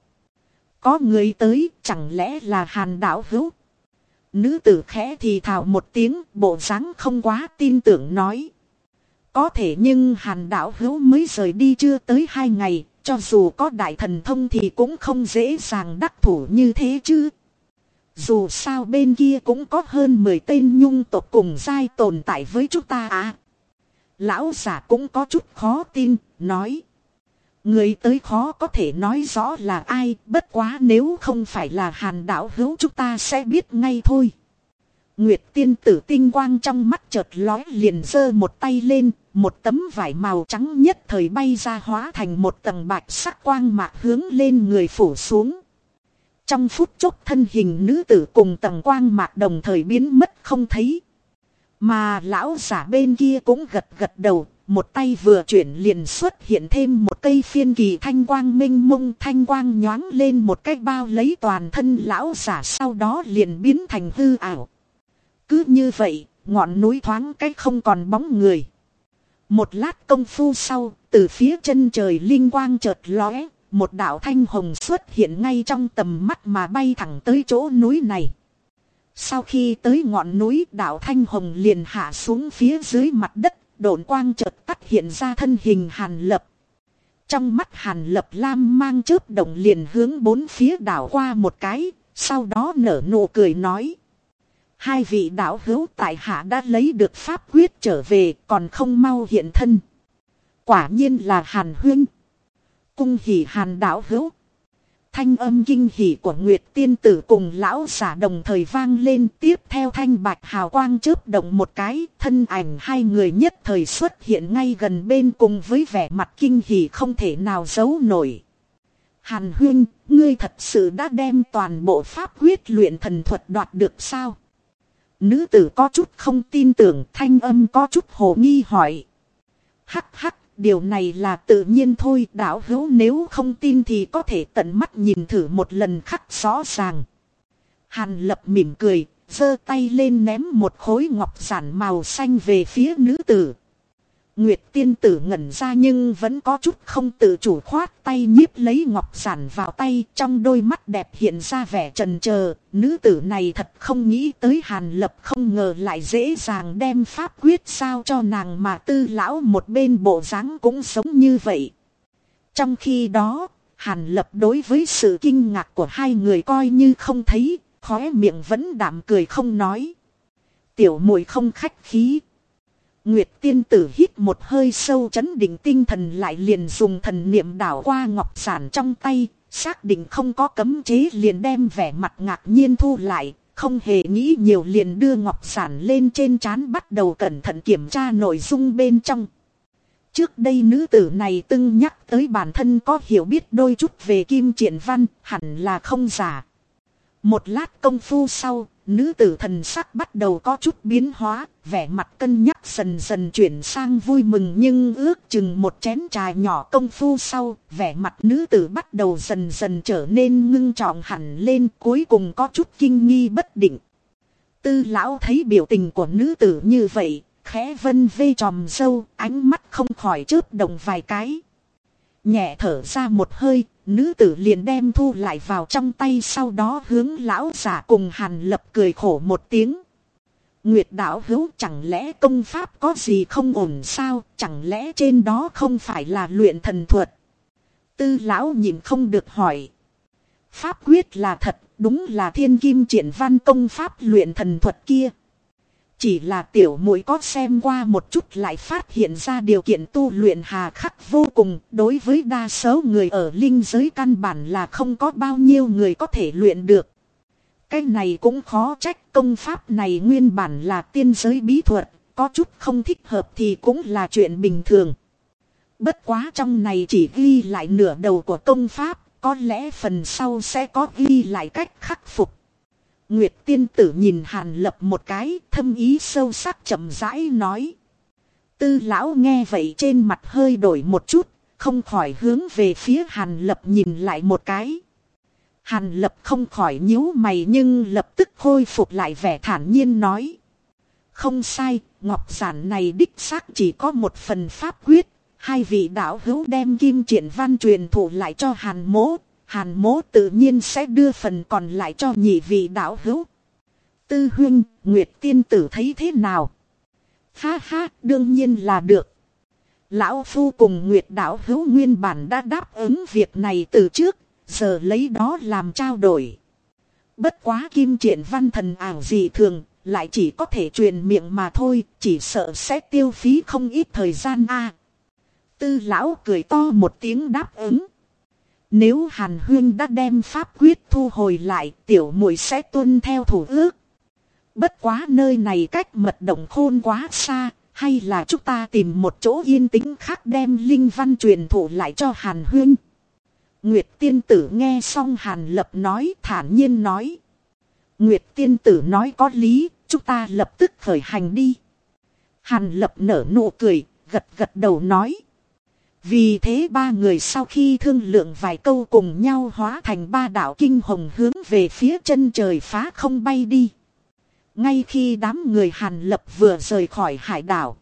Có người tới, chẳng lẽ là hàn đạo hữu. Nữ tử khẽ thì thào một tiếng, bộ dáng không quá tin tưởng nói. Có thể nhưng hàn đạo hữu mới rời đi chưa tới hai ngày. Cho dù có đại thần thông thì cũng không dễ dàng đắc thủ như thế chứ. Dù sao bên kia cũng có hơn 10 tên nhung tộc cùng giai tồn tại với chúng ta à. Lão giả cũng có chút khó tin, nói. Người tới khó có thể nói rõ là ai, bất quá nếu không phải là hàn đạo hữu chúng ta sẽ biết ngay thôi. Nguyệt tiên tử tinh quang trong mắt chợt lói liền giơ một tay lên, một tấm vải màu trắng nhất thời bay ra hóa thành một tầng bạch sắc quang mạc hướng lên người phủ xuống. Trong phút chốc thân hình nữ tử cùng tầng quang mạc đồng thời biến mất không thấy. Mà lão giả bên kia cũng gật gật đầu, một tay vừa chuyển liền xuất hiện thêm một cây phiên kỳ thanh quang minh mông thanh quang nhoáng lên một cách bao lấy toàn thân lão giả sau đó liền biến thành hư ảo. Cứ như vậy, ngọn núi thoáng cách không còn bóng người. Một lát công phu sau, từ phía chân trời linh quang chợt lóe, một đạo thanh hồng xuất hiện ngay trong tầm mắt mà bay thẳng tới chỗ núi này. Sau khi tới ngọn núi đạo Thanh Hồng liền hạ xuống phía dưới mặt đất, độn quang chợt tắt hiện ra thân hình Hàn Lập. Trong mắt Hàn Lập Lam mang chớp động liền hướng bốn phía đảo qua một cái, sau đó nở nụ cười nói. Hai vị đạo hữu tại hạ đã lấy được pháp quyết trở về còn không mau hiện thân. Quả nhiên là hàn huyên. Cung hỉ hàn đạo hữu. Thanh âm kinh hỉ của Nguyệt tiên tử cùng lão giả đồng thời vang lên tiếp theo thanh bạch hào quang chớp động một cái, thân ảnh hai người nhất thời xuất hiện ngay gần bên cùng với vẻ mặt kinh hỉ không thể nào giấu nổi. Hàn huyên, ngươi thật sự đã đem toàn bộ pháp quyết luyện thần thuật đoạt được sao? Nữ tử có chút không tin tưởng thanh âm có chút hồ nghi hỏi. Hắc hắc, điều này là tự nhiên thôi đạo hữu nếu không tin thì có thể tận mắt nhìn thử một lần khắc rõ ràng. Hàn lập mỉm cười, giơ tay lên ném một khối ngọc giản màu xanh về phía nữ tử. Nguyệt tiên tử ngẩn ra nhưng vẫn có chút không tự chủ khoát tay nhiếp lấy ngọc giản vào tay trong đôi mắt đẹp hiện ra vẻ trần chờ Nữ tử này thật không nghĩ tới hàn lập không ngờ lại dễ dàng đem pháp quyết sao cho nàng mà tư lão một bên bộ dáng cũng sống như vậy. Trong khi đó, hàn lập đối với sự kinh ngạc của hai người coi như không thấy, khóe miệng vẫn đạm cười không nói. Tiểu mùi không khách khí. Nguyệt tiên tử hít một hơi sâu chấn định tinh thần lại liền dùng thần niệm đảo qua ngọc sản trong tay, xác định không có cấm chế liền đem vẻ mặt ngạc nhiên thu lại, không hề nghĩ nhiều liền đưa ngọc sản lên trên trán bắt đầu cẩn thận kiểm tra nội dung bên trong. Trước đây nữ tử này từng nhắc tới bản thân có hiểu biết đôi chút về kim triển văn, hẳn là không giả. Một lát công phu sau, nữ tử thần sắc bắt đầu có chút biến hóa, vẻ mặt cân nhắc dần dần chuyển sang vui mừng nhưng ước chừng một chén trà nhỏ công phu sau, vẻ mặt nữ tử bắt đầu dần dần trở nên ngưng trọng hẳn lên cuối cùng có chút kinh nghi bất định. Tư lão thấy biểu tình của nữ tử như vậy, khẽ vân vê tròm sâu, ánh mắt không khỏi chớp động vài cái. Nhẹ thở ra một hơi, nữ tử liền đem thu lại vào trong tay sau đó hướng lão giả cùng hàn lập cười khổ một tiếng. Nguyệt đạo hữu chẳng lẽ công pháp có gì không ổn sao, chẳng lẽ trên đó không phải là luyện thần thuật. Tư lão nhìn không được hỏi. Pháp quyết là thật, đúng là thiên kim triển văn công pháp luyện thần thuật kia. Chỉ là tiểu muội có xem qua một chút lại phát hiện ra điều kiện tu luyện hà khắc vô cùng. Đối với đa số người ở linh giới căn bản là không có bao nhiêu người có thể luyện được. Cái này cũng khó trách, công pháp này nguyên bản là tiên giới bí thuật. Có chút không thích hợp thì cũng là chuyện bình thường. Bất quá trong này chỉ ghi lại nửa đầu của công pháp. Có lẽ phần sau sẽ có ghi lại cách khắc phục. Nguyệt tiên tử nhìn hàn lập một cái thâm ý sâu sắc chậm rãi nói. Tư lão nghe vậy trên mặt hơi đổi một chút, không khỏi hướng về phía hàn lập nhìn lại một cái. Hàn lập không khỏi nhíu mày nhưng lập tức khôi phục lại vẻ thản nhiên nói. Không sai, ngọc giản này đích xác chỉ có một phần pháp quyết. Hai vị đạo hữu đem kim triển văn truyền thụ lại cho hàn Mỗ. Hàn mố tự nhiên sẽ đưa phần còn lại cho nhị vị đạo hữu. Tư huynh, Nguyệt tiên tử thấy thế nào? Ha ha, đương nhiên là được. Lão Phu cùng Nguyệt đạo hữu nguyên bản đã đáp ứng việc này từ trước, giờ lấy đó làm trao đổi. Bất quá kim triển văn thần ảo gì thường, lại chỉ có thể truyền miệng mà thôi, chỉ sợ sẽ tiêu phí không ít thời gian a. tư lão cười to một tiếng đáp ứng. Nếu Hàn Huyên đã đem pháp quyết thu hồi lại, tiểu muội sẽ tuân theo thủ ước. Bất quá nơi này cách mật động khôn quá xa, hay là chúng ta tìm một chỗ yên tĩnh khác đem linh văn truyền thụ lại cho Hàn Huyên. Nguyệt tiên tử nghe xong Hàn Lập nói thản nhiên nói. Nguyệt tiên tử nói có lý, chúng ta lập tức khởi hành đi. Hàn Lập nở nụ cười, gật gật đầu nói. Vì thế ba người sau khi thương lượng vài câu cùng nhau hóa thành ba đạo kinh hồng hướng về phía chân trời phá không bay đi. Ngay khi đám người Hàn Lập vừa rời khỏi hải đảo.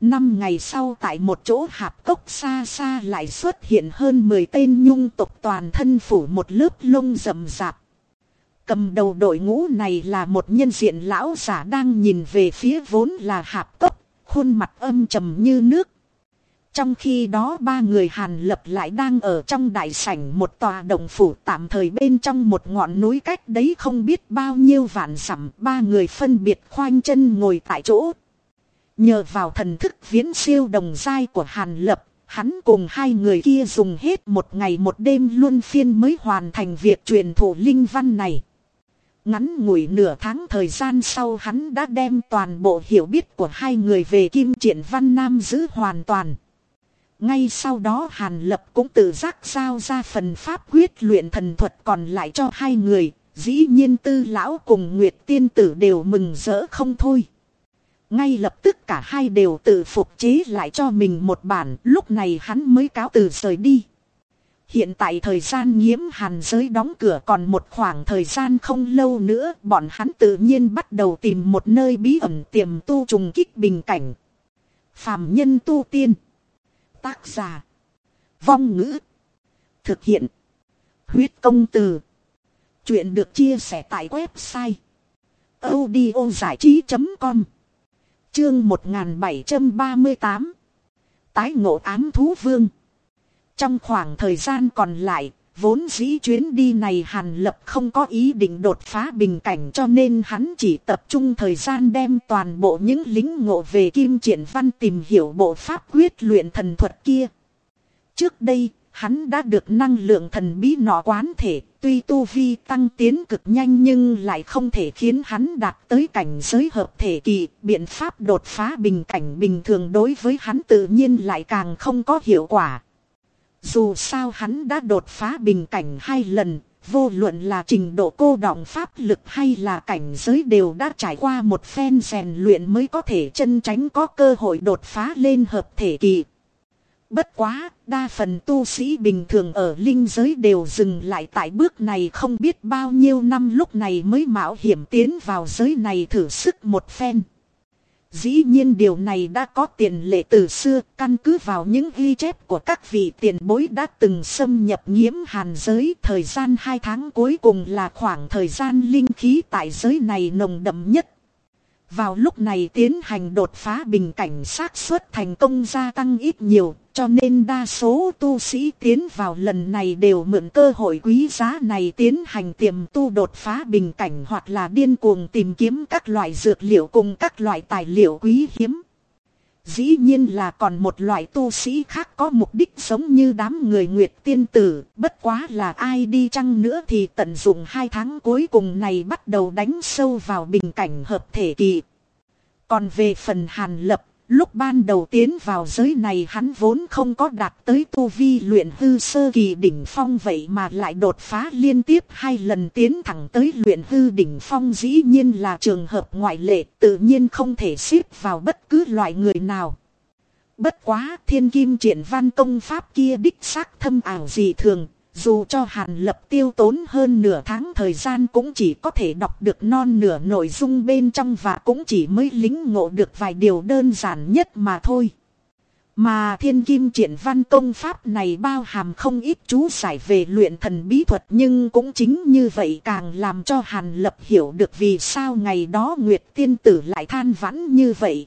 Năm ngày sau tại một chỗ hạp cốc xa xa lại xuất hiện hơn 10 tên nhung tục toàn thân phủ một lớp lông rậm rạp. Cầm đầu đội ngũ này là một nhân diện lão giả đang nhìn về phía vốn là hạp cốc, khuôn mặt âm trầm như nước trong khi đó ba người Hàn Lập lại đang ở trong đại sảnh một tòa đồng phủ tạm thời bên trong một ngọn núi cách đấy không biết bao nhiêu vạn sẵm ba người phân biệt khoanh chân ngồi tại chỗ. Nhờ vào thần thức viễn siêu đồng giai của Hàn Lập, hắn cùng hai người kia dùng hết một ngày một đêm luân phiên mới hoàn thành việc truyền thụ linh văn này. Ngắn ngủi nửa tháng thời gian sau hắn đã đem toàn bộ hiểu biết của hai người về kim triển văn nam giữ hoàn toàn. Ngay sau đó Hàn Lập cũng tự giác giao ra phần pháp quyết luyện thần thuật còn lại cho hai người, dĩ nhiên tư lão cùng Nguyệt tiên tử đều mừng rỡ không thôi. Ngay lập tức cả hai đều tự phục chế lại cho mình một bản, lúc này hắn mới cáo từ rời đi. Hiện tại thời gian nhiễm hàn giới đóng cửa còn một khoảng thời gian không lâu nữa, bọn hắn tự nhiên bắt đầu tìm một nơi bí ẩn tiềm tu trùng kích bình cảnh. Phạm nhân tu tiên. Tác giả. Vong ngữ. Thực hiện. Huyết công từ. Chuyện được chia sẻ tại website. audio trí.com Chương 1738 Tái ngộ ám thú vương Trong khoảng thời gian còn lại, vốn dĩ chuyến đi này Hàn Lập không có ý định đột phá bình cảnh cho nên hắn chỉ tập trung thời gian đem toàn bộ những lính ngộ về kim triển văn tìm hiểu bộ pháp quyết luyện thần thuật kia. Trước đây, hắn đã được năng lượng thần bí nọ quán thể, tuy tu vi tăng tiến cực nhanh nhưng lại không thể khiến hắn đạt tới cảnh giới hợp thể kỳ, biện pháp đột phá bình cảnh bình thường đối với hắn tự nhiên lại càng không có hiệu quả. Dù sao hắn đã đột phá bình cảnh hai lần, vô luận là trình độ cô động pháp lực hay là cảnh giới đều đã trải qua một phen rèn luyện mới có thể chân tránh có cơ hội đột phá lên hợp thể kỳ. Bất quá, đa phần tu sĩ bình thường ở linh giới đều dừng lại tại bước này không biết bao nhiêu năm lúc này mới mạo hiểm tiến vào giới này thử sức một phen. Dĩ nhiên điều này đã có tiền lệ từ xưa, căn cứ vào những ghi chép của các vị tiền bối đã từng xâm nhập nhiễm hàn giới. Thời gian 2 tháng cuối cùng là khoảng thời gian linh khí tại giới này nồng đậm nhất. Vào lúc này tiến hành đột phá bình cảnh xác suất thành công gia tăng ít nhiều, cho nên đa số tu sĩ tiến vào lần này đều mượn cơ hội quý giá này tiến hành tiềm tu đột phá bình cảnh hoặc là điên cuồng tìm kiếm các loại dược liệu cùng các loại tài liệu quý hiếm. Dĩ nhiên là còn một loại tu sĩ khác có mục đích giống như đám người Nguyệt tiên tử, bất quá là ai đi chăng nữa thì tận dụng hai tháng cuối cùng này bắt đầu đánh sâu vào bình cảnh hợp thể kỳ. Còn về phần hàn lập, lúc ban đầu tiến vào giới này hắn vốn không có đạt tới tu vi luyện hư sơ kỳ đỉnh phong vậy mà lại đột phá liên tiếp hai lần tiến thẳng tới luyện hư đỉnh phong dĩ nhiên là trường hợp ngoại lệ tự nhiên không thể xếp vào bất cứ loại người nào. Bất quá thiên kim triển văn công pháp kia đích xác thâm ảo dị thường, dù cho Hàn Lập tiêu tốn hơn nửa tháng thời gian cũng chỉ có thể đọc được non nửa nội dung bên trong và cũng chỉ mới lính ngộ được vài điều đơn giản nhất mà thôi. Mà thiên kim triển văn công pháp này bao hàm không ít chú giải về luyện thần bí thuật nhưng cũng chính như vậy càng làm cho Hàn Lập hiểu được vì sao ngày đó Nguyệt Tiên Tử lại than vãn như vậy.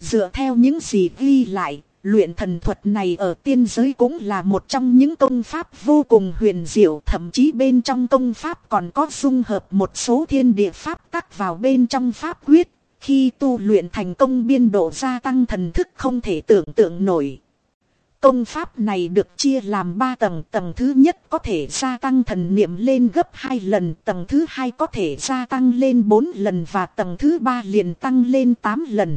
Dựa theo những gì ghi lại, Luyện thần thuật này ở tiên giới cũng là một trong những công pháp vô cùng huyền diệu, thậm chí bên trong công pháp còn có dung hợp một số thiên địa pháp tắc vào bên trong pháp quyết. Khi tu luyện thành công biên độ gia tăng thần thức không thể tưởng tượng nổi. Công pháp này được chia làm 3 tầng. Tầng thứ nhất có thể gia tăng thần niệm lên gấp 2 lần. Tầng thứ hai có thể gia tăng lên 4 lần. Và tầng thứ ba liền tăng lên 8 lần.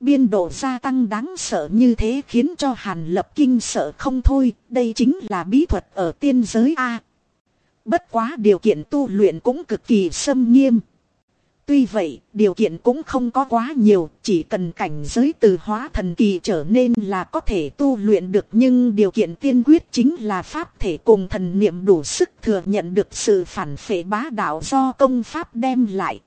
Biên độ gia tăng đáng sợ như thế khiến cho Hàn Lập kinh sợ không thôi, đây chính là bí thuật ở tiên giới A. Bất quá điều kiện tu luyện cũng cực kỳ xâm nghiêm. Tuy vậy, điều kiện cũng không có quá nhiều, chỉ cần cảnh giới từ hóa thần kỳ trở nên là có thể tu luyện được nhưng điều kiện tiên quyết chính là pháp thể cùng thần niệm đủ sức thừa nhận được sự phản phệ bá đạo do công pháp đem lại.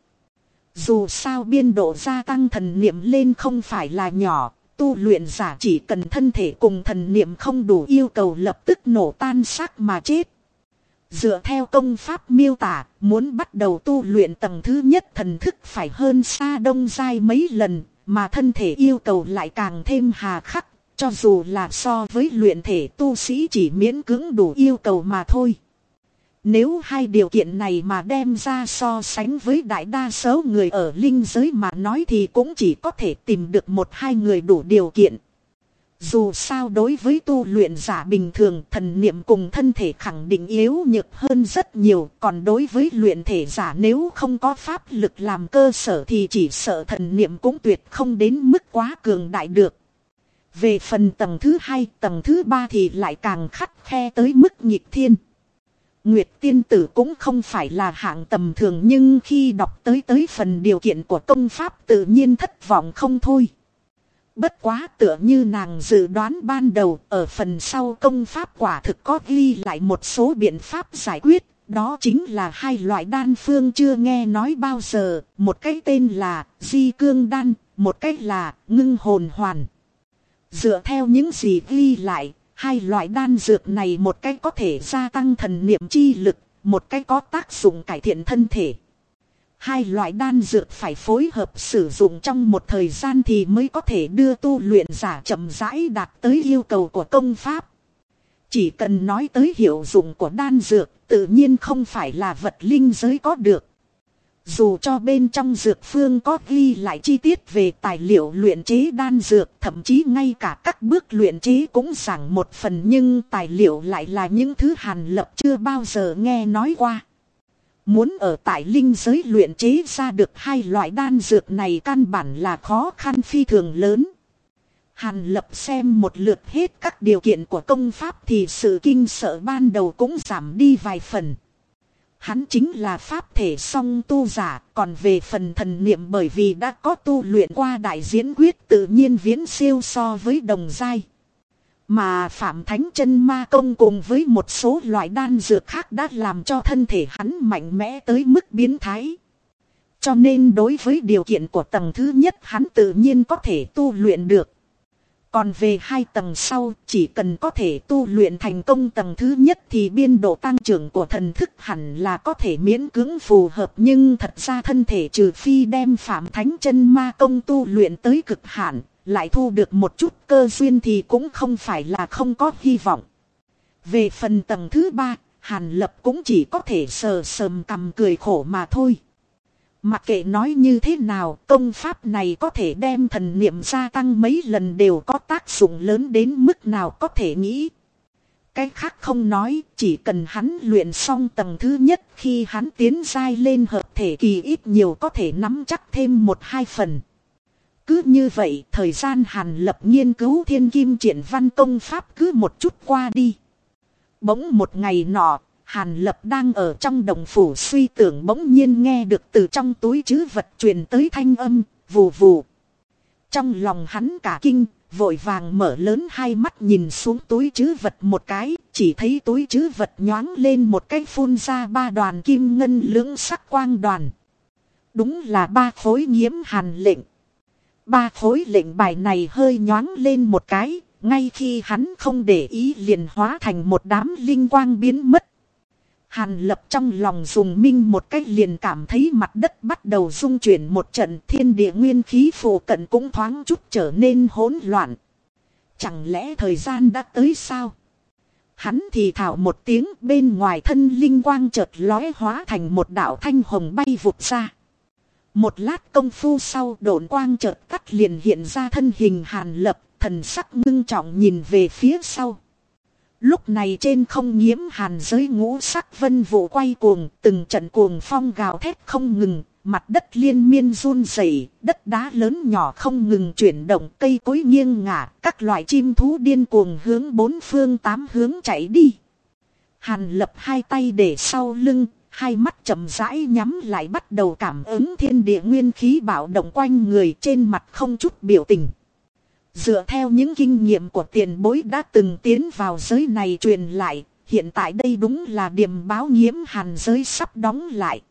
Dù sao biên độ gia tăng thần niệm lên không phải là nhỏ, tu luyện giả chỉ cần thân thể cùng thần niệm không đủ yêu cầu lập tức nổ tan xác mà chết. Dựa theo công pháp miêu tả, muốn bắt đầu tu luyện tầng thứ nhất thần thức phải hơn xa đông dai mấy lần, mà thân thể yêu cầu lại càng thêm hà khắc, Cho dù là so với luyện thể tu sĩ chỉ miễn cưỡng đủ yêu cầu mà thôi. Nếu hai điều kiện này mà đem ra so sánh với đại đa số người ở linh giới mà nói thì cũng chỉ có thể tìm được một hai người đủ điều kiện. Dù sao đối với tu luyện giả bình thường thần niệm cùng thân thể khẳng định yếu nhược hơn rất nhiều. Còn đối với luyện thể giả nếu không có pháp lực làm cơ sở thì chỉ sợ thần niệm cũng tuyệt không đến mức quá cường đại được. Về phần tầng thứ hai, tầng thứ ba thì lại càng khắt khe tới mức nhịp thiên. Nguyệt tiên tử cũng không phải là hạng tầm thường nhưng khi đọc tới tới phần điều kiện của công pháp tự nhiên thất vọng không thôi. Bất quá tựa như nàng dự đoán ban đầu ở phần sau công pháp quả thực có ghi lại một số biện pháp giải quyết. Đó chính là hai loại đan phương chưa nghe nói bao giờ, một cái tên là di cương đan, một cái là ngưng hồn hoàn. Dựa theo những gì ghi lại, hai loại đan dược này một cái có thể gia tăng thần niệm chi lực, một cái có tác dụng cải thiện thân thể. Hai loại đan dược phải phối hợp sử dụng trong một thời gian thì mới có thể đưa tu luyện giả chậm rãi đạt tới yêu cầu của công pháp. Chỉ cần nói tới hiệu dụng của đan dược, tự nhiên không phải là vật linh giới có được. Dù cho bên trong dược phương có ghi lại chi tiết về tài liệu luyện chế đan dược, thậm chí ngay cả các bước luyện chế cũng giảng một phần nhưng tài liệu lại là những thứ hàn lập chưa bao giờ nghe nói qua. Muốn ở tại linh giới luyện chế ra được hai loại đan dược này căn bản là khó khăn phi thường lớn. Hàn lập xem một lượt hết các điều kiện của công pháp thì sự kinh sợ ban đầu cũng giảm đi vài phần. Hắn chính là pháp thể song tu giả, còn về phần thần niệm bởi vì đã có tu luyện qua đại diễn quyết tự nhiên viễn siêu so với đồng giai. Mà Phạm Thánh chân Ma Công cùng với một số loại đan dược khác đã làm cho thân thể hắn mạnh mẽ tới mức biến thái. Cho nên đối với điều kiện của tầng thứ nhất hắn tự nhiên có thể tu luyện được. Còn về hai tầng sau, chỉ cần có thể tu luyện thành công tầng thứ nhất thì biên độ tăng trưởng của thần thức hẳn là có thể miễn cưỡng phù hợp. Nhưng thật ra thân thể trừ phi đem phạm thánh chân ma công tu luyện tới cực hạn, lại thu được một chút cơ duyên thì cũng không phải là không có hy vọng. Về phần tầng thứ ba, Hàn Lập cũng chỉ có thể sờ sờm cầm cười khổ mà thôi. Mặc kệ nói như thế nào, công pháp này có thể đem thần niệm gia tăng mấy lần đều có tác dụng lớn đến mức nào có thể nghĩ. Cái khác không nói, chỉ cần hắn luyện xong tầng thứ nhất khi hắn tiến dai lên hợp thể kỳ ít nhiều có thể nắm chắc thêm một hai phần. Cứ như vậy, thời gian hàn lập nghiên cứu thiên kim triển văn công pháp cứ một chút qua đi. Bỗng một ngày nọ, Hàn Lập đang ở trong đồng phủ suy tưởng bỗng nhiên nghe được từ trong túi chứ vật truyền tới thanh âm, vù vù. Trong lòng hắn cả kinh, vội vàng mở lớn hai mắt nhìn xuống túi chứ vật một cái, chỉ thấy túi chứ vật nhoáng lên một cái phun ra ba đoàn kim ngân lưỡng sắc quang đoàn. Đúng là ba khối nhiễm hàn lệnh. Ba khối lệnh bài này hơi nhoáng lên một cái, ngay khi hắn không để ý liền hóa thành một đám linh quang biến mất. Hàn lập trong lòng dùng minh một cách liền cảm thấy mặt đất bắt đầu rung chuyển một trận thiên địa nguyên khí phù cận cũng thoáng chút trở nên hỗn loạn. Chẳng lẽ thời gian đã tới sao? Hắn thì thảo một tiếng bên ngoài thân linh quang chợt lóe hóa thành một đạo thanh hồng bay vụt ra. Một lát công phu sau độn quang chợt cắt liền hiện ra thân hình hàn lập, thần sắc ngưng trọng nhìn về phía sau. Lúc này trên không nhiễm hàn giới ngũ sắc vân vụ quay cuồng, từng trận cuồng phong gào thét không ngừng, mặt đất liên miên run rẩy, đất đá lớn nhỏ không ngừng chuyển động, cây cối nghiêng ngả, các loại chim thú điên cuồng hướng bốn phương tám hướng chạy đi. Hàn lập hai tay để sau lưng, hai mắt chậm rãi nhắm lại bắt đầu cảm ứng thiên địa nguyên khí bạo động quanh người trên mặt không chút biểu tình. Dựa theo những kinh nghiệm của tiền bối đã từng tiến vào giới này truyền lại, hiện tại đây đúng là điểm báo nhiễm hàn giới sắp đóng lại.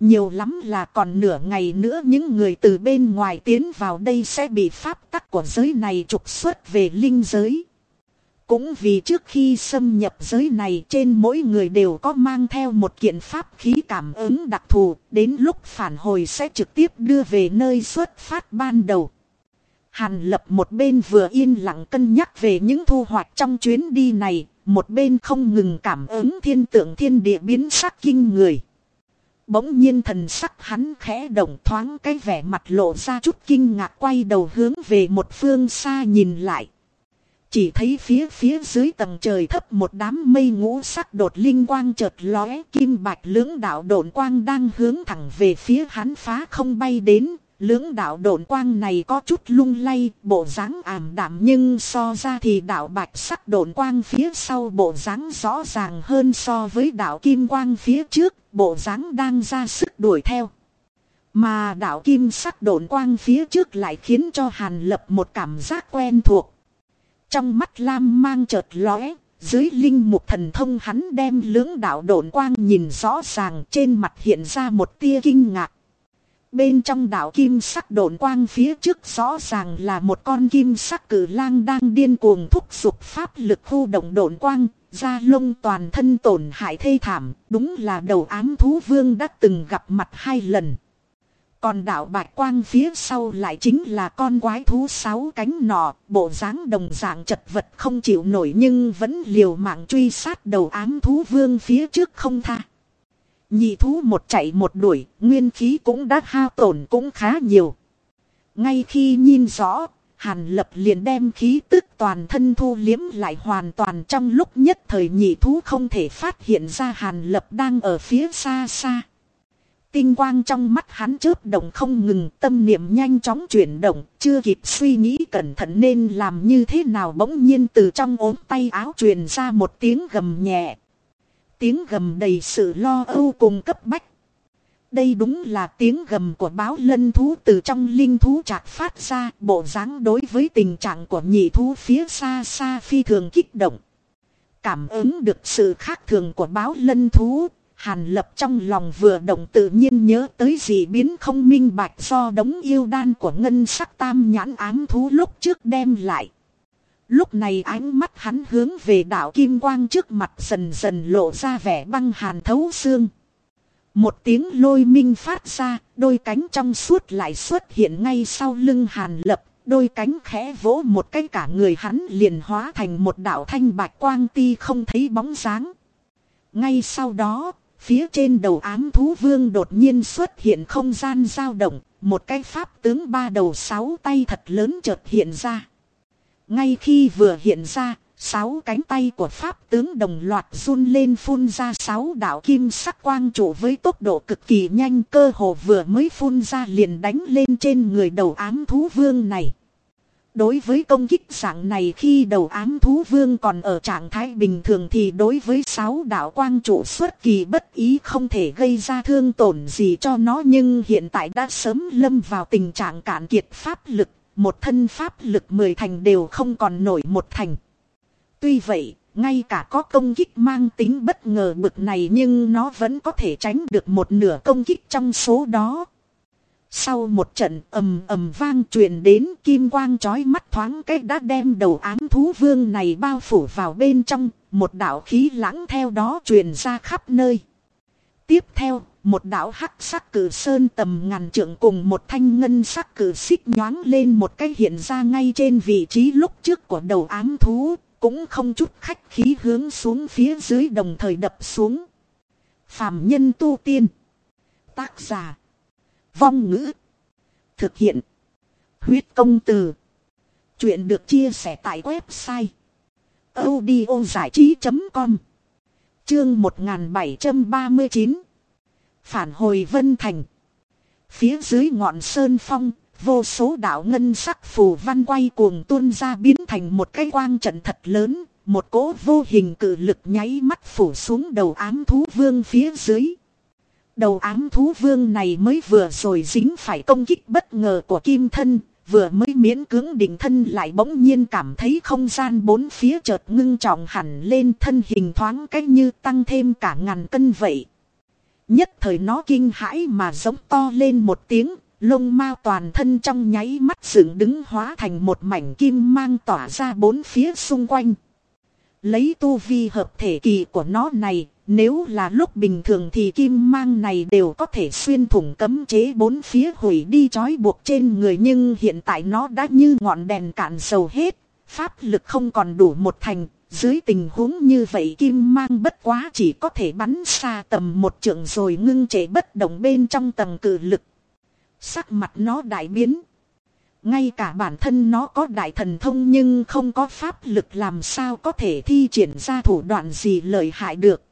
Nhiều lắm là còn nửa ngày nữa những người từ bên ngoài tiến vào đây sẽ bị pháp tắc của giới này trục xuất về linh giới. Cũng vì trước khi xâm nhập giới này trên mỗi người đều có mang theo một kiện pháp khí cảm ứng đặc thù, đến lúc phản hồi sẽ trực tiếp đưa về nơi xuất phát ban đầu. Hàn lập một bên vừa yên lặng cân nhắc về những thu hoạch trong chuyến đi này, một bên không ngừng cảm ứng thiên tượng thiên địa biến sắc kinh người. Bỗng nhiên thần sắc hắn khẽ động thoáng cái vẻ mặt lộ ra chút kinh ngạc quay đầu hướng về một phương xa nhìn lại. Chỉ thấy phía phía dưới tầng trời thấp một đám mây ngũ sắc đột linh quang chợt lóe kim bạch lưỡng đạo độn quang đang hướng thẳng về phía hắn phá không bay đến. Lưỡng đạo độn quang này có chút lung lay, bộ dáng ảm đạm nhưng so ra thì đạo bạch sắc độn quang phía sau bộ dáng rõ ràng hơn so với đạo kim quang phía trước, bộ dáng đang ra sức đuổi theo. Mà đạo kim sắc độn quang phía trước lại khiến cho Hàn Lập một cảm giác quen thuộc. Trong mắt Lam mang chợt lóe, dưới linh mục thần thông hắn đem lưỡng đạo độn quang nhìn rõ ràng trên mặt hiện ra một tia kinh ngạc. Bên trong đạo kim sắc đồn quang phía trước rõ ràng là một con kim sắc cử lang đang điên cuồng thúc giục pháp lực khu động đồn quang, da lông toàn thân tổn hại thê thảm, đúng là đầu ám thú vương đã từng gặp mặt hai lần. Còn đạo bạch quang phía sau lại chính là con quái thú sáu cánh nọ, bộ dáng đồng dạng chật vật không chịu nổi nhưng vẫn liều mạng truy sát đầu ám thú vương phía trước không tha. Nhị thú một chạy một đuổi, nguyên khí cũng đã hao tổn cũng khá nhiều. Ngay khi nhìn rõ, Hàn lập liền đem khí tức toàn thân thu liếm lại hoàn toàn trong lúc nhất thời nhị thú không thể phát hiện ra hàn lập đang ở phía xa xa. Tinh quang trong mắt hắn chớp động không ngừng tâm niệm nhanh chóng chuyển động, chưa kịp suy nghĩ cẩn thận nên làm như thế nào bỗng nhiên từ trong ốm tay áo truyền ra một tiếng gầm nhẹ. Tiếng gầm đầy sự lo âu cùng cấp bách. Đây đúng là tiếng gầm của báo lân thú từ trong linh thú trạc phát ra, bộ dáng đối với tình trạng của nhị thú phía xa xa phi thường kích động. Cảm ứng được sự khác thường của báo lân thú, Hàn lập trong lòng vừa động tự nhiên nhớ tới gì biến không minh bạch do đống yêu đan của ngân sắc tam nhãn ám thú lúc trước đem lại. Lúc này ánh mắt hắn hướng về đảo Kim Quang trước mặt dần dần lộ ra vẻ băng hàn thấu xương. Một tiếng lôi minh phát ra, đôi cánh trong suốt lại xuất hiện ngay sau lưng hàn lập, đôi cánh khẽ vỗ một cái cả người hắn liền hóa thành một đạo thanh bạch quang ti không thấy bóng dáng. Ngay sau đó, phía trên đầu ám thú vương đột nhiên xuất hiện không gian dao động, một cái pháp tướng ba đầu sáu tay thật lớn chợt hiện ra. Ngay khi vừa hiện ra, sáu cánh tay của pháp tướng đồng loạt run lên phun ra sáu đạo kim sắc quang trụ với tốc độ cực kỳ nhanh cơ hồ vừa mới phun ra liền đánh lên trên người đầu ám thú vương này. Đối với công kích dạng này khi đầu ám thú vương còn ở trạng thái bình thường thì đối với sáu đạo quang trụ xuất kỳ bất ý không thể gây ra thương tổn gì cho nó nhưng hiện tại đã sớm lâm vào tình trạng cạn kiệt pháp lực, một thân pháp lực mười thành đều không còn nổi một thành. Tuy vậy, ngay cả có công kích mang tính bất ngờ bực này nhưng nó vẫn có thể tránh được một nửa công kích trong số đó. Sau một trận ầm ầm vang truyền đến kim quang chói mắt thoáng cái đã đem đầu ám thú vương này bao phủ vào bên trong, một đạo khí lãng theo đó truyền ra khắp nơi. Tiếp theo, một đạo hắc sắc cử sơn tầm ngàn trượng cùng một thanh ngân sắc cử xích nhoáng lên một cái hiện ra ngay trên vị trí lúc trước của đầu ám thú, cũng không chút khách khí hướng xuống phía dưới đồng thời đập xuống. Phạm nhân tu tiên. Tác giả. Vong ngữ. Thực hiện. Huyết công từ. Chuyện được chia sẻ tại website. audiozảichí.com Chương 1739 Phản hồi Vân Thành. Phía dưới ngọn sơn phong, vô số đạo ngân sắc phù văn quay cuồng tuôn ra biến thành một cái quang trận thật lớn, một cỗ vô hình cự lực nháy mắt phủ xuống đầu ám thú vương phía dưới. Đầu ám thú vương này mới vừa rồi dính phải công kích bất ngờ của kim thân, vừa mới miễn cưỡng định thân lại bỗng nhiên cảm thấy không gian bốn phía chợt ngưng trọng hẳn lên thân hình thoáng cách như tăng thêm cả ngàn cân vậy. Nhất thời nó kinh hãi mà giống to lên một tiếng, lông mao toàn thân trong nháy mắt dựng đứng hóa thành một mảnh kim mang tỏa ra bốn phía xung quanh. Lấy tu vi hợp thể kỳ của nó này, nếu là lúc bình thường thì kim mang này đều có thể xuyên thủng cấm chế bốn phía hủy đi trói buộc trên người nhưng hiện tại nó đã như ngọn đèn cạn dầu hết, pháp lực không còn đủ một thành, dưới tình huống như vậy kim mang bất quá chỉ có thể bắn xa tầm một trượng rồi ngưng trễ bất động bên trong tầng cử lực. Sắc mặt nó đại biến. Ngay cả bản thân nó có đại thần thông nhưng không có pháp lực làm sao có thể thi triển ra thủ đoạn gì lợi hại được.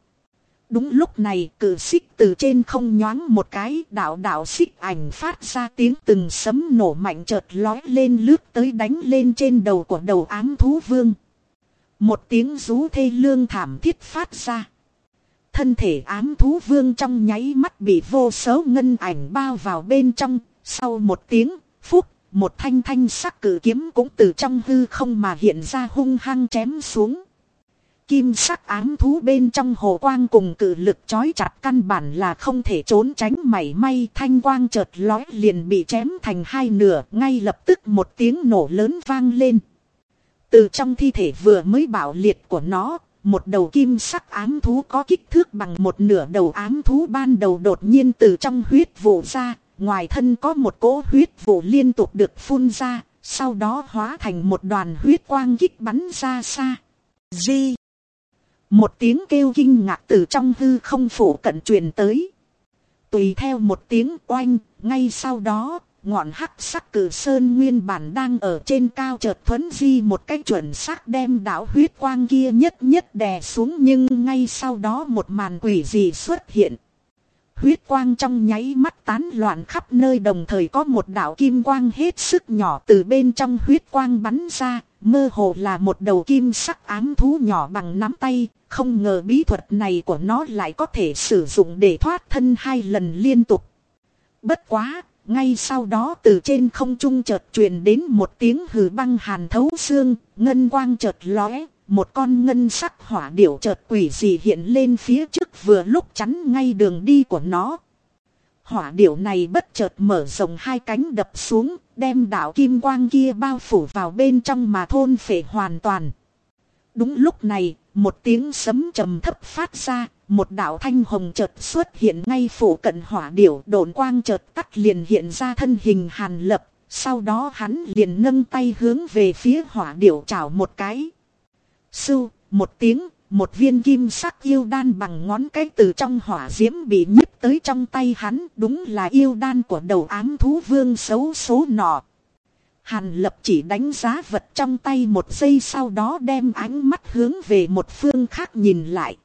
Đúng lúc này cử xích từ trên không nhoáng một cái đạo đạo xích ảnh phát ra tiếng từng sấm nổ mạnh chợt lói lên lướt tới đánh lên trên đầu của đầu ám thú vương. Một tiếng rú thê lương thảm thiết phát ra. Thân thể ám thú vương trong nháy mắt bị vô số ngân ảnh bao vào bên trong. Sau một tiếng, phúc, một thanh thanh sắc cử kiếm cũng từ trong hư không mà hiện ra hung hăng chém xuống. Kim sắc ám thú bên trong hồ quang cùng cử lực chói chặt căn bản là không thể trốn tránh mảy may thanh quang chợt lói liền bị chém thành hai nửa ngay lập tức một tiếng nổ lớn vang lên. Từ trong thi thể vừa mới bảo liệt của nó, một đầu kim sắc ám thú có kích thước bằng một nửa đầu ám thú ban đầu đột nhiên từ trong huyết vụ ra, ngoài thân có một cỗ huyết vụ liên tục được phun ra, sau đó hóa thành một đoàn huyết quang kích bắn ra xa. Di. Một tiếng kêu kinh ngạc từ trong hư không phủ cận truyền tới. Tùy theo một tiếng oanh, ngay sau đó, ngọn hắc sắc cử sơn nguyên bản đang ở trên cao chợt thuấn di một cách chuẩn xác đem đảo huyết quang kia nhất nhất đè xuống nhưng ngay sau đó một màn quỷ gì xuất hiện. Huyết quang trong nháy mắt tán loạn khắp nơi đồng thời có một đạo kim quang hết sức nhỏ từ bên trong huyết quang bắn ra, mơ hồ là một đầu kim sắc ám thú nhỏ bằng nắm tay, không ngờ bí thuật này của nó lại có thể sử dụng để thoát thân hai lần liên tục. Bất quá, ngay sau đó từ trên không trung chợt truyền đến một tiếng hừ băng hàn thấu xương, ngân quang chợt lóe, một con ngân sắc hỏa điểu chợt quỷ dị hiện lên phía trước vừa lúc chắn ngay đường đi của nó. Hỏa điểu này bất chợt mở rộng hai cánh đập xuống, đem đạo kim quang kia bao phủ vào bên trong mà thôn phệ hoàn toàn. Đúng lúc này, một tiếng sấm trầm thấp phát ra, một đạo thanh hồng chợt xuất hiện ngay phủ cận hỏa điểu đồn quang chợt tắt liền hiện ra thân hình hàn lập, sau đó hắn liền nâng tay hướng về phía hỏa điểu chảo một cái. Sưu, một tiếng, một viên kim sắc yêu đan bằng ngón cái từ trong hỏa diễm bị nhíp tới trong tay hắn, đúng là yêu đan của đầu ám thú vương xấu số nọ. Hàn lập chỉ đánh giá vật trong tay một giây sau đó đem ánh mắt hướng về một phương khác nhìn lại.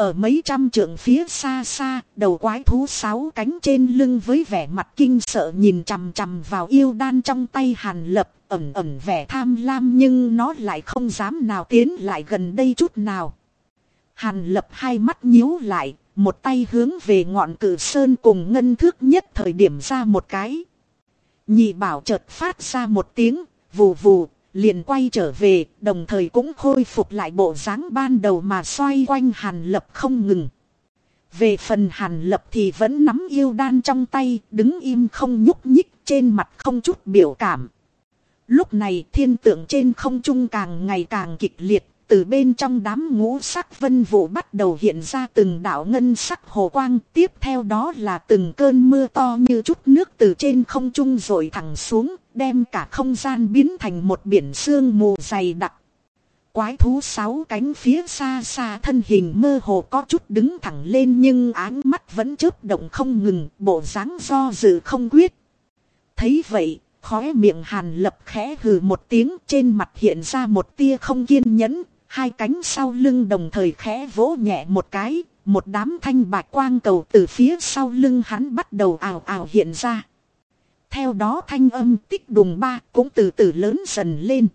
Ở mấy trăm trượng phía xa xa, đầu quái thú sáu cánh trên lưng với vẻ mặt kinh sợ nhìn chằm chằm vào yêu đan trong tay hàn lập, ẩm ẩm vẻ tham lam nhưng nó lại không dám nào tiến lại gần đây chút nào. Hàn lập hai mắt nhíu lại, một tay hướng về ngọn cử sơn cùng ngân thước nhất thời điểm ra một cái. Nhị bảo chợt phát ra một tiếng, vù vù, liền quay trở về, đồng thời cũng khôi phục lại bộ dáng ban đầu mà xoay quanh hàn lập không ngừng. Về phần hàn lập thì vẫn nắm yêu đan trong tay, đứng im không nhúc nhích, trên mặt không chút biểu cảm. Lúc này thiên tượng trên không trung càng ngày càng kịch liệt, từ bên trong đám ngũ sắc vân vụ bắt đầu hiện ra từng đảo ngân sắc hồ quang, tiếp theo đó là từng cơn mưa to như chút nước từ trên không trung rồi thẳng xuống, đem cả không gian biến thành một biển sương mù dày đặc. Quái thú sáu cánh phía xa xa thân hình mơ hồ có chút đứng thẳng lên nhưng áng mắt vẫn chớp động không ngừng, bộ dáng do dự không quyết. Thấy vậy, khóe miệng hàn lập khẽ hừ một tiếng trên mặt hiện ra một tia không kiên nhẫn, hai cánh sau lưng đồng thời khẽ vỗ nhẹ một cái, một đám thanh bạch quang cầu từ phía sau lưng hắn bắt đầu ảo ảo hiện ra. Theo đó thanh âm tích đùng ba cũng từ từ lớn dần lên.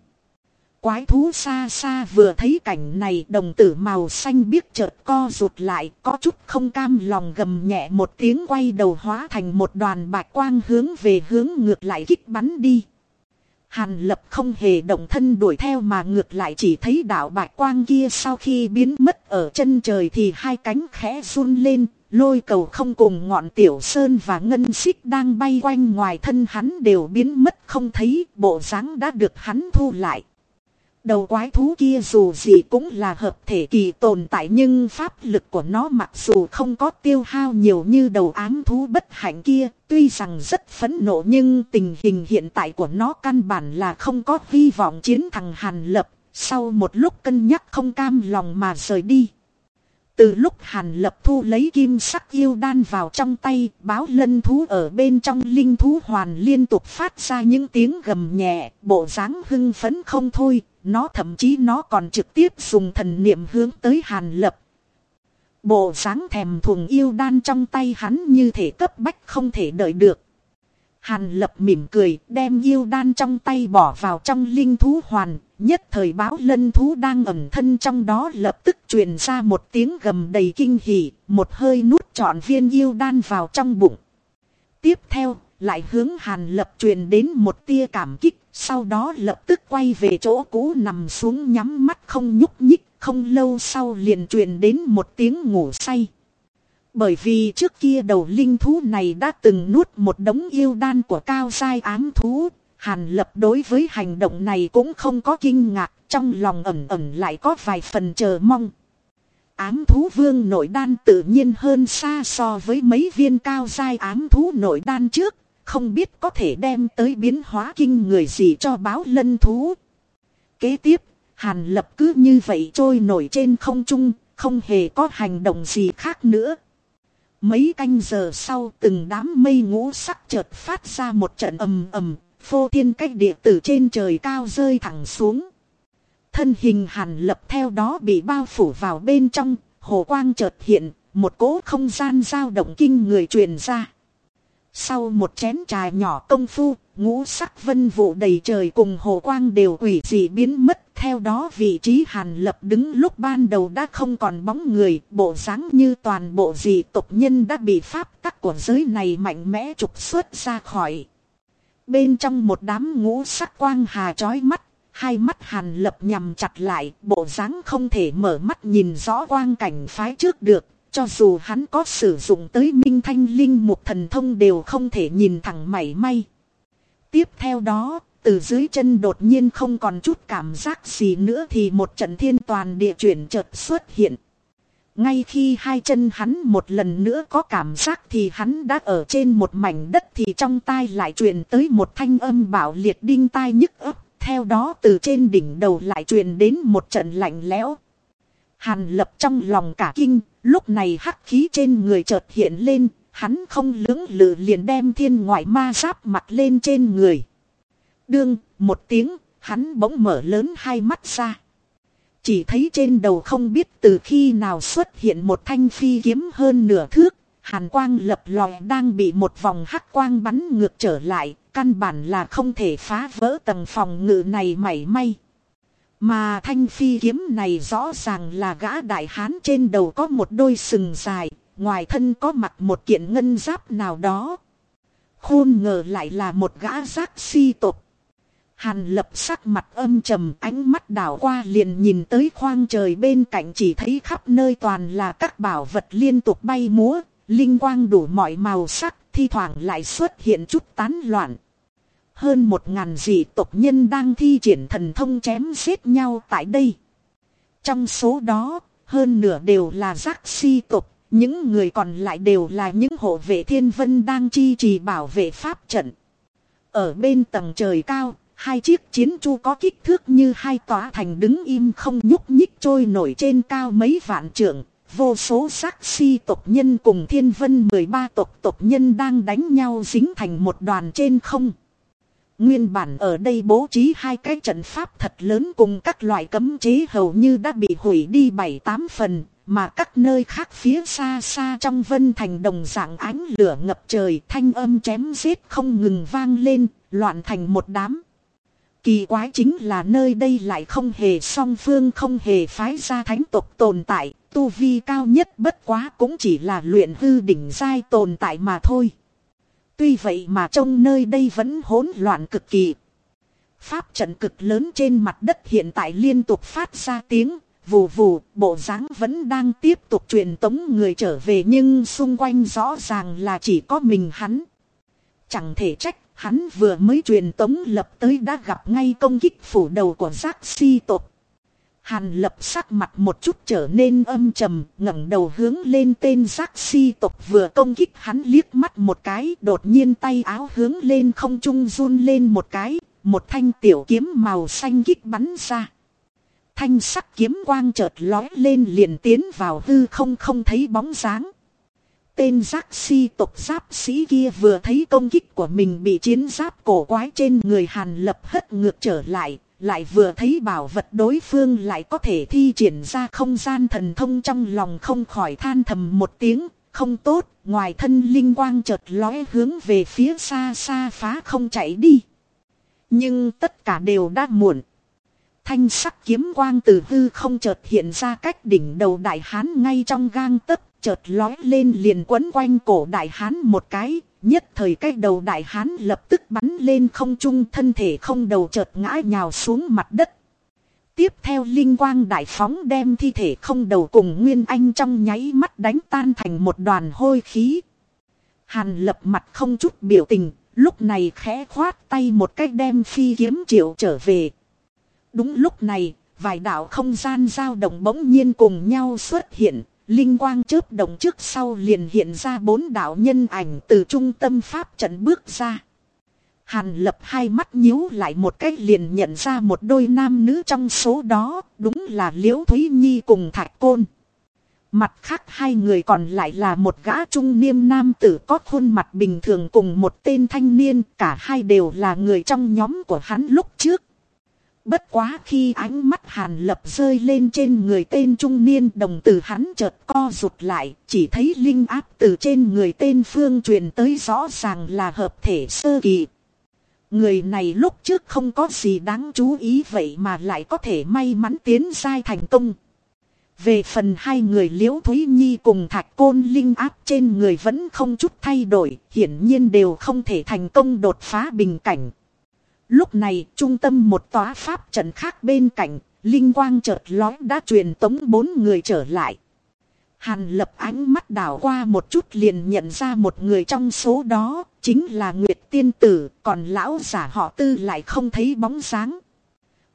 Quái thú xa xa vừa thấy cảnh này đồng tử màu xanh biếc chợt co rụt lại có chút không cam lòng gầm nhẹ một tiếng quay đầu hóa thành một đoàn bạch quang hướng về hướng ngược lại kích bắn đi. Hàn lập không hề động thân đuổi theo mà ngược lại chỉ thấy đạo bạch quang kia sau khi biến mất ở chân trời thì hai cánh khẽ run lên, lôi cầu không cùng ngọn tiểu sơn và ngân xích đang bay quanh ngoài thân hắn đều biến mất không thấy, bộ dáng đã được hắn thu lại. Đầu quái thú kia dù gì cũng là hợp thể kỳ tồn tại nhưng pháp lực của nó mặc dù không có tiêu hao nhiều như đầu ám thú bất hạnh kia, tuy rằng rất phẫn nộ nhưng tình hình hiện tại của nó căn bản là không có hy vọng chiến thằng Hàn Lập, sau một lúc cân nhắc không cam lòng mà rời đi. Từ lúc Hàn Lập thu lấy kim sắc yêu đan vào trong tay, báo lân thú ở bên trong linh thú hoàn liên tục phát ra những tiếng gầm nhẹ, bộ dáng hưng phấn không thôi, nó thậm chí nó còn trực tiếp dùng thần niệm hướng tới Hàn Lập. Bộ dáng thèm thuồng yêu đan trong tay hắn như thể cấp bách không thể đợi được. Hàn lập mỉm cười đem yêu đan trong tay bỏ vào trong linh thú hoàn. Nhất thời báo lân thú đang ẩn thân trong đó lập tức truyền ra một tiếng gầm đầy kinh hỉ. Một hơi nuốt trọn viên yêu đan vào trong bụng. Tiếp theo, lại hướng hàn lập truyền đến một tia cảm kích. Sau đó lập tức quay về chỗ cũ nằm xuống nhắm mắt không nhúc nhích. Không lâu sau liền truyền đến một tiếng ngủ say. Bởi vì trước kia đầu linh thú này đã từng nuốt một đống yêu đan của cao sai ám thú. Hàn lập đối với hành động này cũng không có kinh ngạc, trong lòng ẩn ẩn lại có vài phần chờ mong. Ám thú vương nội đan tự nhiên hơn xa so với mấy viên cao dai ám thú nội đan trước, không biết có thể đem tới biến hóa kinh người gì cho báo lân thú. Kế tiếp, Hàn lập cứ như vậy trôi nổi trên không trung, không hề có hành động gì khác nữa. Mấy canh giờ sau từng đám mây ngũ sắc chợt phát ra một trận ầm ầm, phô thiên cách địa tử trên trời cao rơi thẳng xuống. Thân hình hàn lập theo đó bị bao phủ vào bên trong, hồ quang chợt hiện, một cỗ không gian dao động kinh người truyền ra. Sau một chén trà nhỏ công phu, ngũ sắc vân vụ đầy trời cùng hồ quang đều quỷ dị biến mất. Theo đó vị trí hàn lập đứng lúc ban đầu đã không còn bóng người, bộ dáng như toàn bộ dị tộc nhân đã bị pháp tắc của giới này mạnh mẽ trục xuất ra khỏi. Bên trong một đám ngũ sắc quang hà chói mắt, hai mắt hàn lập nhằm chặt lại, bộ dáng không thể mở mắt nhìn rõ quang cảnh phái trước được, cho dù hắn có sử dụng tới minh thanh linh một thần thông đều không thể nhìn thẳng mảy may. Tiếp theo đó, từ dưới chân đột nhiên không còn chút cảm giác gì nữa thì một trận thiên toàn địa chuyển chợt xuất hiện. Ngay khi hai chân hắn một lần nữa có cảm giác thì hắn đã ở trên một mảnh đất thì trong tai lại truyền tới một thanh âm bảo liệt đinh tai nhức ấp. Theo đó từ trên đỉnh đầu lại truyền đến một trận lạnh lẽo. Hàn lập trong lòng cả kinh, lúc này hắc khí trên người chợt hiện lên, hắn không lưỡng lự liền đem thiên ngoại ma giáp mặt lên trên người. Đương, một tiếng, hắn bỗng mở lớn hai mắt ra. Chỉ thấy trên đầu không biết từ khi nào xuất hiện một thanh phi kiếm hơn nửa thước, hàn quang lập lòi đang bị một vòng hắc quang bắn ngược trở lại, căn bản là không thể phá vỡ tầng phòng ngự này mảy may. Mà thanh phi kiếm này rõ ràng là gã đại hán trên đầu có một đôi sừng dài, ngoài thân có mặt một kiện ngân giáp nào đó. Khôn ngờ lại là một gã giác si tộc. Hàn lập sắc mặt âm trầm ánh mắt đảo qua liền nhìn tới khoang trời bên cạnh chỉ thấy khắp nơi toàn là các bảo vật liên tục bay múa, linh quang đủ mọi màu sắc, thi thoảng lại xuất hiện chút tán loạn. Hơn một ngàn dị tộc nhân đang thi triển thần thông chém giết nhau tại đây. Trong số đó, hơn nửa đều là giác si tộc, những người còn lại đều là những hộ vệ thiên vân đang chi trì bảo vệ pháp trận. Ở bên tầng trời cao, hai chiếc chiến chu có kích thước như hai tòa thành đứng im không nhúc nhích trôi nổi trên cao mấy vạn trượng. Vô số sắc si tộc nhân cùng thiên vân 13 tộc tộc nhân đang đánh nhau dính thành một đoàn trên không. Nguyên bản ở đây bố trí hai cái trận pháp thật lớn cùng các loại cấm chế hầu như đã bị hủy đi bảy tám phần, mà các nơi khác phía xa xa trong vân thành đồng dạng ánh lửa ngập trời thanh âm chém giết không ngừng vang lên, loạn thành một đám. Kỳ quái chính là nơi đây lại không hề song phương không hề phái ra thánh tộc tồn tại, tu vi cao nhất bất quá cũng chỉ là luyện hư đỉnh giai tồn tại mà thôi. Tuy vậy mà trong nơi đây vẫn hỗn loạn cực kỳ. Pháp trận cực lớn trên mặt đất hiện tại liên tục phát ra tiếng, vù vù, bộ dáng vẫn đang tiếp tục truyền tống người trở về nhưng xung quanh rõ ràng là chỉ có mình hắn. Chẳng thể trách hắn vừa mới truyền tống lập tới đã gặp ngay công kích phủ đầu của giác si tộc. Hàn lập sắc mặt một chút trở nên âm trầm, ngẩng đầu hướng lên tên giác si tộc vừa công kích hắn liếc mắt một cái, đột nhiên tay áo hướng lên không trung run lên một cái, một thanh tiểu kiếm màu xanh kích bắn ra. Thanh sắc kiếm quang chợt lói lên liền tiến vào hư không không thấy bóng dáng. Tên giác si tộc giáp sĩ kia vừa thấy công kích của mình bị chiến giáp cổ quái trên người hàn lập hất ngược trở lại, lại vừa thấy bảo vật đối phương lại có thể thi triển ra không gian thần thông trong lòng không khỏi than thầm một tiếng, không tốt, ngoài thân linh quang chợt lóe hướng về phía xa xa phá không chạy đi. Nhưng tất cả đều đã muộn. Thanh sắc kiếm quang từ hư không chợt hiện ra cách đỉnh đầu đại hán ngay trong gang tấc chợt lói lên liền quấn quanh cổ đại hán một cái, nhất thời cái đầu đại hán lập tức bắn lên không trung thân thể không đầu chợt ngã nhào xuống mặt đất. Tiếp theo linh quang đại phóng đem thi thể không đầu cùng Nguyên Anh trong nháy mắt đánh tan thành một đoàn hôi khí. Hàn lập mặt không chút biểu tình, lúc này khẽ khoát tay một cách đem phi kiếm triệu trở về. Đúng lúc này, vài đạo không gian dao động bỗng nhiên cùng nhau xuất hiện, Linh quang chớp động trước sau liền hiện ra bốn đạo nhân ảnh từ trung tâm pháp trận bước ra. Hàn lập hai mắt nhíu lại một cách liền nhận ra một đôi nam nữ trong số đó, đúng là Liễu Thúy Nhi cùng Thạch Côn. Mặt khác hai người còn lại là một gã trung niêm nam tử có khuôn mặt bình thường cùng một tên thanh niên, cả hai đều là người trong nhóm của hắn lúc trước. Bất quá khi ánh mắt hàn lập rơi lên trên người tên trung niên đồng tử hắn chợt co rụt lại, chỉ thấy linh áp từ trên người tên phương truyền tới rõ ràng là hợp thể sơ kỳ. Người này lúc trước không có gì đáng chú ý vậy mà lại có thể may mắn tiến sai thành công. Về phần hai người liễu Thúy Nhi cùng thạch côn linh áp trên người vẫn không chút thay đổi, hiển nhiên đều không thể thành công đột phá bình cảnh. Lúc này, trung tâm một tòa pháp trận khác bên cạnh, linh quang chợt lói đã truyền tống bốn người trở lại. Hàn lập ánh mắt đảo qua một chút liền nhận ra một người trong số đó, chính là Nguyệt Tiên Tử, còn lão giả họ tư lại không thấy bóng sáng.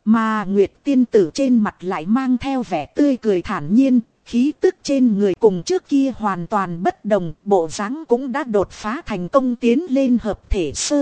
Mà Nguyệt Tiên Tử trên mặt lại mang theo vẻ tươi cười thản nhiên, khí tức trên người cùng trước kia hoàn toàn bất đồng, bộ dáng cũng đã đột phá thành công tiến lên hợp thể sơ